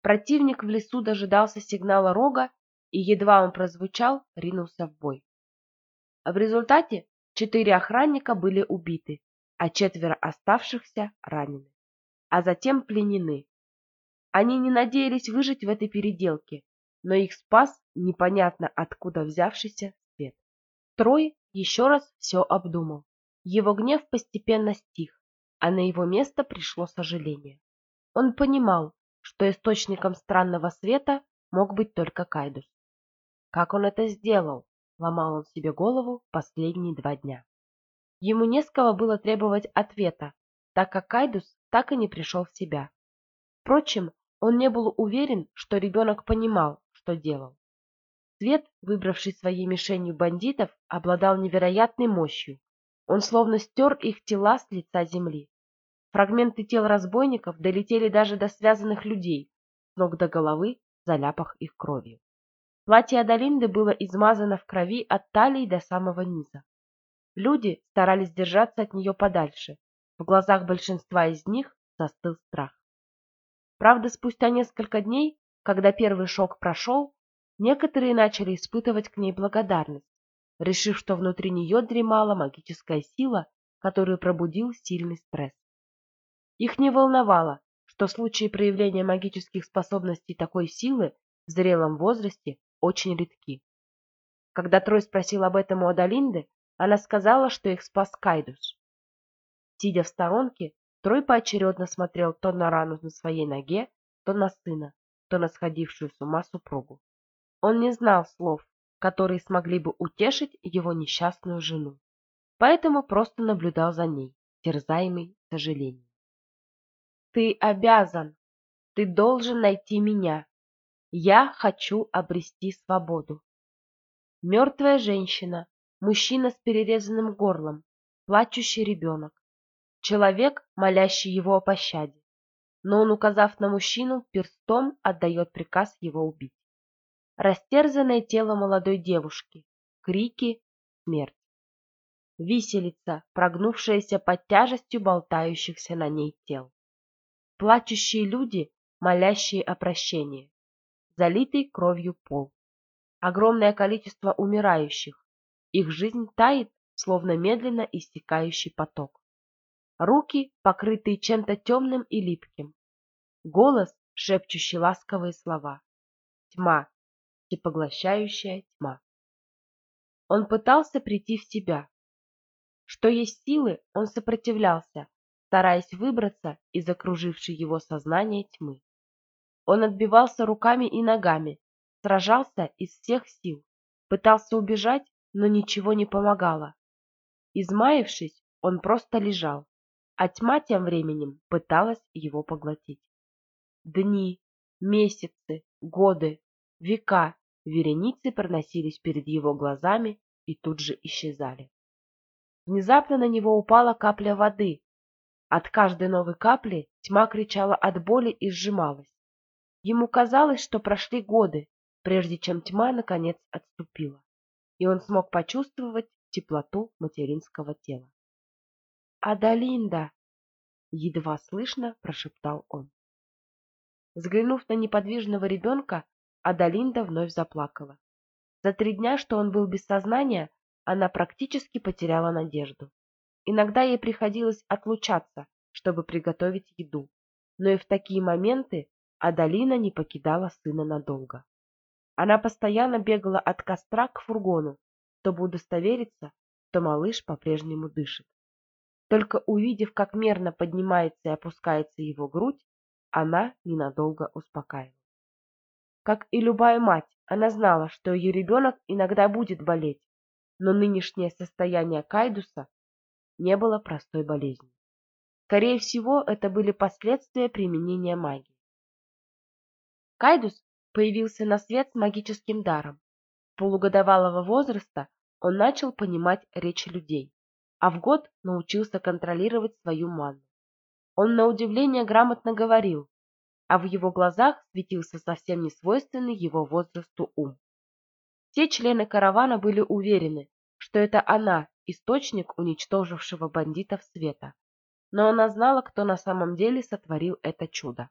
Противник в лесу дожидался сигнала рога и едва он прозвучал, ринулся в бой. В результате четыре охранника были убиты, а четверо оставшихся ранены, а затем пленены. Они не надеялись выжить в этой переделке, но их спас непонятно откуда взявшийся свет. Трой еще раз все обдумал. Его гнев постепенно стих, а на его место пришло сожаление. Он понимал, что источником странного света мог быть только Кайдус. Как он это сделал? Ломал он себе голову последние два дня. Ему не с кого было требовать ответа, так как Кайдус так и не пришел в себя. Впрочем, он не был уверен, что ребенок понимал, что делал. Свет, выбравший своей мишенью бандитов, обладал невероятной мощью. Он словно стер их тела с лица земли. Фрагменты тел разбойников долетели даже до связанных людей, ног до головы, заляпав их кровью. Платье Адалинды было измазано в крови от талии до самого низа. Люди старались держаться от нее подальше. В глазах большинства из них застыл страх. Правда, спустя несколько дней, когда первый шок прошел, некоторые начали испытывать к ней благодарность, решив, что внутри нее дремала магическая сила, которую пробудил сильный стресс. Их не волновало, что случаи проявления магических способностей такой силы в зрелом возрасте очень редки. Когда Трой спросил об этом у Адалинды, она сказала, что их спас Кайдус. Сидя в сторонке, Трой поочередно смотрел то на рану на своей ноге, то на сына, то на сходившую с ума супругу. Он не знал слов, которые смогли бы утешить его несчастную жену, поэтому просто наблюдал за ней, терзаемый сожалением. Ты обязан. Ты должен найти меня. Я хочу обрести свободу. Мертвая женщина, мужчина с перерезанным горлом, плачущий ребенок, человек, молящий его о пощаде. Но он, указав на мужчину, перстом отдает приказ его убить. Растерзанное тело молодой девушки, крики, смерть. Виселица, прогнувшаяся под тяжестью болтающихся на ней тел плачущие люди, молящие о прощении, залитый кровью пол, огромное количество умирающих, их жизнь тает, словно медленно истекающий поток. Руки, покрытые чем-то темным и липким, голос, шепчущий ласковые слова. Тьма, всепоглощающая тьма. Он пытался прийти в себя. Что есть силы, он сопротивлялся, стараясь выбраться из окружившей его сознания тьмы. Он отбивался руками и ногами, сражался из всех сил, пытался убежать, но ничего не помогало. Измаявшись, он просто лежал, а тьма тем временем пыталась его поглотить. Дни, месяцы, годы, века вереницы проносились перед его глазами и тут же исчезали. Внезапно на него упала капля воды, от каждой новой капли тьма кричала от боли и сжималась. Ему казалось, что прошли годы, прежде чем тьма наконец отступила, и он смог почувствовать теплоту материнского тела. «Адалинда!» — едва слышно прошептал он. Взглянув на неподвижного ребенка, Адалинда вновь заплакала. За три дня, что он был без сознания, она практически потеряла надежду. Иногда ей приходилось отлучаться, чтобы приготовить еду, но и в такие моменты Адалина не покидала сына надолго. Она постоянно бегала от костра к фургону, чтобы удостовериться, что малыш по-прежнему дышит. Только увидев, как мерно поднимается и опускается его грудь, она ненадолго успокаивалась. Как и любая мать, она знала, что ее ребенок иногда будет болеть, но нынешнее состояние Кайдуса не было простой болезнью. Скорее всего, это были последствия применения магии. Кайдус появился на свет с магическим даром. Полугодовалого возраста он начал понимать речь людей а в год научился контролировать свою ману. Он на удивление грамотно говорил, а в его глазах светился совсем не свойственный его возрасту ум. Все члены каравана были уверены, что это она, источник уничтожившего бандитов света, но она знала, кто на самом деле сотворил это чудо.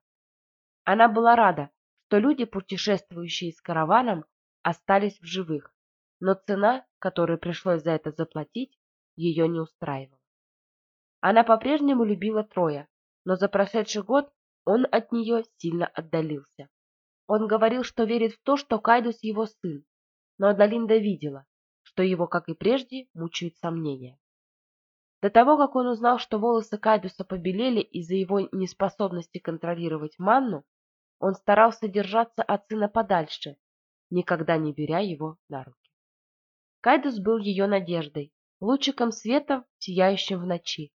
Она была рада, что люди, путешествующие с караваном, остались в живых, но цена, которую пришлось за это заплатить, ее не устраивало. Она по-прежнему любила Троя, но за прошедший год он от нее сильно отдалился. Он говорил, что верит в то, что Кайдус его сын, но Адалинда видела, что его, как и прежде, мучают сомнения. До того, как он узнал, что волосы Кайдуса побелели из-за его неспособности контролировать манну, он старался держаться от сына подальше, никогда не беря его на руки. Кайдус был ее надеждой, лучиком света, сияющим в ночи.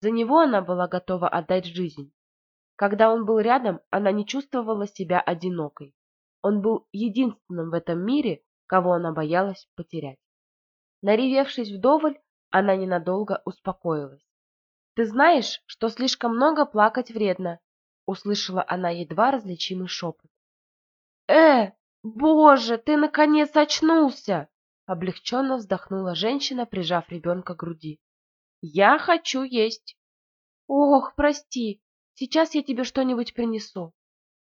За него она была готова отдать жизнь. Когда он был рядом, она не чувствовала себя одинокой. Он был единственным в этом мире, кого она боялась потерять. Наревевшись вдоволь, она ненадолго успокоилась. «Ты знаешь, что слишком много плакать вредно», — услышала она едва различимый шепот. «Э, боже, ты наконец очнулся!» Облегченно вздохнула женщина, прижав ребенка к груди. «Я хочу есть!» «Ох, прости, сейчас я тебе что-нибудь принесу!»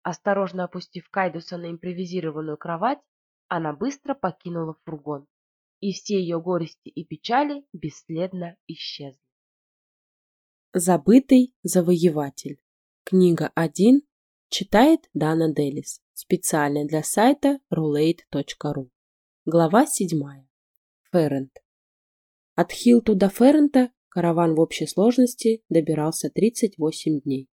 Осторожно опустив Кайдуса на импровизированную кровать, она быстро покинула фургон, и все ее горести и печали бесследно исчезли. Забытый завоеватель. Книга 1 читает Дана Делис. Специально для сайта roulette.ru. Глава седьмая. Феррент. От Хилту до Феррента караван в общей сложности добирался 38 дней.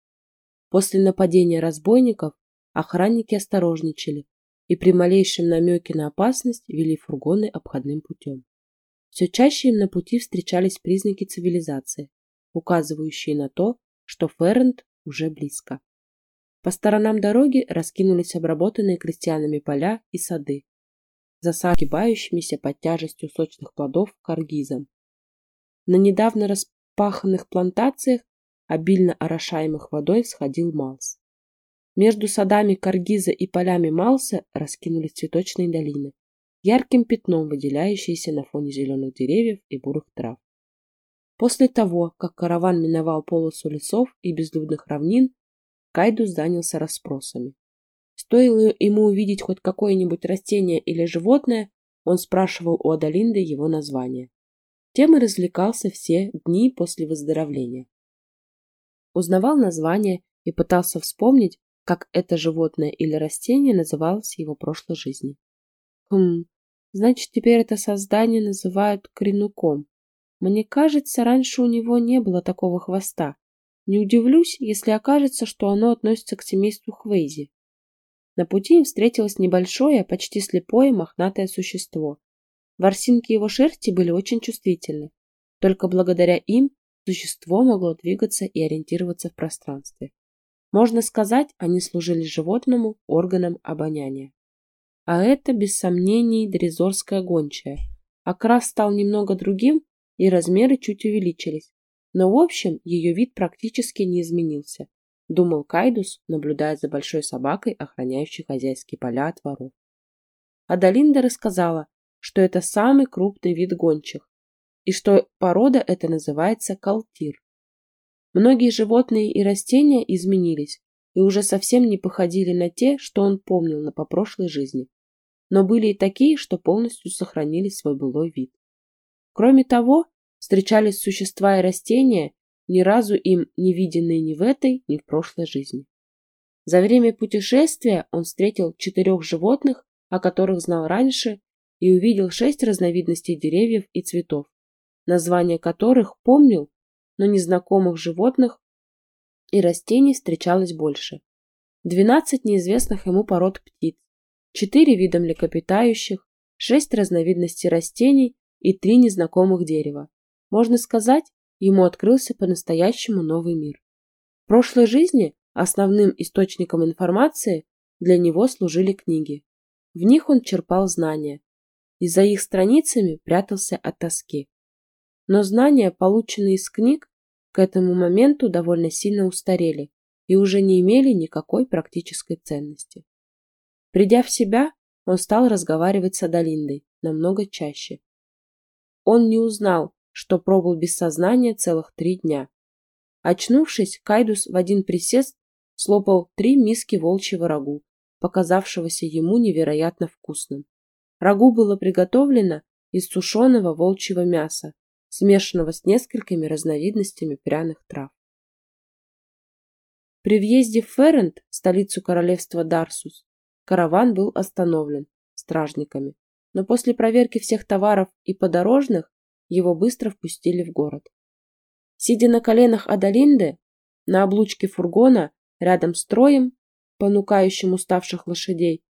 После нападения разбойников охранники осторожничали и при малейшем намеке на опасность вели фургоны обходным путем. Все чаще им на пути встречались признаки цивилизации, указывающие на то, что Феррент уже близко. По сторонам дороги раскинулись обработанные крестьянами поля и сады, засагивающимися под тяжестью сочных плодов каргизом. На недавно распаханных плантациях, обильно орошаемых водой, всходил Малс. Между садами каргиза и полями Малса раскинулись цветочные долины, ярким пятном выделяющиеся на фоне зеленых деревьев и бурых трав. После того, как караван миновал полосу лесов и безлюдных равнин, Кайдус занялся расспросами. Стоило ему увидеть хоть какое-нибудь растение или животное, он спрашивал у Адалинды его название. Тем и развлекался все дни после выздоровления. Узнавал название и пытался вспомнить, как это животное или растение называлось в его прошлой жизни. Хм, значит, теперь это создание называют кринуком. Мне кажется, раньше у него не было такого хвоста. Не удивлюсь, если окажется, что оно относится к семейству Хвейзи. На пути им встретилось небольшое, почти слепое мохнатое существо. Ворсинки его шерсти были очень чувствительны. Только благодаря им существо могло двигаться и ориентироваться в пространстве. Можно сказать, они служили животному органом обоняния. А это, без сомнений, дрезорская гончая. Окрас стал немного другим, и размеры чуть увеличились. Но в общем, ее вид практически не изменился думал Кайдус, наблюдая за большой собакой, охраняющей хозяйские поля от воров. Адалинда рассказала, что это самый крупный вид гончих, и что порода эта называется калтир. Многие животные и растения изменились и уже совсем не походили на те, что он помнил на попрошлой жизни, но были и такие, что полностью сохранили свой былой вид. Кроме того, встречались существа и растения, ни разу им не виденные ни в этой, ни в прошлой жизни. За время путешествия он встретил четырех животных, о которых знал раньше, и увидел шесть разновидностей деревьев и цветов, названия которых помнил, но незнакомых животных и растений встречалось больше. Двенадцать неизвестных ему пород птиц, четыре вида млекопитающих, шесть разновидностей растений и три незнакомых дерева. Можно сказать, ему открылся по-настоящему новый мир. В прошлой жизни основным источником информации для него служили книги. В них он черпал знания, и за их страницами прятался от тоски. Но знания, полученные из книг, к этому моменту довольно сильно устарели и уже не имели никакой практической ценности. Придя в себя, он стал разговаривать с Адалиндой намного чаще. Он не узнал, что пробыл без сознания целых три дня. Очнувшись, Кайдус в один присест слопал три миски волчьего рагу, показавшегося ему невероятно вкусным. Рагу было приготовлено из сушеного волчьего мяса, смешанного с несколькими разновидностями пряных трав. При въезде в Феррент, столицу королевства Дарсус, караван был остановлен стражниками, но после проверки всех товаров и подорожных его быстро впустили в город. Сидя на коленах Адалинды, на облучке фургона, рядом с троем, понукающим уставших лошадей,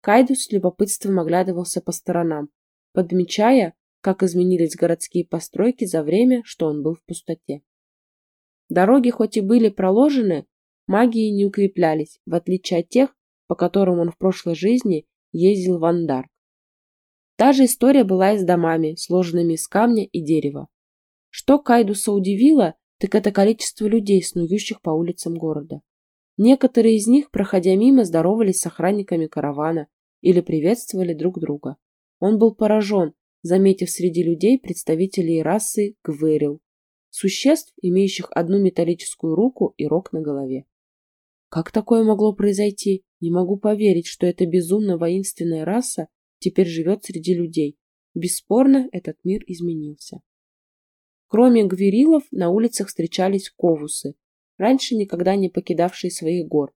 Кайдус с любопытством оглядывался по сторонам, подмечая, как изменились городские постройки за время, что он был в пустоте. Дороги хоть и были проложены, магией не укреплялись, в отличие от тех, по которым он в прошлой жизни ездил в Андар. Та же история была и с домами, сложенными из камня и дерева. Что Кайдуса удивило, так это количество людей, снующих по улицам города. Некоторые из них, проходя мимо, здоровались с охранниками каравана или приветствовали друг друга. Он был поражен, заметив среди людей представителей расы Гверил, существ, имеющих одну металлическую руку и рог на голове. Как такое могло произойти? Не могу поверить, что эта безумно воинственная раса теперь живет среди людей. Бесспорно, этот мир изменился. Кроме гверилов, на улицах встречались ковусы, раньше никогда не покидавшие своих гор,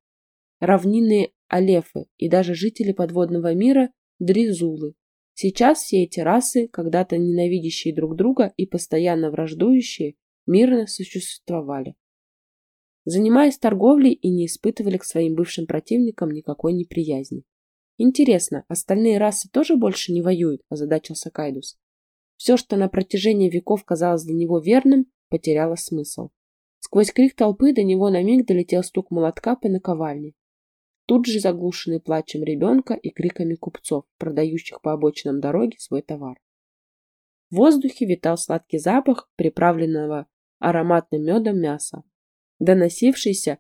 равнинные алефы и даже жители подводного мира дризулы. Сейчас все эти расы, когда-то ненавидящие друг друга и постоянно враждующие, мирно существовали. Занимаясь торговлей и не испытывали к своим бывшим противникам никакой неприязни. Интересно, остальные расы тоже больше не воюют, озадачился Кайдус. Все, что на протяжении веков казалось для него верным, потеряло смысл. Сквозь крик толпы до него на миг долетел стук молотка по наковальне. Тут же заглушенный плачем ребенка и криками купцов, продающих по обочинам дороги свой товар. В воздухе витал сладкий запах приправленного ароматным медом мяса, доносившийся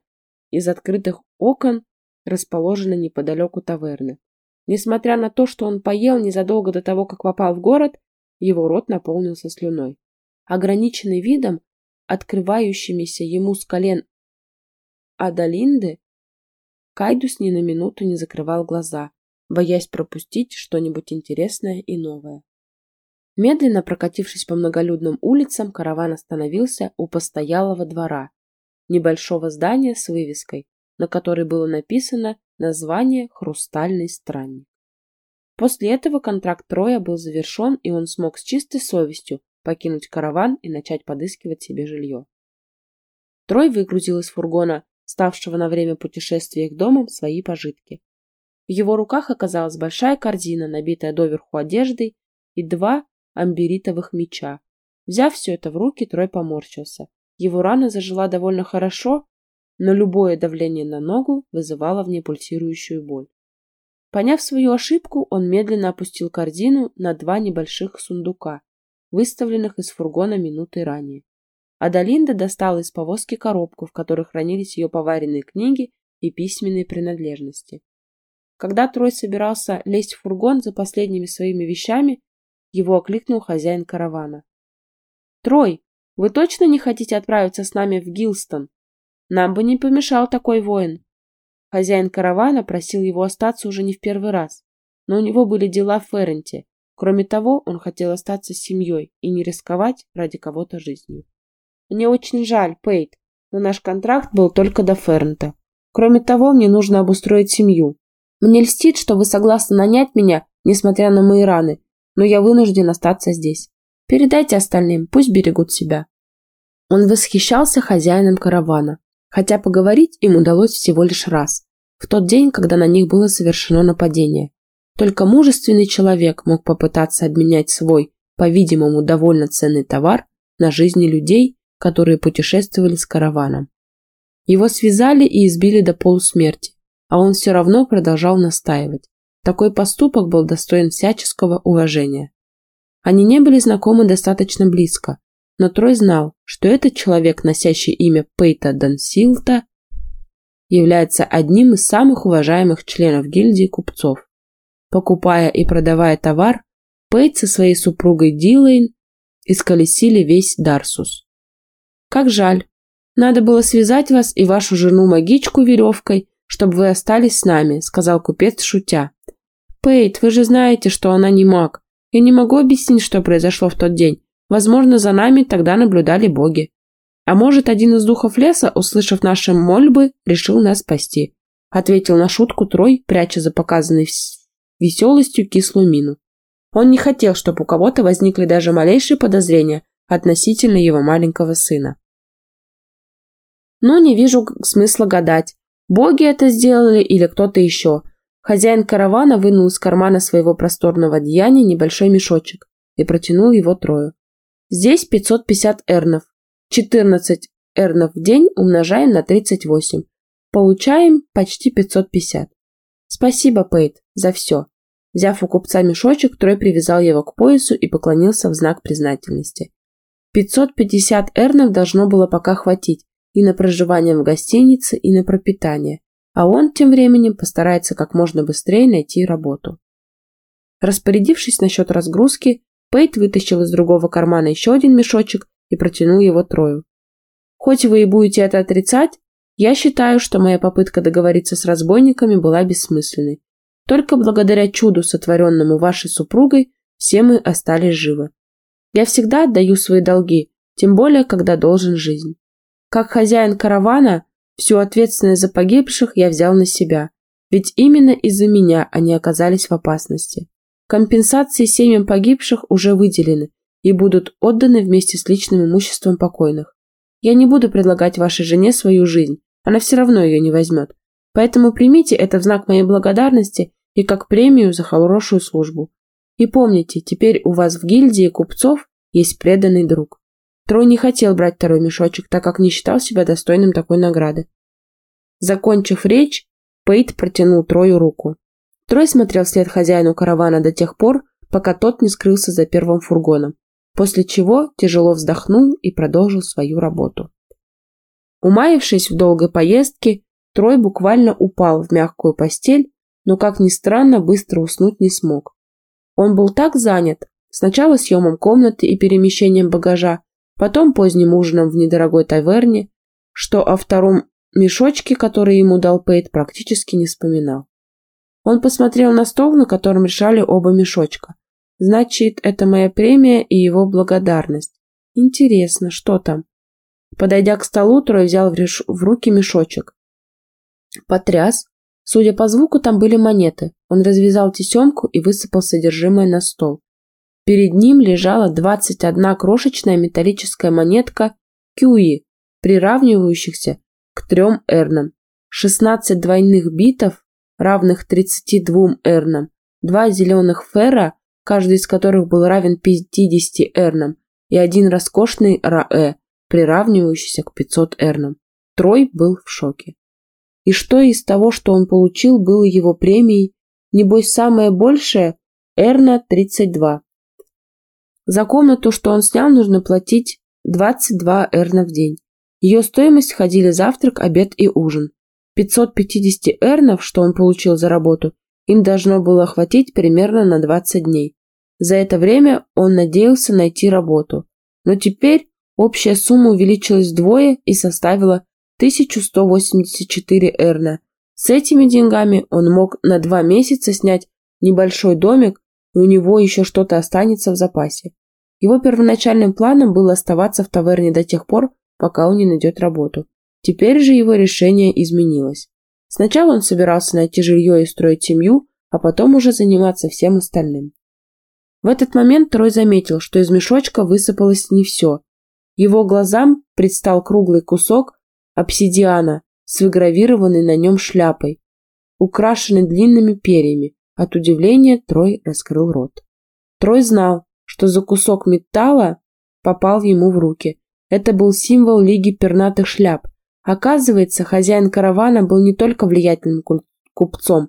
из открытых окон, расположенной неподалеку таверны. Несмотря на то, что он поел незадолго до того, как попал в город, его рот наполнился слюной. Ограниченный видом, открывающимися ему с колен Адалинды, Кайдус ни на минуту не закрывал глаза, боясь пропустить что-нибудь интересное и новое. Медленно прокатившись по многолюдным улицам, караван остановился у постоялого двора, небольшого здания с вывеской, на которой было написано название «Хрустальный странник». После этого контракт Троя был завершен, и он смог с чистой совестью покинуть караван и начать подыскивать себе жилье. Трой выгрузил из фургона, ставшего на время путешествия их домом, свои пожитки. В его руках оказалась большая корзина, набитая доверху одеждой, и два амберитовых меча. Взяв все это в руки, Трой поморщился. Его рана зажила довольно хорошо, но любое давление на ногу вызывало в ней пульсирующую боль. Поняв свою ошибку, он медленно опустил корзину на два небольших сундука, выставленных из фургона минутой ранее. Адалинда достала из повозки коробку, в которой хранились ее поваренные книги и письменные принадлежности. Когда Трой собирался лезть в фургон за последними своими вещами, его окликнул хозяин каравана. «Трой, вы точно не хотите отправиться с нами в Гилстон? Нам бы не помешал такой воин. Хозяин каравана просил его остаться уже не в первый раз, но у него были дела в Ферренте, Кроме того, он хотел остаться с семьей и не рисковать ради кого-то жизнью. Мне очень жаль, Пейт, но наш контракт был только до Фернта. Кроме того, мне нужно обустроить семью. Мне льстит, что вы согласны нанять меня, несмотря на мои раны, но я вынужден остаться здесь. Передайте остальным, пусть берегут себя. Он восхищался хозяином каравана, хотя поговорить им удалось всего лишь раз, в тот день, когда на них было совершено нападение. Только мужественный человек мог попытаться обменять свой, по-видимому, довольно ценный товар на жизни людей, которые путешествовали с караваном. Его связали и избили до полусмерти, а он все равно продолжал настаивать. Такой поступок был достоин всяческого уважения. Они не были знакомы достаточно близко, но Трой знал, что этот человек, носящий имя Пейта Дансилта, является одним из самых уважаемых членов гильдии купцов. Покупая и продавая товар, Пейт со своей супругой Дилейн исколесили весь Дарсус. Как жаль. Надо было связать вас и вашу жену-магичку веревкой, чтобы вы остались с нами, сказал купец, шутя. Пейт, вы же знаете, что она не маг. Я не могу объяснить, что произошло в тот день. Возможно, за нами тогда наблюдали боги. А может, один из духов леса, услышав наши мольбы, решил нас спасти. Ответил на шутку Трой, пряча за показанной веселостью кислую мину. Он не хотел, чтобы у кого-то возникли даже малейшие подозрения относительно его маленького сына. Но не вижу смысла гадать, боги это сделали или кто-то еще. Хозяин каравана вынул из кармана своего просторного одеяния небольшой мешочек и протянул его Трою. Здесь 550 эрнов. 14 эрнов в день умножаем на 38. Получаем почти 550. Спасибо, Пейт, за все. Взяв у купца мешочек, Трой привязал его к поясу и поклонился в знак признательности. 550 эрнов должно было пока хватить и на проживание в гостинице, и на пропитание, а он тем временем постарается как можно быстрее найти работу. Распорядившись насчет разгрузки, Пейт вытащил из другого кармана еще один мешочек и протянул его Трою. «Хоть вы и будете это отрицать, я считаю, что моя попытка договориться с разбойниками была бессмысленной. Только благодаря чуду, сотворенному вашей супругой, все мы остались живы. Я всегда отдаю свои долги, тем более, когда должен жизнь. Как хозяин каравана, всю ответственность за погибших я взял на себя, ведь именно из-за меня они оказались в опасности. Компенсации семьям погибших уже выделены и будут отданы вместе с личным имуществом покойных. Я не буду предлагать вашей жене свою жизнь, она все равно ее не возьмет. Поэтому примите это в знак моей благодарности и как премию за хорошую службу. И помните, теперь у вас в гильдии купцов есть преданный друг. Трой не хотел брать второй мешочек, так как не считал себя достойным такой награды. Закончив речь, Пейт протянул Трою руку. Трой смотрел вслед хозяину каравана до тех пор, пока тот не скрылся за первым фургоном, после чего тяжело вздохнул и продолжил свою работу. Умаившись в долгой поездке, Трой буквально упал в мягкую постель, но, как ни странно, быстро уснуть не смог. Он был так занят, сначала съемом комнаты и перемещением багажа, потом поздним ужином в недорогой таверне, что о втором мешочке, который ему дал Пейт, практически не вспоминал. Он посмотрел на стол, на котором решали оба мешочка. Значит, это моя премия и его благодарность. Интересно, что там? Подойдя к столу, Трой взял в, реш... в руки мешочек. Потряс. Судя по звуку, там были монеты. Он развязал тесемку и высыпал содержимое на стол. Перед ним лежала 21 крошечная металлическая монетка кюи, приравнивающихся к трем эрнам, 16 двойных битов равных 32 эрнам, два зеленых фера, каждый из которых был равен 50 эрнам, и один роскошный раэ, приравнивающийся к 500 эрнам. Трой был в шоке. И что из того, что он получил, было его премией? Небось, самое большее – эрна 32. За комнату, что он снял, нужно платить 22 эрна в день. Ее стоимость входили завтрак, обед и ужин. 550 эрнов, что он получил за работу, им должно было хватить примерно на 20 дней. За это время он надеялся найти работу. Но теперь общая сумма увеличилась вдвое и составила 1184 эрна. С этими деньгами он мог на два месяца снять небольшой домик и у него еще что-то останется в запасе. Его первоначальным планом было оставаться в таверне до тех пор, пока он не найдет работу. Теперь же его решение изменилось. Сначала он собирался найти жилье и строить семью, а потом уже заниматься всем остальным. В этот момент Трой заметил, что из мешочка высыпалось не все. Его глазам предстал круглый кусок обсидиана с выгравированной на нем шляпой, украшенный длинными перьями. От удивления Трой раскрыл рот. Трой знал, что за кусок металла попал ему в руки. Это был символ Лиги пернатых шляп. Оказывается, хозяин каравана был не только влиятельным купцом,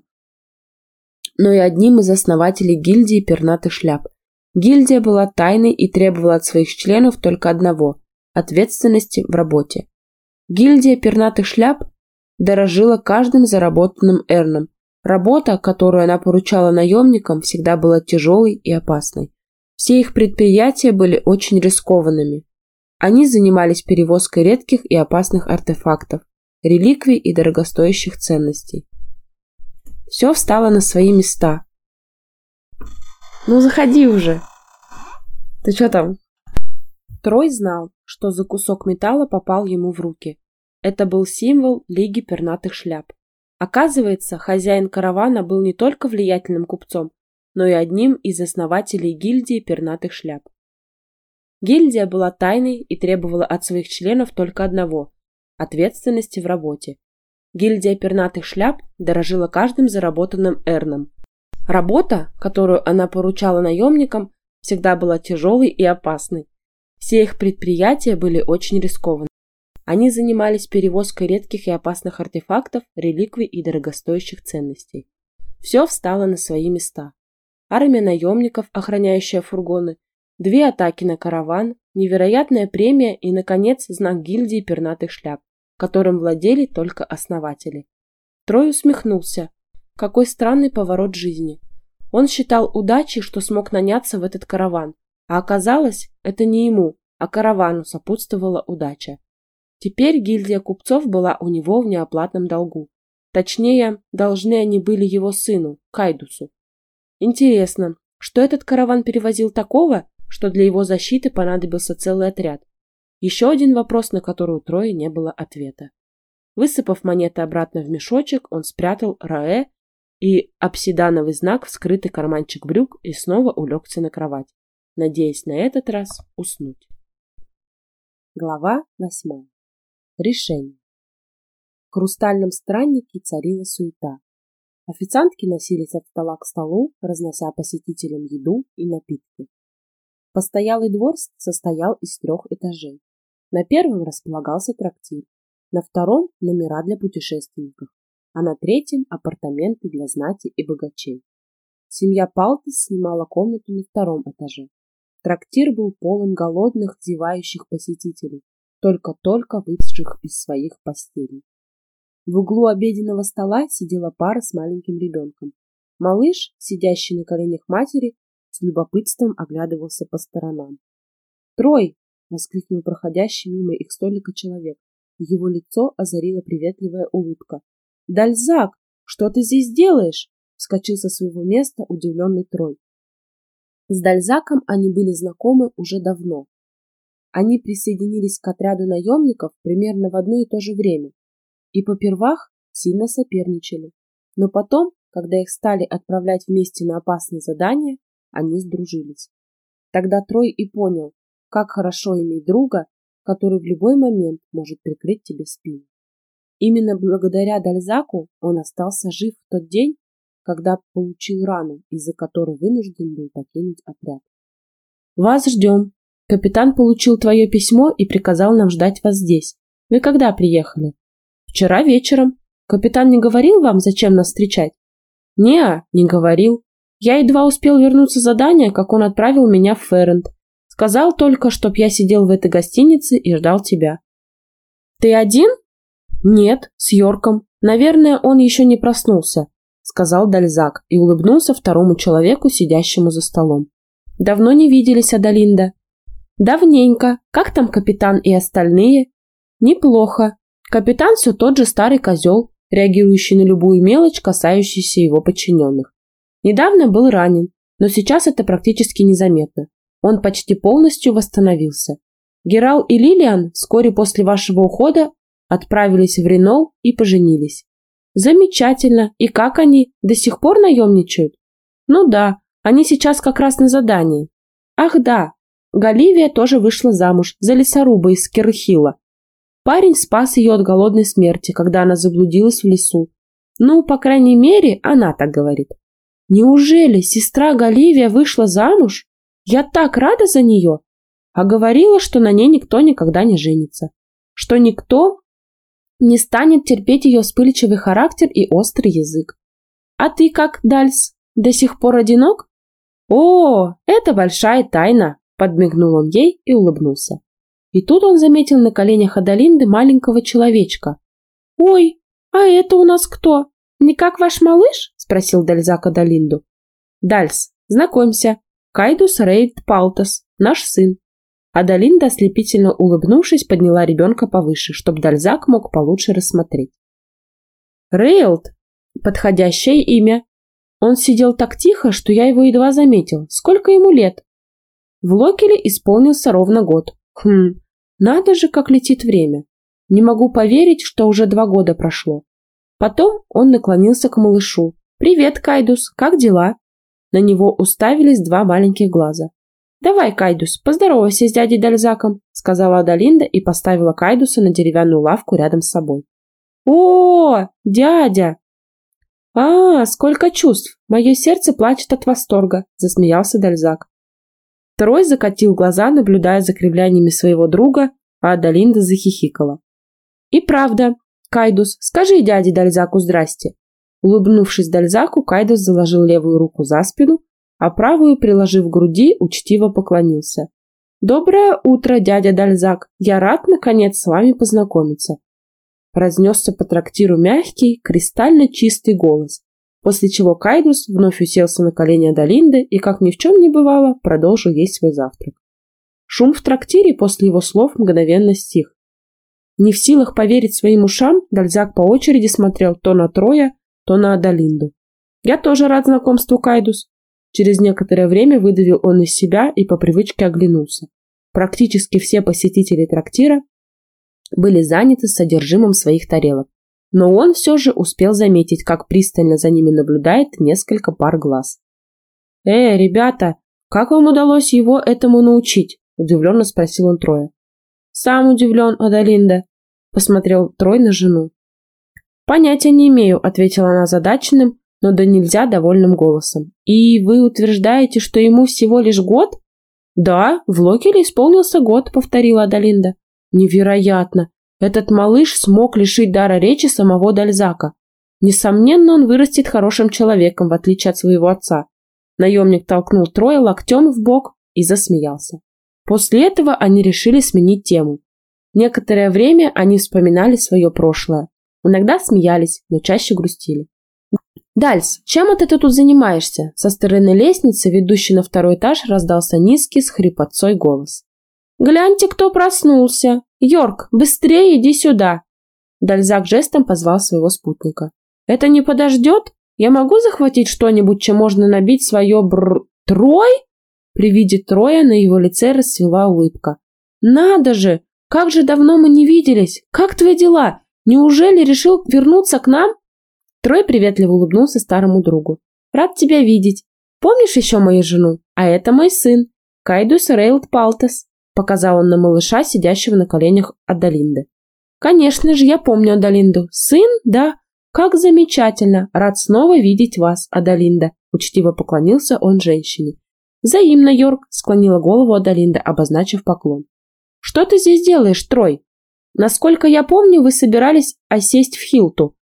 но и одним из основателей гильдии пернатых шляп. Гильдия была тайной и требовала от своих членов только одного – ответственности в работе. Гильдия пернатых шляп дорожила каждым заработанным эрном. Работа, которую она поручала наемникам, всегда была тяжелой и опасной. Все их предприятия были очень рискованными. Они занимались перевозкой редких и опасных артефактов, реликвий и дорогостоящих ценностей. Все встало на свои места. «Ну, заходи уже!» «Ты что там?» Трой знал, что за кусок металла попал ему в руки. Это был символ Лиги пернатых шляп. Оказывается, хозяин каравана был не только влиятельным купцом, но и одним из основателей гильдии пернатых шляп. Гильдия была тайной и требовала от своих членов только одного – ответственности в работе. Гильдия пернатых шляп дорожила каждым заработанным эрном. Работа, которую она поручала наемникам, всегда была тяжелой и опасной. Все их предприятия были очень рискованы. Они занимались перевозкой редких и опасных артефактов, реликвий и дорогостоящих ценностей. Все встало на свои места. Армия наемников, охраняющая фургоны, две атаки на караван, невероятная премия и, наконец, знак гильдии пернатых шляп которым владели только основатели. Трой усмехнулся. Какой странный поворот жизни. Он считал удачей, что смог наняться в этот караван, а оказалось, это не ему, а каравану сопутствовала удача. Теперь гильдия купцов была у него в неоплатном долгу. Точнее, должны они были его сыну, Кайдусу. Интересно, что этот караван перевозил такого, что для его защиты понадобился целый отряд? Еще один вопрос, на который у Трои не было ответа. Высыпав монеты обратно в мешочек, он спрятал Раэ и обсидановый знак в скрытый карманчик брюк и снова улегся на кровать, надеясь на этот раз уснуть. Глава восьмая. Решение. В хрустальном страннике царила суета. Официантки носились от стола к столу, разнося посетителям еду и напитки. Постоялый двор состоял из трех этажей. На первом располагался трактир, на втором – номера для путешественников, а на третьем – апартаменты для знати и богачей. Семья Палтес снимала комнату на втором этаже. Трактир был полон голодных, зевающих посетителей, только-только выпавших из своих постелей. В углу обеденного стола сидела пара с маленьким ребенком. Малыш, сидящий на коленях матери, с любопытством оглядывался по сторонам. «Трой!» — воскликнул проходящий мимо их столика человек. Его лицо озарила приветливая улыбка. «Дальзак, что ты здесь делаешь?» — вскочил со своего места удивленный Трой. С Дальзаком они были знакомы уже давно. Они присоединились к отряду наемников примерно в одно и то же время и попервах сильно соперничали. Но потом, когда их стали отправлять вместе на опасные задания, они сдружились. Тогда Трой и понял, как хорошо иметь друга, который в любой момент может прикрыть тебе спину. Именно благодаря Дальзаку он остался жив в тот день, когда получил рану, из-за которой вынужден был покинуть отряд. «Вас ждем. Капитан получил твое письмо и приказал нам ждать вас здесь. Вы когда приехали?» «Вчера вечером. Капитан не говорил вам, зачем нас встречать?» «Не, не говорил. Я едва успел вернуться с задания, как он отправил меня в Феррент. Сказал только, чтоб я сидел в этой гостинице и ждал тебя. Ты один? Нет, с Йорком. Наверное, он еще не проснулся, сказал Дальзак и улыбнулся второму человеку, сидящему за столом. Давно не виделись, Адалинда. Давненько. Как там капитан и остальные? Неплохо. Капитан все тот же старый козел, реагирующий на любую мелочь, касающуюся его подчиненных. Недавно был ранен, но сейчас это практически незаметно. Он почти полностью восстановился. Герал и Лилиан вскоре после вашего ухода отправились в Ренол и поженились. Замечательно. И как они? До сих пор наемничают? Ну да, они сейчас как раз на задании. Ах да, Галивия тоже вышла замуж за лесоруба из Керхила. Парень спас ее от голодной смерти, когда она заблудилась в лесу. Ну, по крайней мере, она так говорит. Неужели сестра Галивия вышла замуж? Я так рада за нее. А говорила, что на ней никто никогда не женится. Что никто не станет терпеть ее вспыльчивый характер и острый язык. А ты как, Дальс, до сих пор одинок? О, это большая тайна, подмигнул он ей и улыбнулся. И тут он заметил на коленях Адалинды маленького человечка. Ой, а это у нас кто? Не как ваш малыш? Спросил Дальзак Адалинду. Дальс, знакомься, Кайдус Рейд Палтас, наш сын. Адалинда, ослепительно улыбнувшись, подняла ребенка повыше, чтобы Дальзак мог получше рассмотреть. Рейлд – подходящее имя. Он сидел так тихо, что я его едва заметил. Сколько ему лет? В Локеле исполнился ровно год. Хм, надо же, как летит время. Не могу поверить, что уже два года прошло. Потом он наклонился к малышу. «Привет, Кайдус, как дела?» На него уставились два маленьких глаза. «Давай, Кайдус, поздоровайся с дядей Дальзаком», сказала Адалинда и поставила Кайдуса на деревянную лавку рядом с собой. «О, дядя!» «А, сколько чувств! Мое сердце плачет от восторга!» засмеялся Дальзак. Трой закатил глаза, наблюдая за кривляниями своего друга, а Адалинда захихикала. «И правда, Кайдус, скажи дяде Дальзаку здрасте!» Улыбнувшись Дальзаку, Кайдус заложил левую руку за спину а правую, приложив к груди, учтиво поклонился. «Доброе утро, дядя Дальзак! Я рад, наконец, с вами познакомиться!» Разнесся по трактиру мягкий, кристально чистый голос, после чего Кайдус вновь уселся на колени Адалинды и, как ни в чем не бывало, продолжил есть свой завтрак. Шум в трактире после его слов мгновенно стих. Не в силах поверить своим ушам, Дальзак по очереди смотрел то на Троя, то на Адалинду. «Я тоже рад знакомству, Кайдус. Через некоторое время выдавил он из себя и по привычке оглянулся. Практически все посетители трактира были заняты содержимым своих тарелок. Но он все же успел заметить, как пристально за ними наблюдает несколько пар глаз. «Э, ребята, как вам удалось его этому научить?» – удивленно спросил он Троя. «Сам удивлен, Адалинда», – посмотрел Трой на жену. «Понятия не имею», – ответила она задаченным, но да нельзя довольным голосом. «И вы утверждаете, что ему всего лишь год?» «Да, в Локеле исполнился год», — повторила Адалинда. «Невероятно! Этот малыш смог лишить дара речи самого Дальзака. Несомненно, он вырастет хорошим человеком, в отличие от своего отца». Наемник толкнул Троя локтем в бок и засмеялся. После этого они решили сменить тему. Некоторое время они вспоминали свое прошлое. Иногда смеялись, но чаще грустили. «Дальс, чем это ты тут занимаешься?» Со стороны лестницы, ведущей на второй этаж, раздался низкий с хрипотцой голос. «Гляньте, кто проснулся! Йорк, быстрее иди сюда!» Дальзак жестом позвал своего спутника. «Это не подождет? Я могу захватить что-нибудь, чем можно набить свое бр... Трой?» При виде Троя на его лице расцвела улыбка. «Надо же! Как же давно мы не виделись! Как твои дела? Неужели решил вернуться к нам?» Трой приветливо улыбнулся старому другу. «Рад тебя видеть. Помнишь еще мою жену? А это мой сын, Кайдус Рейлд Палтес», показал он на малыша, сидящего на коленях Адалинды. «Конечно же, я помню Адалинду. Сын? Да. Как замечательно. Рад снова видеть вас, Адалинда», учтиво поклонился он женщине. «Взаимно, Йорк», склонила голову Адалинда, обозначив поклон. «Что ты здесь делаешь, Трой? Насколько я помню, вы собирались осесть в Хилту.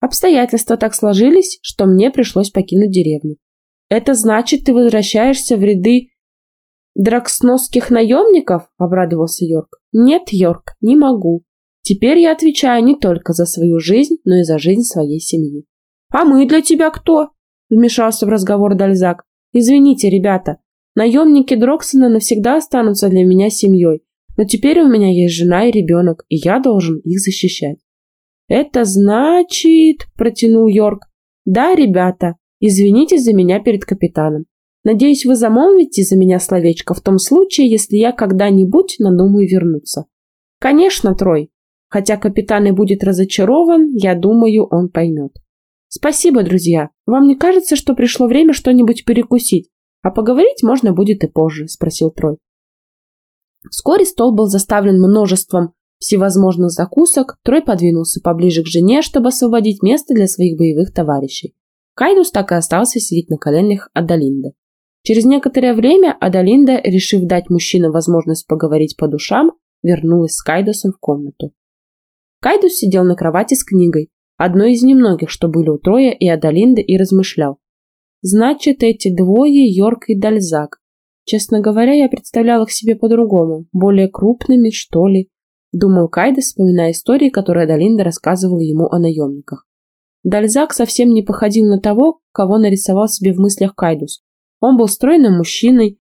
Обстоятельства так сложились, что мне пришлось покинуть деревню. Это значит, ты возвращаешься в ряды драксносских наемников? Обрадовался Йорк. Нет, Йорк, не могу. Теперь я отвечаю не только за свою жизнь, но и за жизнь своей семьи. А мы для тебя кто? Вмешался в разговор Дальзак. Извините, ребята, наемники Дроксона навсегда останутся для меня семьей, но теперь у меня есть жена и ребенок, и я должен их защищать. «Это значит...» – протянул Йорк. «Да, ребята, извините за меня перед капитаном. Надеюсь, вы замолвите за меня словечко в том случае, если я когда-нибудь надумаю вернуться. Конечно, Трой. Хотя капитан и будет разочарован, я думаю, он поймет. Спасибо, друзья. Вам не кажется, что пришло время что-нибудь перекусить? А поговорить можно будет и позже, спросил Трой. Вскоре стол был заставлен множеством всевозможных закусок, Трой подвинулся поближе к жене, чтобы освободить место для своих боевых товарищей. Кайдус так и остался сидеть на коленях Адалинды. Через некоторое время Адалинда, решив дать мужчинам возможность поговорить по душам, вернулась с Кайдусом в комнату. Кайдус сидел на кровати с книгой, одной из немногих, что были у Троя и Адалинды, и размышлял. Значит, эти двое Йорк и Дальзак. Честно говоря, я представлял их себе по-другому, более крупными, что ли, думал Кайдус, вспоминая истории, которые Адалинда рассказывала ему о наемниках. Дальзак совсем не походил на того, кого нарисовал себе в мыслях Кайдус. Он был стройным мужчиной,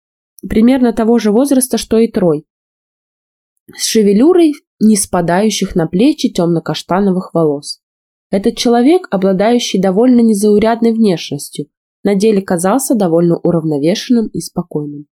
примерно того же возраста, что и Трой, с шевелюрой, не спадающих на плечи темно-каштановых волос. Этот человек, обладающий довольно незаурядной внешностью, на деле казался довольно уравновешенным и спокойным.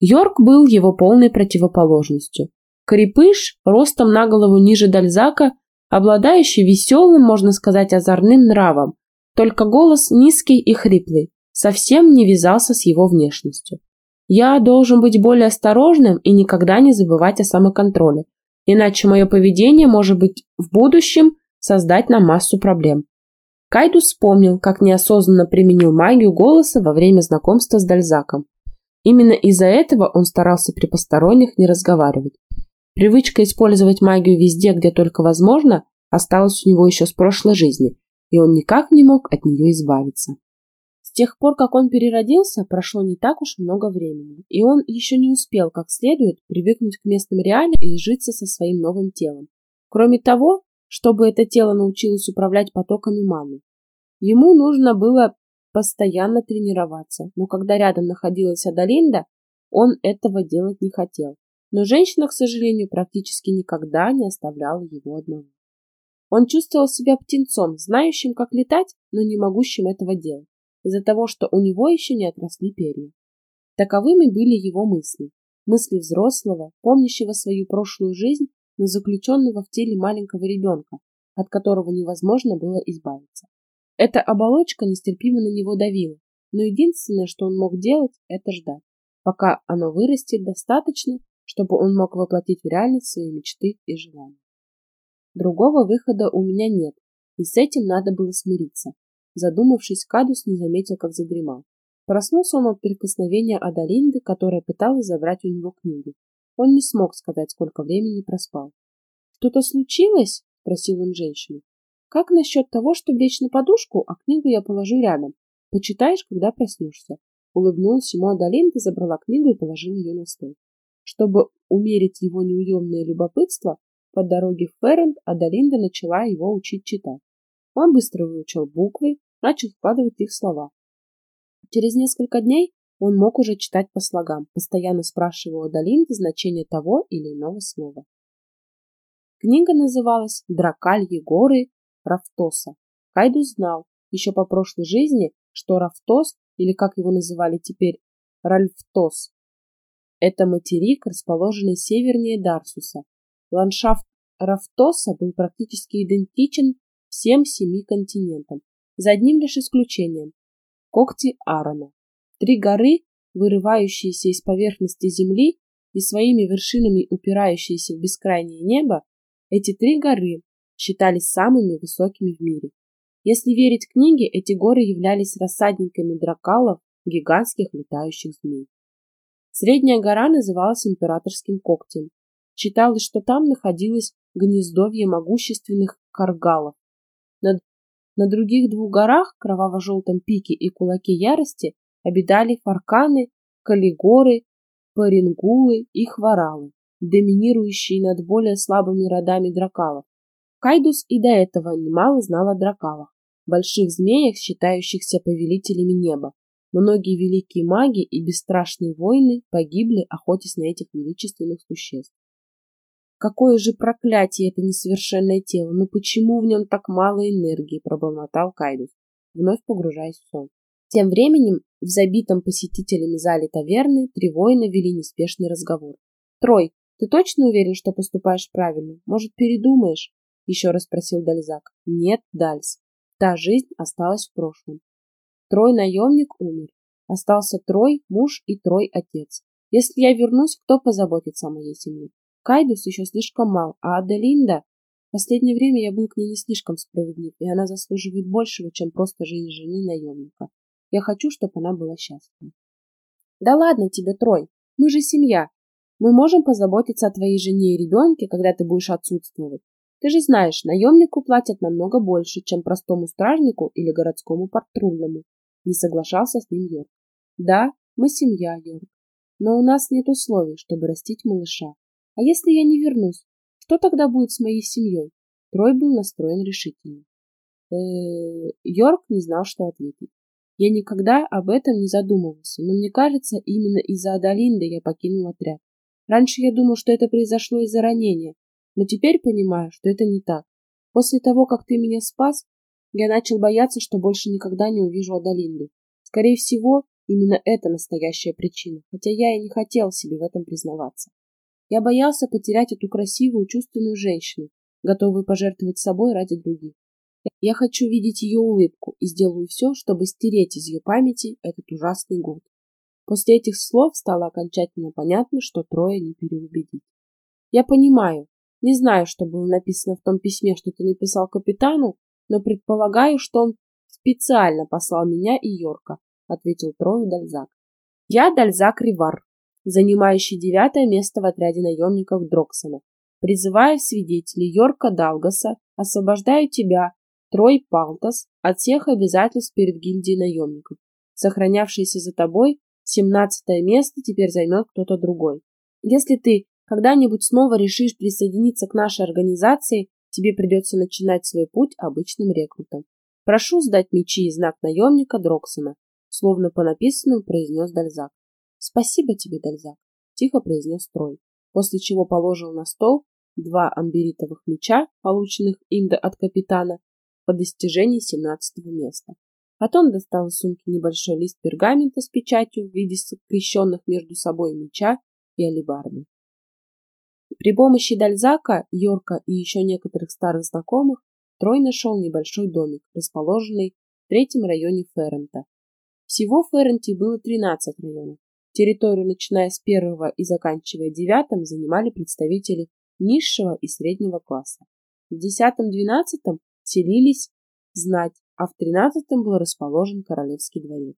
Йорк был его полной противоположностью. Крепыш, ростом на голову ниже Дальзака, обладающий веселым, можно сказать, озорным нравом, только голос низкий и хриплый, совсем не вязался с его внешностью. Я должен быть более осторожным и никогда не забывать о самоконтроле, иначе мое поведение может быть в будущем создать нам массу проблем. Кайду вспомнил, как неосознанно применил магию голоса во время знакомства с Дальзаком. Именно из-за этого он старался при посторонних не разговаривать. Привычка использовать магию везде, где только возможно, осталась у него еще с прошлой жизни, и он никак не мог от нее избавиться тех пор, как он переродился, прошло не так уж много времени, и он еще не успел как следует привыкнуть к местным реалиям и сжиться со своим новым телом. Кроме того, чтобы это тело научилось управлять потоками маны. Ему нужно было постоянно тренироваться, но когда рядом находилась Адалинда, он этого делать не хотел. Но женщина, к сожалению, практически никогда не оставляла его одного. Он чувствовал себя птенцом, знающим, как летать, но не могущим этого делать из-за того, что у него еще не отросли перья. Таковыми были его мысли. Мысли взрослого, помнящего свою прошлую жизнь, но заключенного в теле маленького ребенка, от которого невозможно было избавиться. Эта оболочка нестерпимо на него давила, но единственное, что он мог делать, это ждать, пока оно вырастет достаточно, чтобы он мог воплотить в реальность свои мечты и желания. Другого выхода у меня нет, и с этим надо было смириться. Задумавшись, Кадус не заметил, как задремал. Проснулся он от прикосновения Адалинды, которая пыталась забрать у него книгу. Он не смог сказать, сколько времени проспал. «Что-то случилось?» – спросил он женщину. «Как насчет того, чтобы лечь на подушку, а книгу я положу рядом? Почитаешь, когда проснешься?» Улыбнулась ему Адалинда, забрала книгу и положила ее на стол. Чтобы умерить его неуемное любопытство, по дороге в Ферренд Адалинда начала его учить читать. Он быстро выучил буквы, начал складывать их слова. Через несколько дней он мог уже читать по слогам, постоянно спрашивая у Долинды значение того или иного слова. Книга называлась «Дракальи горы Рафтоса». Кайдус знал еще по прошлой жизни, что Рафтос, или как его называли теперь, Ральфтос, это материк, расположенный севернее Дарсуса. Ландшафт Рафтоса был практически идентичен всем семи континентам, за одним лишь исключением – когти Аарона. Три горы, вырывающиеся из поверхности земли и своими вершинами упирающиеся в бескрайнее небо, эти три горы считались самыми высокими в мире. Если верить книге, эти горы являлись рассадниками дракалов, гигантских летающих змей. Средняя гора называлась Императорским когтем. Считалось, что там находилось гнездовье могущественных каргалов. На на других двух горах, кроваво-желтом пике и кулаке ярости, обитали фарканы, калигоры, парингулы и хваралы, доминирующие над более слабыми родами дракалов. Кайдус и до этого немало знал о дракалах, больших змеях, считающихся повелителями неба. Многие великие маги и бесстрашные воины погибли, охотясь на этих величественных существ. Какое же проклятие это несовершенное тело! Ну почему в нем так мало энергии? Пробормотал Кайдус, вновь погружаясь в сон. Тем временем в забитом посетителями зале таверны три воина вели неспешный разговор. «Трой, ты точно уверен, что поступаешь правильно? Может, передумаешь?» — еще раз спросил Дальзак. «Нет, Дальс. Та жизнь осталась в прошлом. Трой наемник умер. Остался Трой муж и Трой отец. Если я вернусь, кто позаботится о моей семье? Кайдус еще слишком мал, а Аделинда... В последнее время я был к ней не слишком справедлив, и она заслуживает большего, чем просто жизнь жены наемника. Я хочу, чтобы она была счастлива. Да ладно тебе, Трой, мы же семья. Мы можем позаботиться о твоей жене и ребенке, когда ты будешь отсутствовать. Ты же знаешь, наемнику платят намного больше, чем простому стражнику или городскому патрульному. Не соглашался с ним Йорк. Да, мы семья, Йорк. Но у нас нет условий, чтобы растить малыша. А если я не вернусь, что тогда будет с моей семьей? Трой был настроен решительно. Э Йорк не знал, что ответить. Я никогда об этом не задумывался, но мне кажется, именно из-за Адалинды я покинул отряд. Раньше я думал, что это произошло из-за ранения, но теперь понимаю, что это не так. После того, как ты меня спас, я начал бояться, что больше никогда не увижу Адалинду. Скорее всего, именно это настоящая причина, хотя я и не хотел себе в этом признаваться. Я боялся потерять эту красивую, чувственную женщину, готовую пожертвовать собой ради других. Я хочу видеть ее улыбку и сделаю все, чтобы стереть из ее памяти этот ужасный год. После этих слов стало окончательно понятно, что трое не переубедить. Я понимаю, не знаю, что было написано в том письме, что ты написал капитану, но предполагаю, что он специально послал меня и Йорка, ответил Трою Дальзак. Я Дальзак Ривар, занимающий девятое место в отряде наемников Дроксона. Призываю свидетелей Йорка Далгаса, освобождаю тебя, Трой Палтас, от всех обязательств перед гильдией наемников. Сохранявшееся за тобой семнадцатое место теперь займет кто-то другой. Если ты когда-нибудь снова решишь присоединиться к нашей организации, тебе придется начинать свой путь обычным рекрутом. Прошу сдать мечи и знак наемника Дроксона, словно по написанному произнес Дальзак. Спасибо тебе, Дальзак, тихо произнес Трой, после чего положил на стол два амберитовых меча, полученных им от капитана, по достижении семнадцатого места. Потом достал из сумки небольшой лист пергамента с печатью в виде скрещенных между собой меча и алебарды. При помощи Дальзака, Йорка и еще некоторых старых знакомых Трой нашел небольшой домик, расположенный в третьем районе Феррента. Всего в Ферренте было 13 районов. Территорию, начиная с первого и заканчивая девятым, занимали представители низшего и среднего класса. В десятом-двенадцатом селились знать, а в тринадцатом был расположен королевский дворец.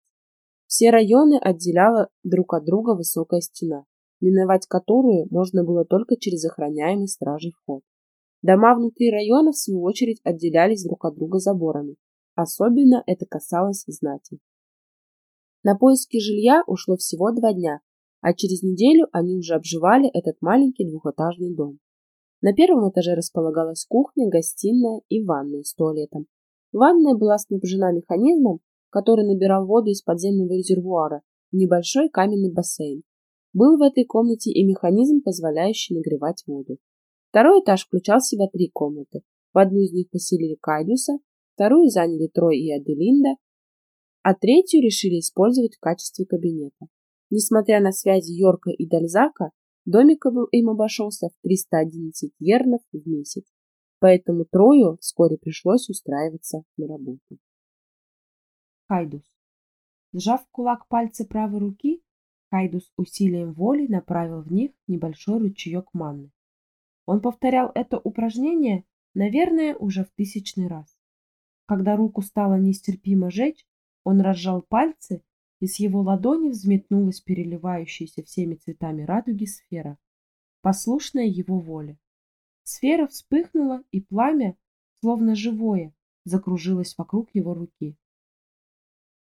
Все районы отделяла друг от друга высокая стена миновать которую можно было только через охраняемый стражей вход. Дома внутри района, в свою очередь, отделялись друг от друга заборами. Особенно это касалось знати. На поиски жилья ушло всего два дня, а через неделю они уже обживали этот маленький двухэтажный дом. На первом этаже располагалась кухня, гостиная и ванная с туалетом. Ванная была снабжена механизмом, который набирал воду из подземного резервуара в небольшой каменный бассейн, был в этой комнате и механизм, позволяющий нагревать воду. Второй этаж включал в себя три комнаты. В одну из них поселили Кайдуса, вторую заняли Трой и Аделинда, а третью решили использовать в качестве кабинета. Несмотря на связи Йорка и Дальзака, домик им обошелся в 311 ернов в месяц, поэтому Трою вскоре пришлось устраиваться на работу. Кайдус. Сжав кулак пальцы правой руки, Хайдус усилием воли направил в них небольшой ручеек манны. Он повторял это упражнение, наверное, уже в тысячный раз. Когда руку стало нестерпимо жечь, он разжал пальцы, и с его ладони взметнулась переливающаяся всеми цветами радуги сфера, послушная его воле. Сфера вспыхнула, и пламя, словно живое, закружилось вокруг его руки.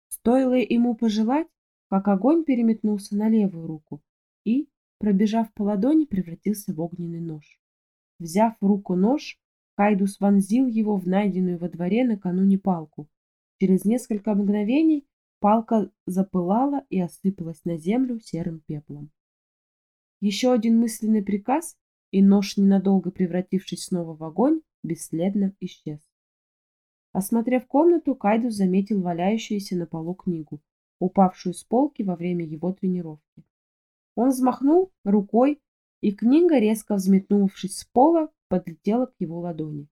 Стоило ему пожелать, как огонь переметнулся на левую руку и, пробежав по ладони, превратился в огненный нож. Взяв в руку нож, Кайдус вонзил его в найденную во дворе накануне палку. Через несколько мгновений палка запылала и осыпалась на землю серым пеплом. Еще один мысленный приказ, и нож, ненадолго превратившись снова в огонь, бесследно исчез. Осмотрев комнату, Кайдус заметил валяющуюся на полу книгу, упавшую с полки во время его тренировки. Он взмахнул рукой, и книга, резко взметнувшись с пола, подлетела к его ладони.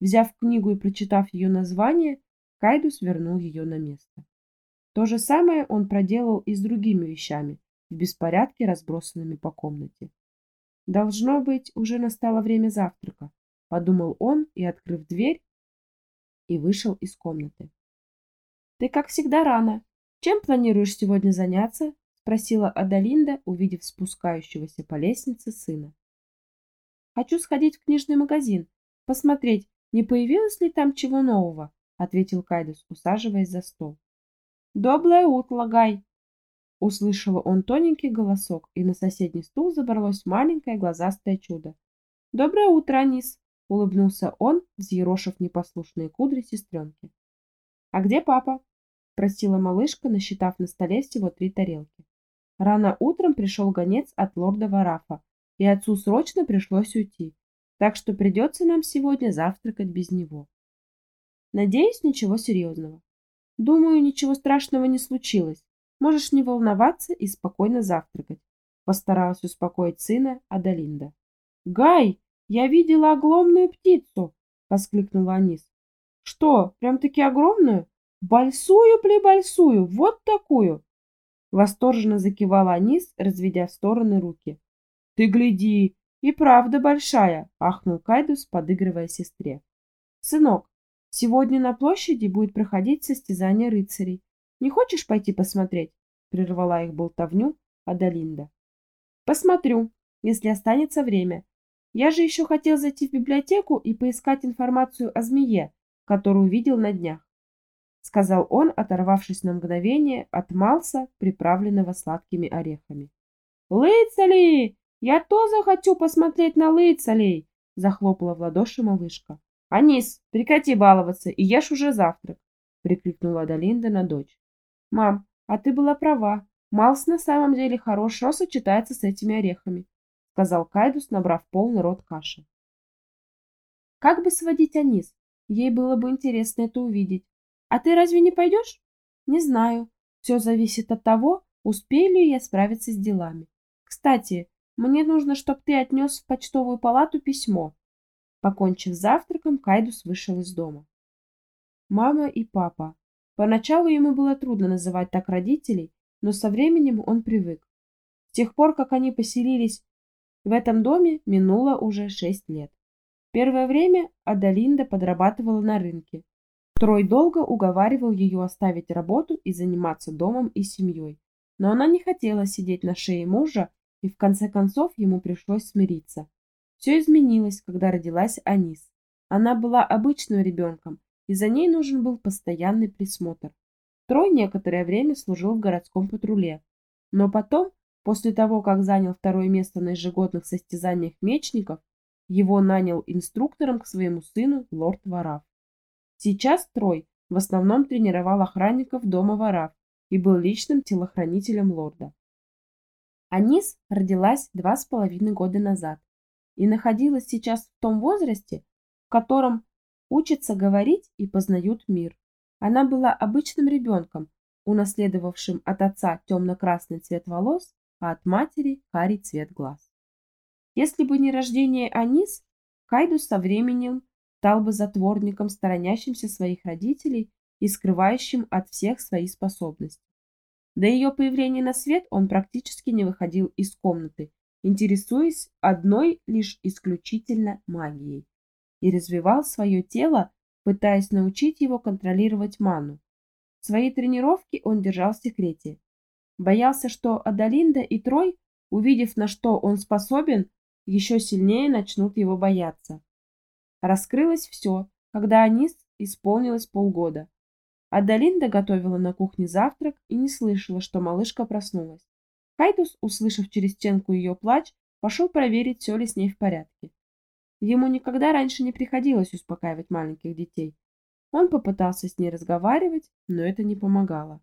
Взяв книгу и прочитав ее название, Кайдус вернул ее на место. То же самое он проделал и с другими вещами, в беспорядке разбросанными по комнате. Должно быть, уже настало время завтрака, подумал он и, открыв дверь, и вышел из комнаты. Ты, как всегда, рано. Чем планируешь сегодня заняться? спросила Адалинда, увидев спускающегося по лестнице сына. Хочу сходить в книжный магазин, посмотреть, не появилось ли там чего нового, ответил Кайдус, усаживаясь за стол. Доброе утро, Гай, Услышал он тоненький голосок, и на соседний стул забралось маленькое глазастое чудо. «Доброе утро, Анис!» — улыбнулся он, взъерошив непослушные кудри сестренки. «А где папа?» — просила малышка, насчитав на столе всего три тарелки. Рано утром пришел гонец от лорда Варафа, и отцу срочно пришлось уйти, так что придется нам сегодня завтракать без него. Надеюсь, ничего серьезного. Думаю, ничего страшного не случилось. Можешь не волноваться и спокойно завтракать. Постаралась успокоить сына Адалинда. Гай, я видела огромную птицу, воскликнула Анис. Что, прям-таки огромную? Большую-пребольшую, вот такую. Восторженно закивала Анис, разведя в стороны руки. Ты гляди, и правда большая, ахнул Кайдус, подыгрывая сестре. Сынок, сегодня на площади будет проходить состязание рыцарей. Не хочешь пойти посмотреть? Прервала их болтовню Адалинда. Посмотрю, если останется время. Я же еще хотел зайти в библиотеку и поискать информацию о змее, которую увидел на днях, сказал он, оторвавшись на мгновение от малса, приправленного сладкими орехами. Лыцали! Я тоже хочу посмотреть на лыцалей! захлопала в ладоши малышка. Анис, прекрати баловаться и ешь уже завтрак, прикрикнула Адалинда на дочь. Мам, а ты была права. Малс на самом деле хорошо сочетается с этими орехами, сказал Кайдус, набрав полный рот каши. Как бы сводить Анис? Ей было бы интересно это увидеть. А ты разве не пойдешь? Не знаю. Все зависит от того, успею ли я справиться с делами. Кстати, мне нужно, чтобы ты отнес в почтовую палату письмо. Покончив завтраком, Кайдус вышел из дома. Мама и папа Поначалу ему было трудно называть так родителей, но со временем он привык. С тех пор, как они поселились в этом доме, минуло уже шесть лет. Первое время Адалинда подрабатывала на рынке. Трой долго уговаривал ее оставить работу и заниматься домом и семьей. Но она не хотела сидеть на шее мужа, и в конце концов ему пришлось смириться. Все изменилось, когда родилась Анис. Она была обычным ребенком, и за ней нужен был постоянный присмотр. Трой некоторое время служил в городском патруле, но потом, после того, как занял второе место на ежегодных состязаниях мечников, его нанял инструктором к своему сыну лорд Вараф. Сейчас Трой в основном тренировал охранников дома Вараф и был личным телохранителем лорда. Анис родилась два с половиной года назад и находилась сейчас в том возрасте, в котором учатся говорить и познают мир. Она была обычным ребенком, унаследовавшим от отца темно-красный цвет волос, а от матери карий цвет глаз. Если бы не рождение Анис, Кайдус со временем стал бы затворником, сторонящимся своих родителей и скрывающим от всех свои способности. До ее появления на свет он практически не выходил из комнаты, интересуясь одной лишь исключительно магией и развивал свое тело, пытаясь научить его контролировать ману. Свои тренировки он держал в секрете. Боялся, что Адалинда и Трой, увидев, на что он способен, еще сильнее начнут его бояться. Раскрылось все, когда Анис исполнилось полгода. Адалинда готовила на кухне завтрак и не слышала, что малышка проснулась. Кайтус, услышав через стенку ее плач, пошел проверить, все ли с ней в порядке. Ему никогда раньше не приходилось успокаивать маленьких детей. Он попытался с ней разговаривать, но это не помогало.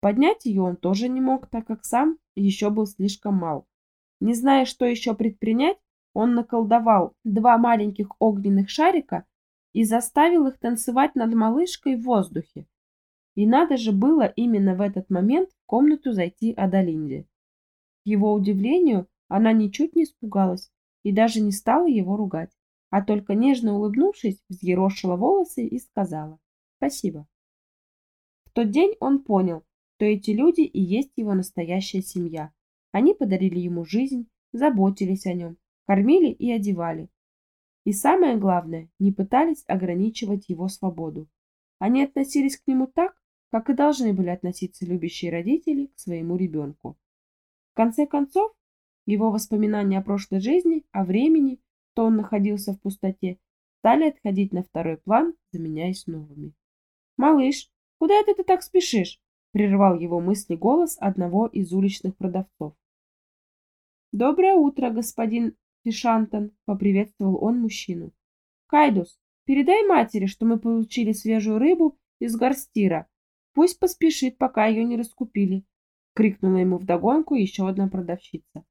Поднять ее он тоже не мог, так как сам еще был слишком мал. Не зная, что еще предпринять, он наколдовал два маленьких огненных шарика и заставил их танцевать над малышкой в воздухе. И надо же было именно в этот момент в комнату зайти Адалинде. К его удивлению, она ничуть не испугалась и даже не стала его ругать, а только нежно улыбнувшись, взъерошила волосы и сказала «Спасибо». В тот день он понял, что эти люди и есть его настоящая семья. Они подарили ему жизнь, заботились о нем, кормили и одевали. И самое главное, не пытались ограничивать его свободу. Они относились к нему так, как и должны были относиться любящие родители к своему ребенку. В конце концов, его воспоминания о прошлой жизни, о времени, что он находился в пустоте, стали отходить на второй план, заменяясь новыми. «Малыш, куда это ты так спешишь?» — прервал его мысли голос одного из уличных продавцов. «Доброе утро, господин Фишантон!» — поприветствовал он мужчину. «Кайдус, передай матери, что мы получили свежую рыбу из горстира. Пусть поспешит, пока ее не раскупили!» — крикнула ему вдогонку еще одна продавщица.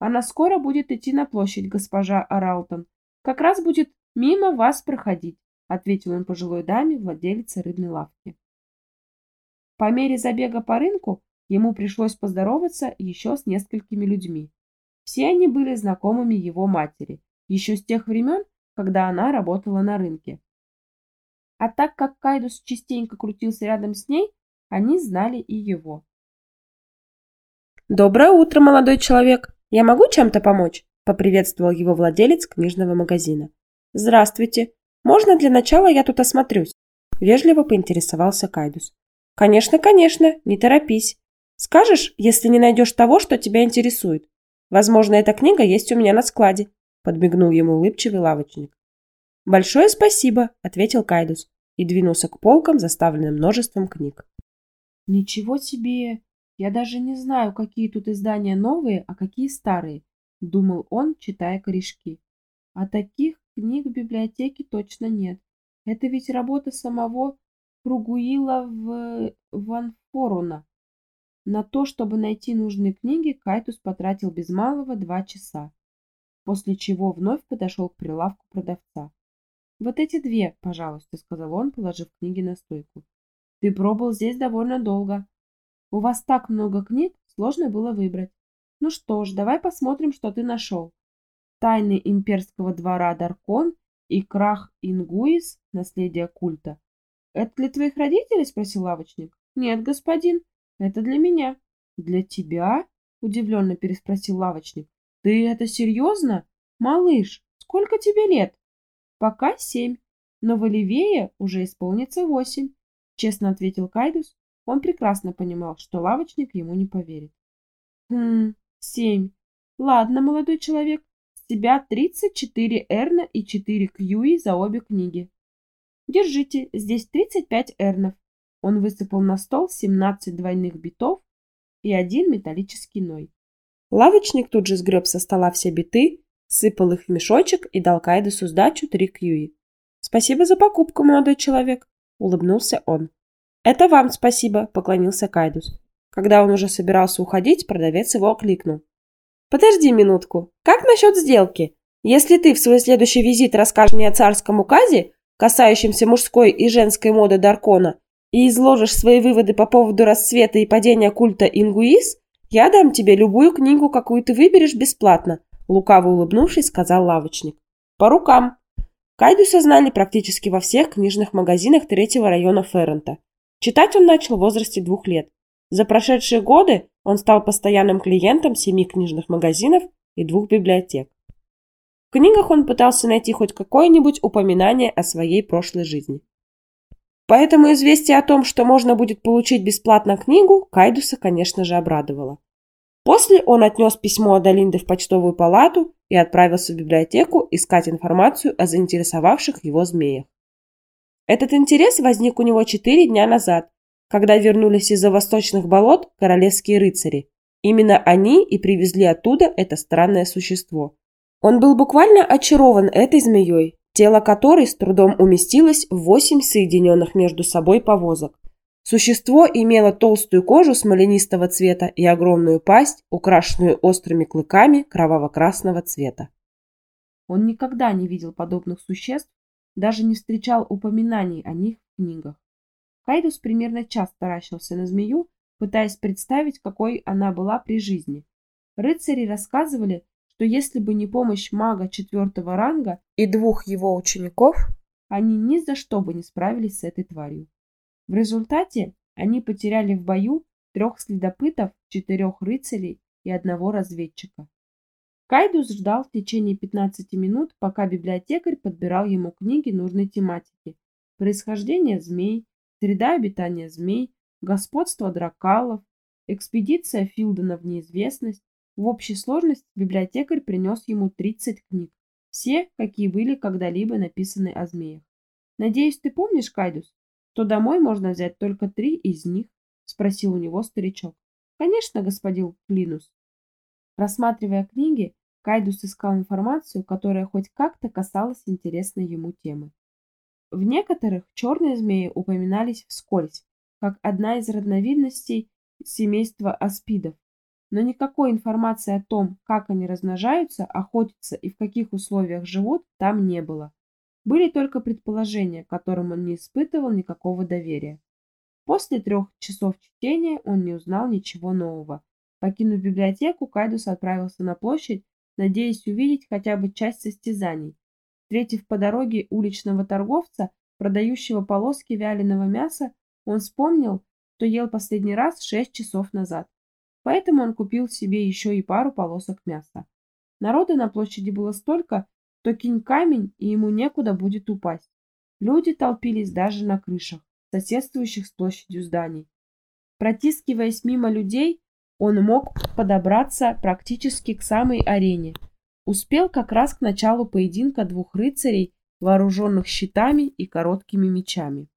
Она скоро будет идти на площадь, госпожа Аралтон. Как раз будет мимо вас проходить, ответил он пожилой даме, владелице рыбной лавки. По мере забега по рынку ему пришлось поздороваться еще с несколькими людьми. Все они были знакомыми его матери, еще с тех времен, когда она работала на рынке. А так как Кайдус частенько крутился рядом с ней, они знали и его. «Доброе утро, молодой человек!» «Я могу чем-то помочь?» – поприветствовал его владелец книжного магазина. «Здравствуйте. Можно для начала я тут осмотрюсь?» – вежливо поинтересовался Кайдус. «Конечно, конечно. Не торопись. Скажешь, если не найдешь того, что тебя интересует. Возможно, эта книга есть у меня на складе», – подмигнул ему улыбчивый лавочник. «Большое спасибо», – ответил Кайдус и двинулся к полкам, заставленным множеством книг. «Ничего себе! Я даже не знаю, какие тут издания новые, а какие старые, думал он, читая корешки. А таких книг в библиотеке точно нет. Это ведь работа самого Кругуила в Ванфоруна. На то, чтобы найти нужные книги, Кайтус потратил без малого два часа, после чего вновь подошел к прилавку продавца. «Вот эти две, пожалуйста», — сказал он, положив книги на стойку. «Ты пробыл здесь довольно долго. У вас так много книг, сложно было выбрать. Ну что ж, давай посмотрим, что ты нашел. Тайны имперского двора Даркон и крах Ингуис, наследие культа. Это для твоих родителей? спросил лавочник. Нет, господин, это для меня. Для тебя? Удивленно переспросил лавочник. Ты это серьезно? Малыш, сколько тебе лет? Пока семь, но в Оливее уже исполнится восемь, честно ответил Кайдус он прекрасно понимал, что лавочник ему не поверит. Хм, семь. Ладно, молодой человек, с тебя 34 Эрна и 4 Кьюи за обе книги. Держите, здесь 35 Эрнов. Он высыпал на стол 17 двойных битов и один металлический ной. Лавочник тут же сгреб со стола все биты, сыпал их в мешочек и дал Кайдесу сдачу 3 Кьюи. «Спасибо за покупку, молодой человек», — улыбнулся он. «Это вам спасибо», — поклонился Кайдус. Когда он уже собирался уходить, продавец его окликнул. «Подожди минутку. Как насчет сделки? Если ты в свой следующий визит расскажешь мне о царском указе, касающемся мужской и женской моды Даркона, и изложишь свои выводы по поводу расцвета и падения культа Ингуис, я дам тебе любую книгу, какую ты выберешь бесплатно», — лукаво улыбнувшись, сказал лавочник. «По рукам». Кайдуса знали практически во всех книжных магазинах третьего района Феррента. Читать он начал в возрасте двух лет. За прошедшие годы он стал постоянным клиентом семи книжных магазинов и двух библиотек. В книгах он пытался найти хоть какое-нибудь упоминание о своей прошлой жизни. Поэтому известие о том, что можно будет получить бесплатно книгу, Кайдуса, конечно же, обрадовало. После он отнес письмо Адалинды в почтовую палату и отправился в библиотеку искать информацию о заинтересовавших его змеях. Этот интерес возник у него четыре дня назад, когда вернулись из-за восточных болот королевские рыцари. Именно они и привезли оттуда это странное существо. Он был буквально очарован этой змеей, тело которой с трудом уместилось в восемь соединенных между собой повозок. Существо имело толстую кожу смоленистого цвета и огромную пасть, украшенную острыми клыками кроваво-красного цвета. Он никогда не видел подобных существ даже не встречал упоминаний о них в книгах. Кайдус примерно час таращился на змею, пытаясь представить, какой она была при жизни. Рыцари рассказывали, что если бы не помощь мага четвертого ранга и двух его учеников, они ни за что бы не справились с этой тварью. В результате они потеряли в бою трех следопытов, четырех рыцарей и одного разведчика. Кайдус ждал в течение 15 минут, пока библиотекарь подбирал ему книги нужной тематики. Происхождение змей, среда обитания змей, господство дракалов, экспедиция Филдена в неизвестность. В общей сложности библиотекарь принес ему 30 книг. Все, какие были когда-либо написаны о змеях. Надеюсь, ты помнишь, Кайдус, что домой можно взять только три из них? Спросил у него старичок. Конечно, господин Клинус. Рассматривая книги, Кайдус искал информацию, которая хоть как-то касалась интересной ему темы. В некоторых черные змеи упоминались вскользь, как одна из разновидностей семейства аспидов, но никакой информации о том, как они размножаются, охотятся и в каких условиях живут, там не было. Были только предположения, которым он не испытывал никакого доверия. После трех часов чтения он не узнал ничего нового. Покинув библиотеку, Кайдус отправился на площадь, надеясь увидеть хотя бы часть состязаний. Встретив по дороге уличного торговца, продающего полоски вяленого мяса, он вспомнил, что ел последний раз шесть часов назад. Поэтому он купил себе еще и пару полосок мяса. Народа на площади было столько, что кинь камень, и ему некуда будет упасть. Люди толпились даже на крышах соседствующих с площадью зданий. Протискиваясь мимо людей, он мог подобраться практически к самой арене. Успел как раз к началу поединка двух рыцарей, вооруженных щитами и короткими мечами.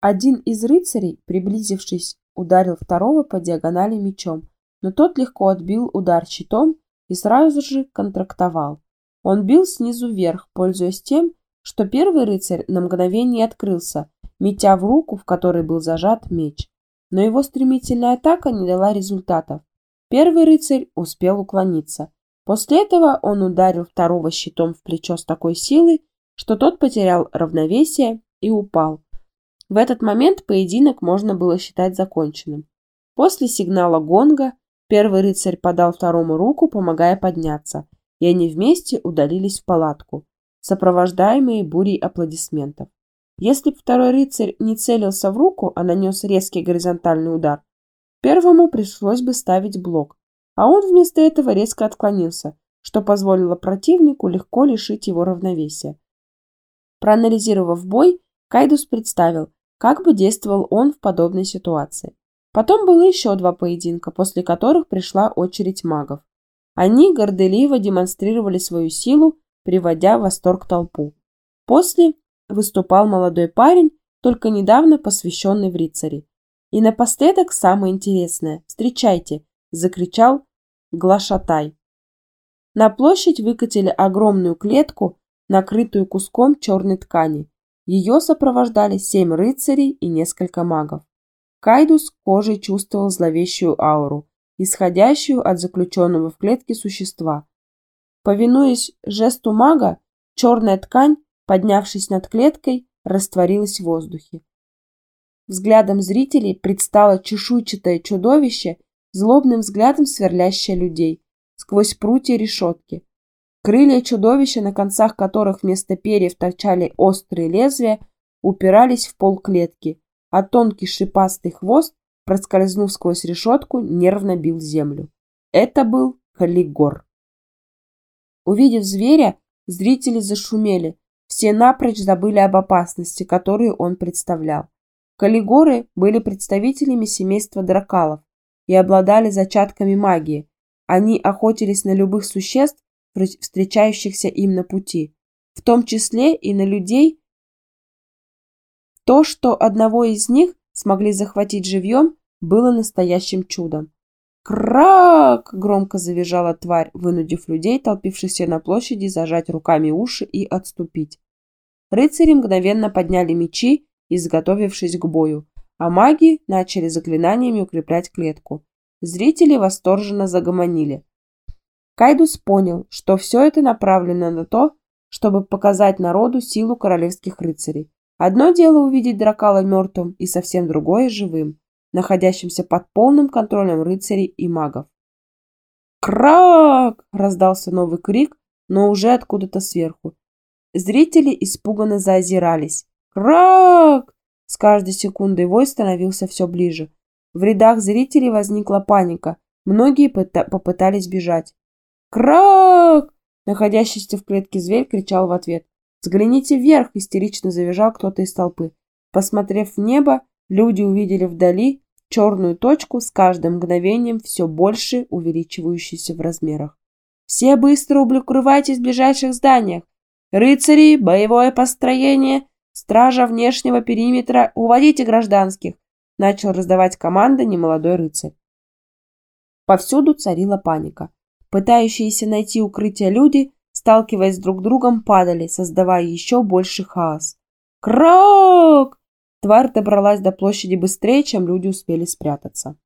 Один из рыцарей, приблизившись, ударил второго по диагонали мечом, но тот легко отбил удар щитом и сразу же контрактовал. Он бил снизу вверх, пользуясь тем, что первый рыцарь на мгновение открылся, метя в руку, в которой был зажат меч. Но его стремительная атака не дала результатов. Первый рыцарь успел уклониться. После этого он ударил второго щитом в плечо с такой силой, что тот потерял равновесие и упал. В этот момент поединок можно было считать законченным. После сигнала гонга первый рыцарь подал второму руку, помогая подняться, и они вместе удалились в палатку, сопровождаемые бурей аплодисментов. Если бы второй рыцарь не целился в руку, а нанес резкий горизонтальный удар, первому пришлось бы ставить блок, а он вместо этого резко отклонился, что позволило противнику легко лишить его равновесия. Проанализировав бой, Кайдус представил, как бы действовал он в подобной ситуации. Потом было еще два поединка, после которых пришла очередь магов. Они горделиво демонстрировали свою силу, приводя в восторг толпу. После выступал молодой парень, только недавно посвященный в рыцари. И напоследок самое интересное. «Встречайте!» – закричал Глашатай. На площадь выкатили огромную клетку, накрытую куском черной ткани. Ее сопровождали семь рыцарей и несколько магов. Кайдус кожей чувствовал зловещую ауру, исходящую от заключенного в клетке существа. Повинуясь жесту мага, черная ткань поднявшись над клеткой, растворилась в воздухе. Взглядом зрителей предстало чешуйчатое чудовище, злобным взглядом сверлящее людей, сквозь прутья решетки. Крылья чудовища, на концах которых вместо перьев торчали острые лезвия, упирались в пол клетки, а тонкий шипастый хвост, проскользнув сквозь решетку, нервно бил землю. Это был Каллигор. Увидев зверя, зрители зашумели, все напрочь забыли об опасности, которую он представлял. Калигоры были представителями семейства дракалов и обладали зачатками магии. Они охотились на любых существ, встречающихся им на пути, в том числе и на людей. То, что одного из них смогли захватить живьем, было настоящим чудом. «Крак!» – громко завизжала тварь, вынудив людей, толпившихся на площади, зажать руками уши и отступить. Рыцари мгновенно подняли мечи, изготовившись к бою, а маги начали заклинаниями укреплять клетку. Зрители восторженно загомонили. Кайдус понял, что все это направлено на то, чтобы показать народу силу королевских рыцарей. Одно дело увидеть дракала мертвым и совсем другое живым, находящимся под полным контролем рыцарей и магов. «Крак!» – раздался новый крик, но уже откуда-то сверху. Зрители испуганно заозирались. «Крак!» С каждой секундой вой становился все ближе. В рядах зрителей возникла паника. Многие попытались бежать. «Крак!» Находящийся в клетке зверь кричал в ответ. «Взгляните вверх!» – истерично завизжал кто-то из толпы. Посмотрев в небо, люди увидели вдали черную точку с каждым мгновением все больше увеличивающуюся в размерах. «Все быстро укрывайтесь в ближайших зданиях! Рыцари, боевое построение, стража внешнего периметра, уводите гражданских!» Начал раздавать команды немолодой рыцарь. Повсюду царила паника. Пытающиеся найти укрытие люди, сталкиваясь друг с другом, падали, создавая еще больше хаос. «Крок!» Тварь добралась до площади быстрее, чем люди успели спрятаться.